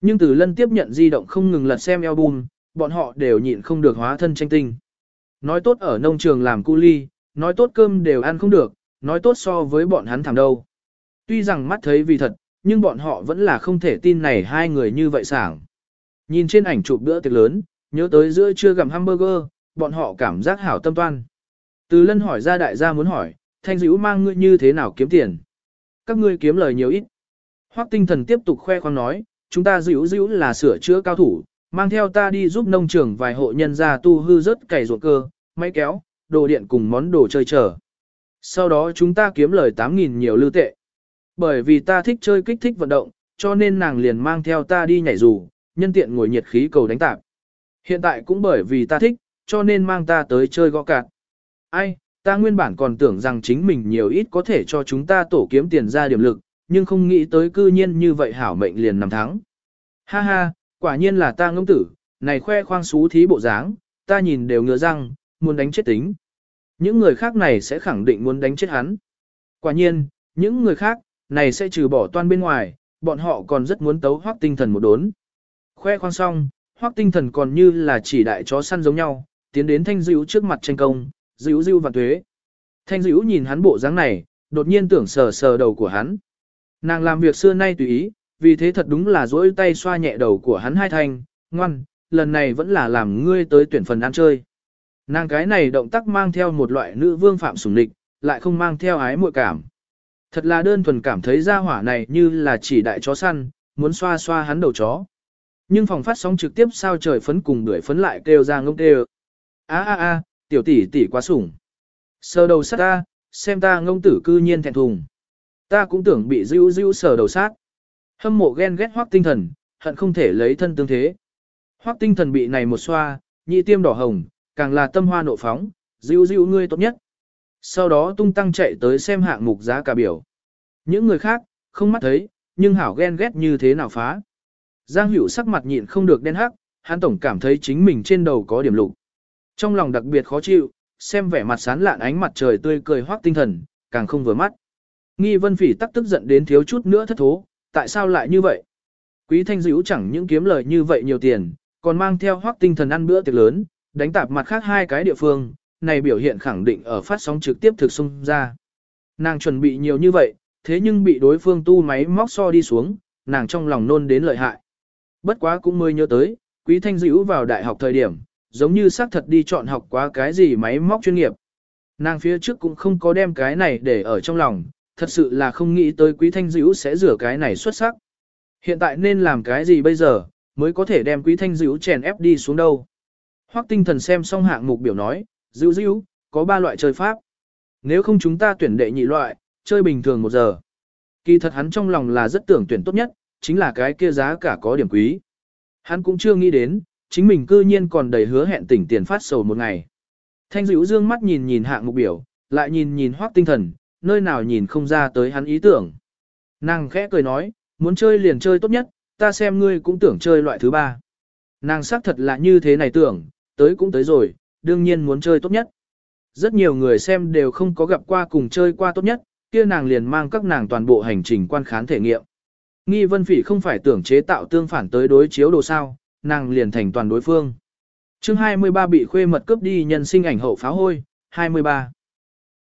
Nhưng từ lân tiếp nhận di động không ngừng lật xem album, bọn họ đều nhịn không được hóa thân tranh tinh. Nói tốt ở nông trường làm cu ly, nói tốt cơm đều ăn không được, nói tốt so với bọn hắn thảm đâu. Tuy rằng mắt thấy vì thật, nhưng bọn họ vẫn là không thể tin này hai người như vậy sảng. Nhìn trên ảnh chụp bữa tiệc lớn, nhớ tới giữa trưa gặm hamburger, bọn họ cảm giác hảo tâm toan. Từ lân hỏi ra đại gia muốn hỏi, thanh dữ mang ngươi như thế nào kiếm tiền. Các ngươi kiếm lời nhiều ít. Hoắc tinh thần tiếp tục khoe khoang nói, chúng ta dữ dữ là sửa chữa cao thủ, mang theo ta đi giúp nông trường vài hộ nhân gia tu hư rất cày ruộng cơ, máy kéo, đồ điện cùng món đồ chơi trở. Sau đó chúng ta kiếm lời 8.000 nhiều lưu tệ. Bởi vì ta thích chơi kích thích vận động, cho nên nàng liền mang theo ta đi nhảy dù, nhân tiện ngồi nhiệt khí cầu đánh tạp. Hiện tại cũng bởi vì ta thích, cho nên mang ta tới chơi gõ cạt. Ai, ta nguyên bản còn tưởng rằng chính mình nhiều ít có thể cho chúng ta tổ kiếm tiền ra điểm lực, nhưng không nghĩ tới cư nhiên như vậy hảo mệnh liền nằm thắng. Ha ha, quả nhiên là ta ngông tử, này khoe khoang xú thí bộ dáng, ta nhìn đều ngứa răng, muốn đánh chết tính. Những người khác này sẽ khẳng định muốn đánh chết hắn. Quả nhiên, những người khác, này sẽ trừ bỏ toan bên ngoài, bọn họ còn rất muốn tấu hoác tinh thần một đốn. Khoe khoang xong, hoác tinh thần còn như là chỉ đại chó săn giống nhau, tiến đến thanh dữ trước mặt tranh công, dữ dữ và thuế. Thanh dữ nhìn hắn bộ dáng này, đột nhiên tưởng sờ sờ đầu của hắn. Nàng làm việc xưa nay tùy ý, vì thế thật đúng là dỗi tay xoa nhẹ đầu của hắn hai thanh, ngoan, lần này vẫn là làm ngươi tới tuyển phần ăn chơi. Nàng cái này động tác mang theo một loại nữ vương phạm sủng địch, lại không mang theo ái muội cảm. Thật là đơn thuần cảm thấy ra hỏa này như là chỉ đại chó săn, muốn xoa xoa hắn đầu chó. Nhưng phòng phát sóng trực tiếp sao trời phấn cùng đuổi phấn lại kêu ra ngông kêu. a a a tiểu tỷ tỷ quá sủng. Sờ đầu sát ta, xem ta ngông tử cư nhiên thẹn thùng. Ta cũng tưởng bị dữ dữ sờ đầu sát. Hâm mộ ghen ghét hoác tinh thần, hận không thể lấy thân tương thế. Hoác tinh thần bị này một xoa, nhị tiêm đỏ hồng, càng là tâm hoa nộ phóng, dịu dịu ngươi tốt nhất. Sau đó tung tăng chạy tới xem hạng mục giá cả biểu. Những người khác, không mắt thấy, nhưng hảo ghen ghét như thế nào phá. Giang Hữu sắc mặt nhịn không được đen hắc, hắn tổng cảm thấy chính mình trên đầu có điểm lục. Trong lòng đặc biệt khó chịu, xem vẻ mặt sán lạn ánh mặt trời tươi cười hoác tinh thần, càng không vừa mắt. Nghi Vân Phỉ tắc tức giận đến thiếu chút nữa thất thố, tại sao lại như vậy? Quý Thanh Dữu chẳng những kiếm lời như vậy nhiều tiền, còn mang theo hoác tinh thần ăn bữa tiệc lớn, đánh tạp mặt khác hai cái địa phương, này biểu hiện khẳng định ở phát sóng trực tiếp thực xung ra. Nàng chuẩn bị nhiều như vậy, thế nhưng bị đối phương tu máy móc so đi xuống, nàng trong lòng nôn đến lợi hại. Bất quá cũng mới nhớ tới, quý thanh dữ vào đại học thời điểm, giống như xác thật đi chọn học quá cái gì máy móc chuyên nghiệp. Nàng phía trước cũng không có đem cái này để ở trong lòng, thật sự là không nghĩ tới quý thanh dữ sẽ rửa cái này xuất sắc. Hiện tại nên làm cái gì bây giờ, mới có thể đem quý thanh dữ chèn ép đi xuống đâu. Hoắc tinh thần xem xong hạng mục biểu nói, dữ dữ, có ba loại chơi pháp. Nếu không chúng ta tuyển đệ nhị loại, chơi bình thường một giờ. Kỳ thật hắn trong lòng là rất tưởng tuyển tốt nhất, chính là cái kia giá cả có điểm quý. Hắn cũng chưa nghĩ đến, chính mình cư nhiên còn đầy hứa hẹn tỉnh tiền phát sầu một ngày. Thanh dữ dương mắt nhìn nhìn hạng mục biểu, lại nhìn nhìn hoác tinh thần, nơi nào nhìn không ra tới hắn ý tưởng. Nàng khẽ cười nói, muốn chơi liền chơi tốt nhất, ta xem ngươi cũng tưởng chơi loại thứ ba. Nàng xác thật là như thế này tưởng, tới cũng tới rồi, đương nhiên muốn chơi tốt nhất. Rất nhiều người xem đều không có gặp qua cùng chơi qua tốt nhất, kia nàng liền mang các nàng toàn bộ hành trình quan khán thể nghiệm. Nghi vân phỉ không phải tưởng chế tạo tương phản tới đối chiếu đồ sao, nàng liền thành toàn đối phương. chương 23 bị khuê mật cướp đi nhân sinh ảnh hậu pháo hôi, 23.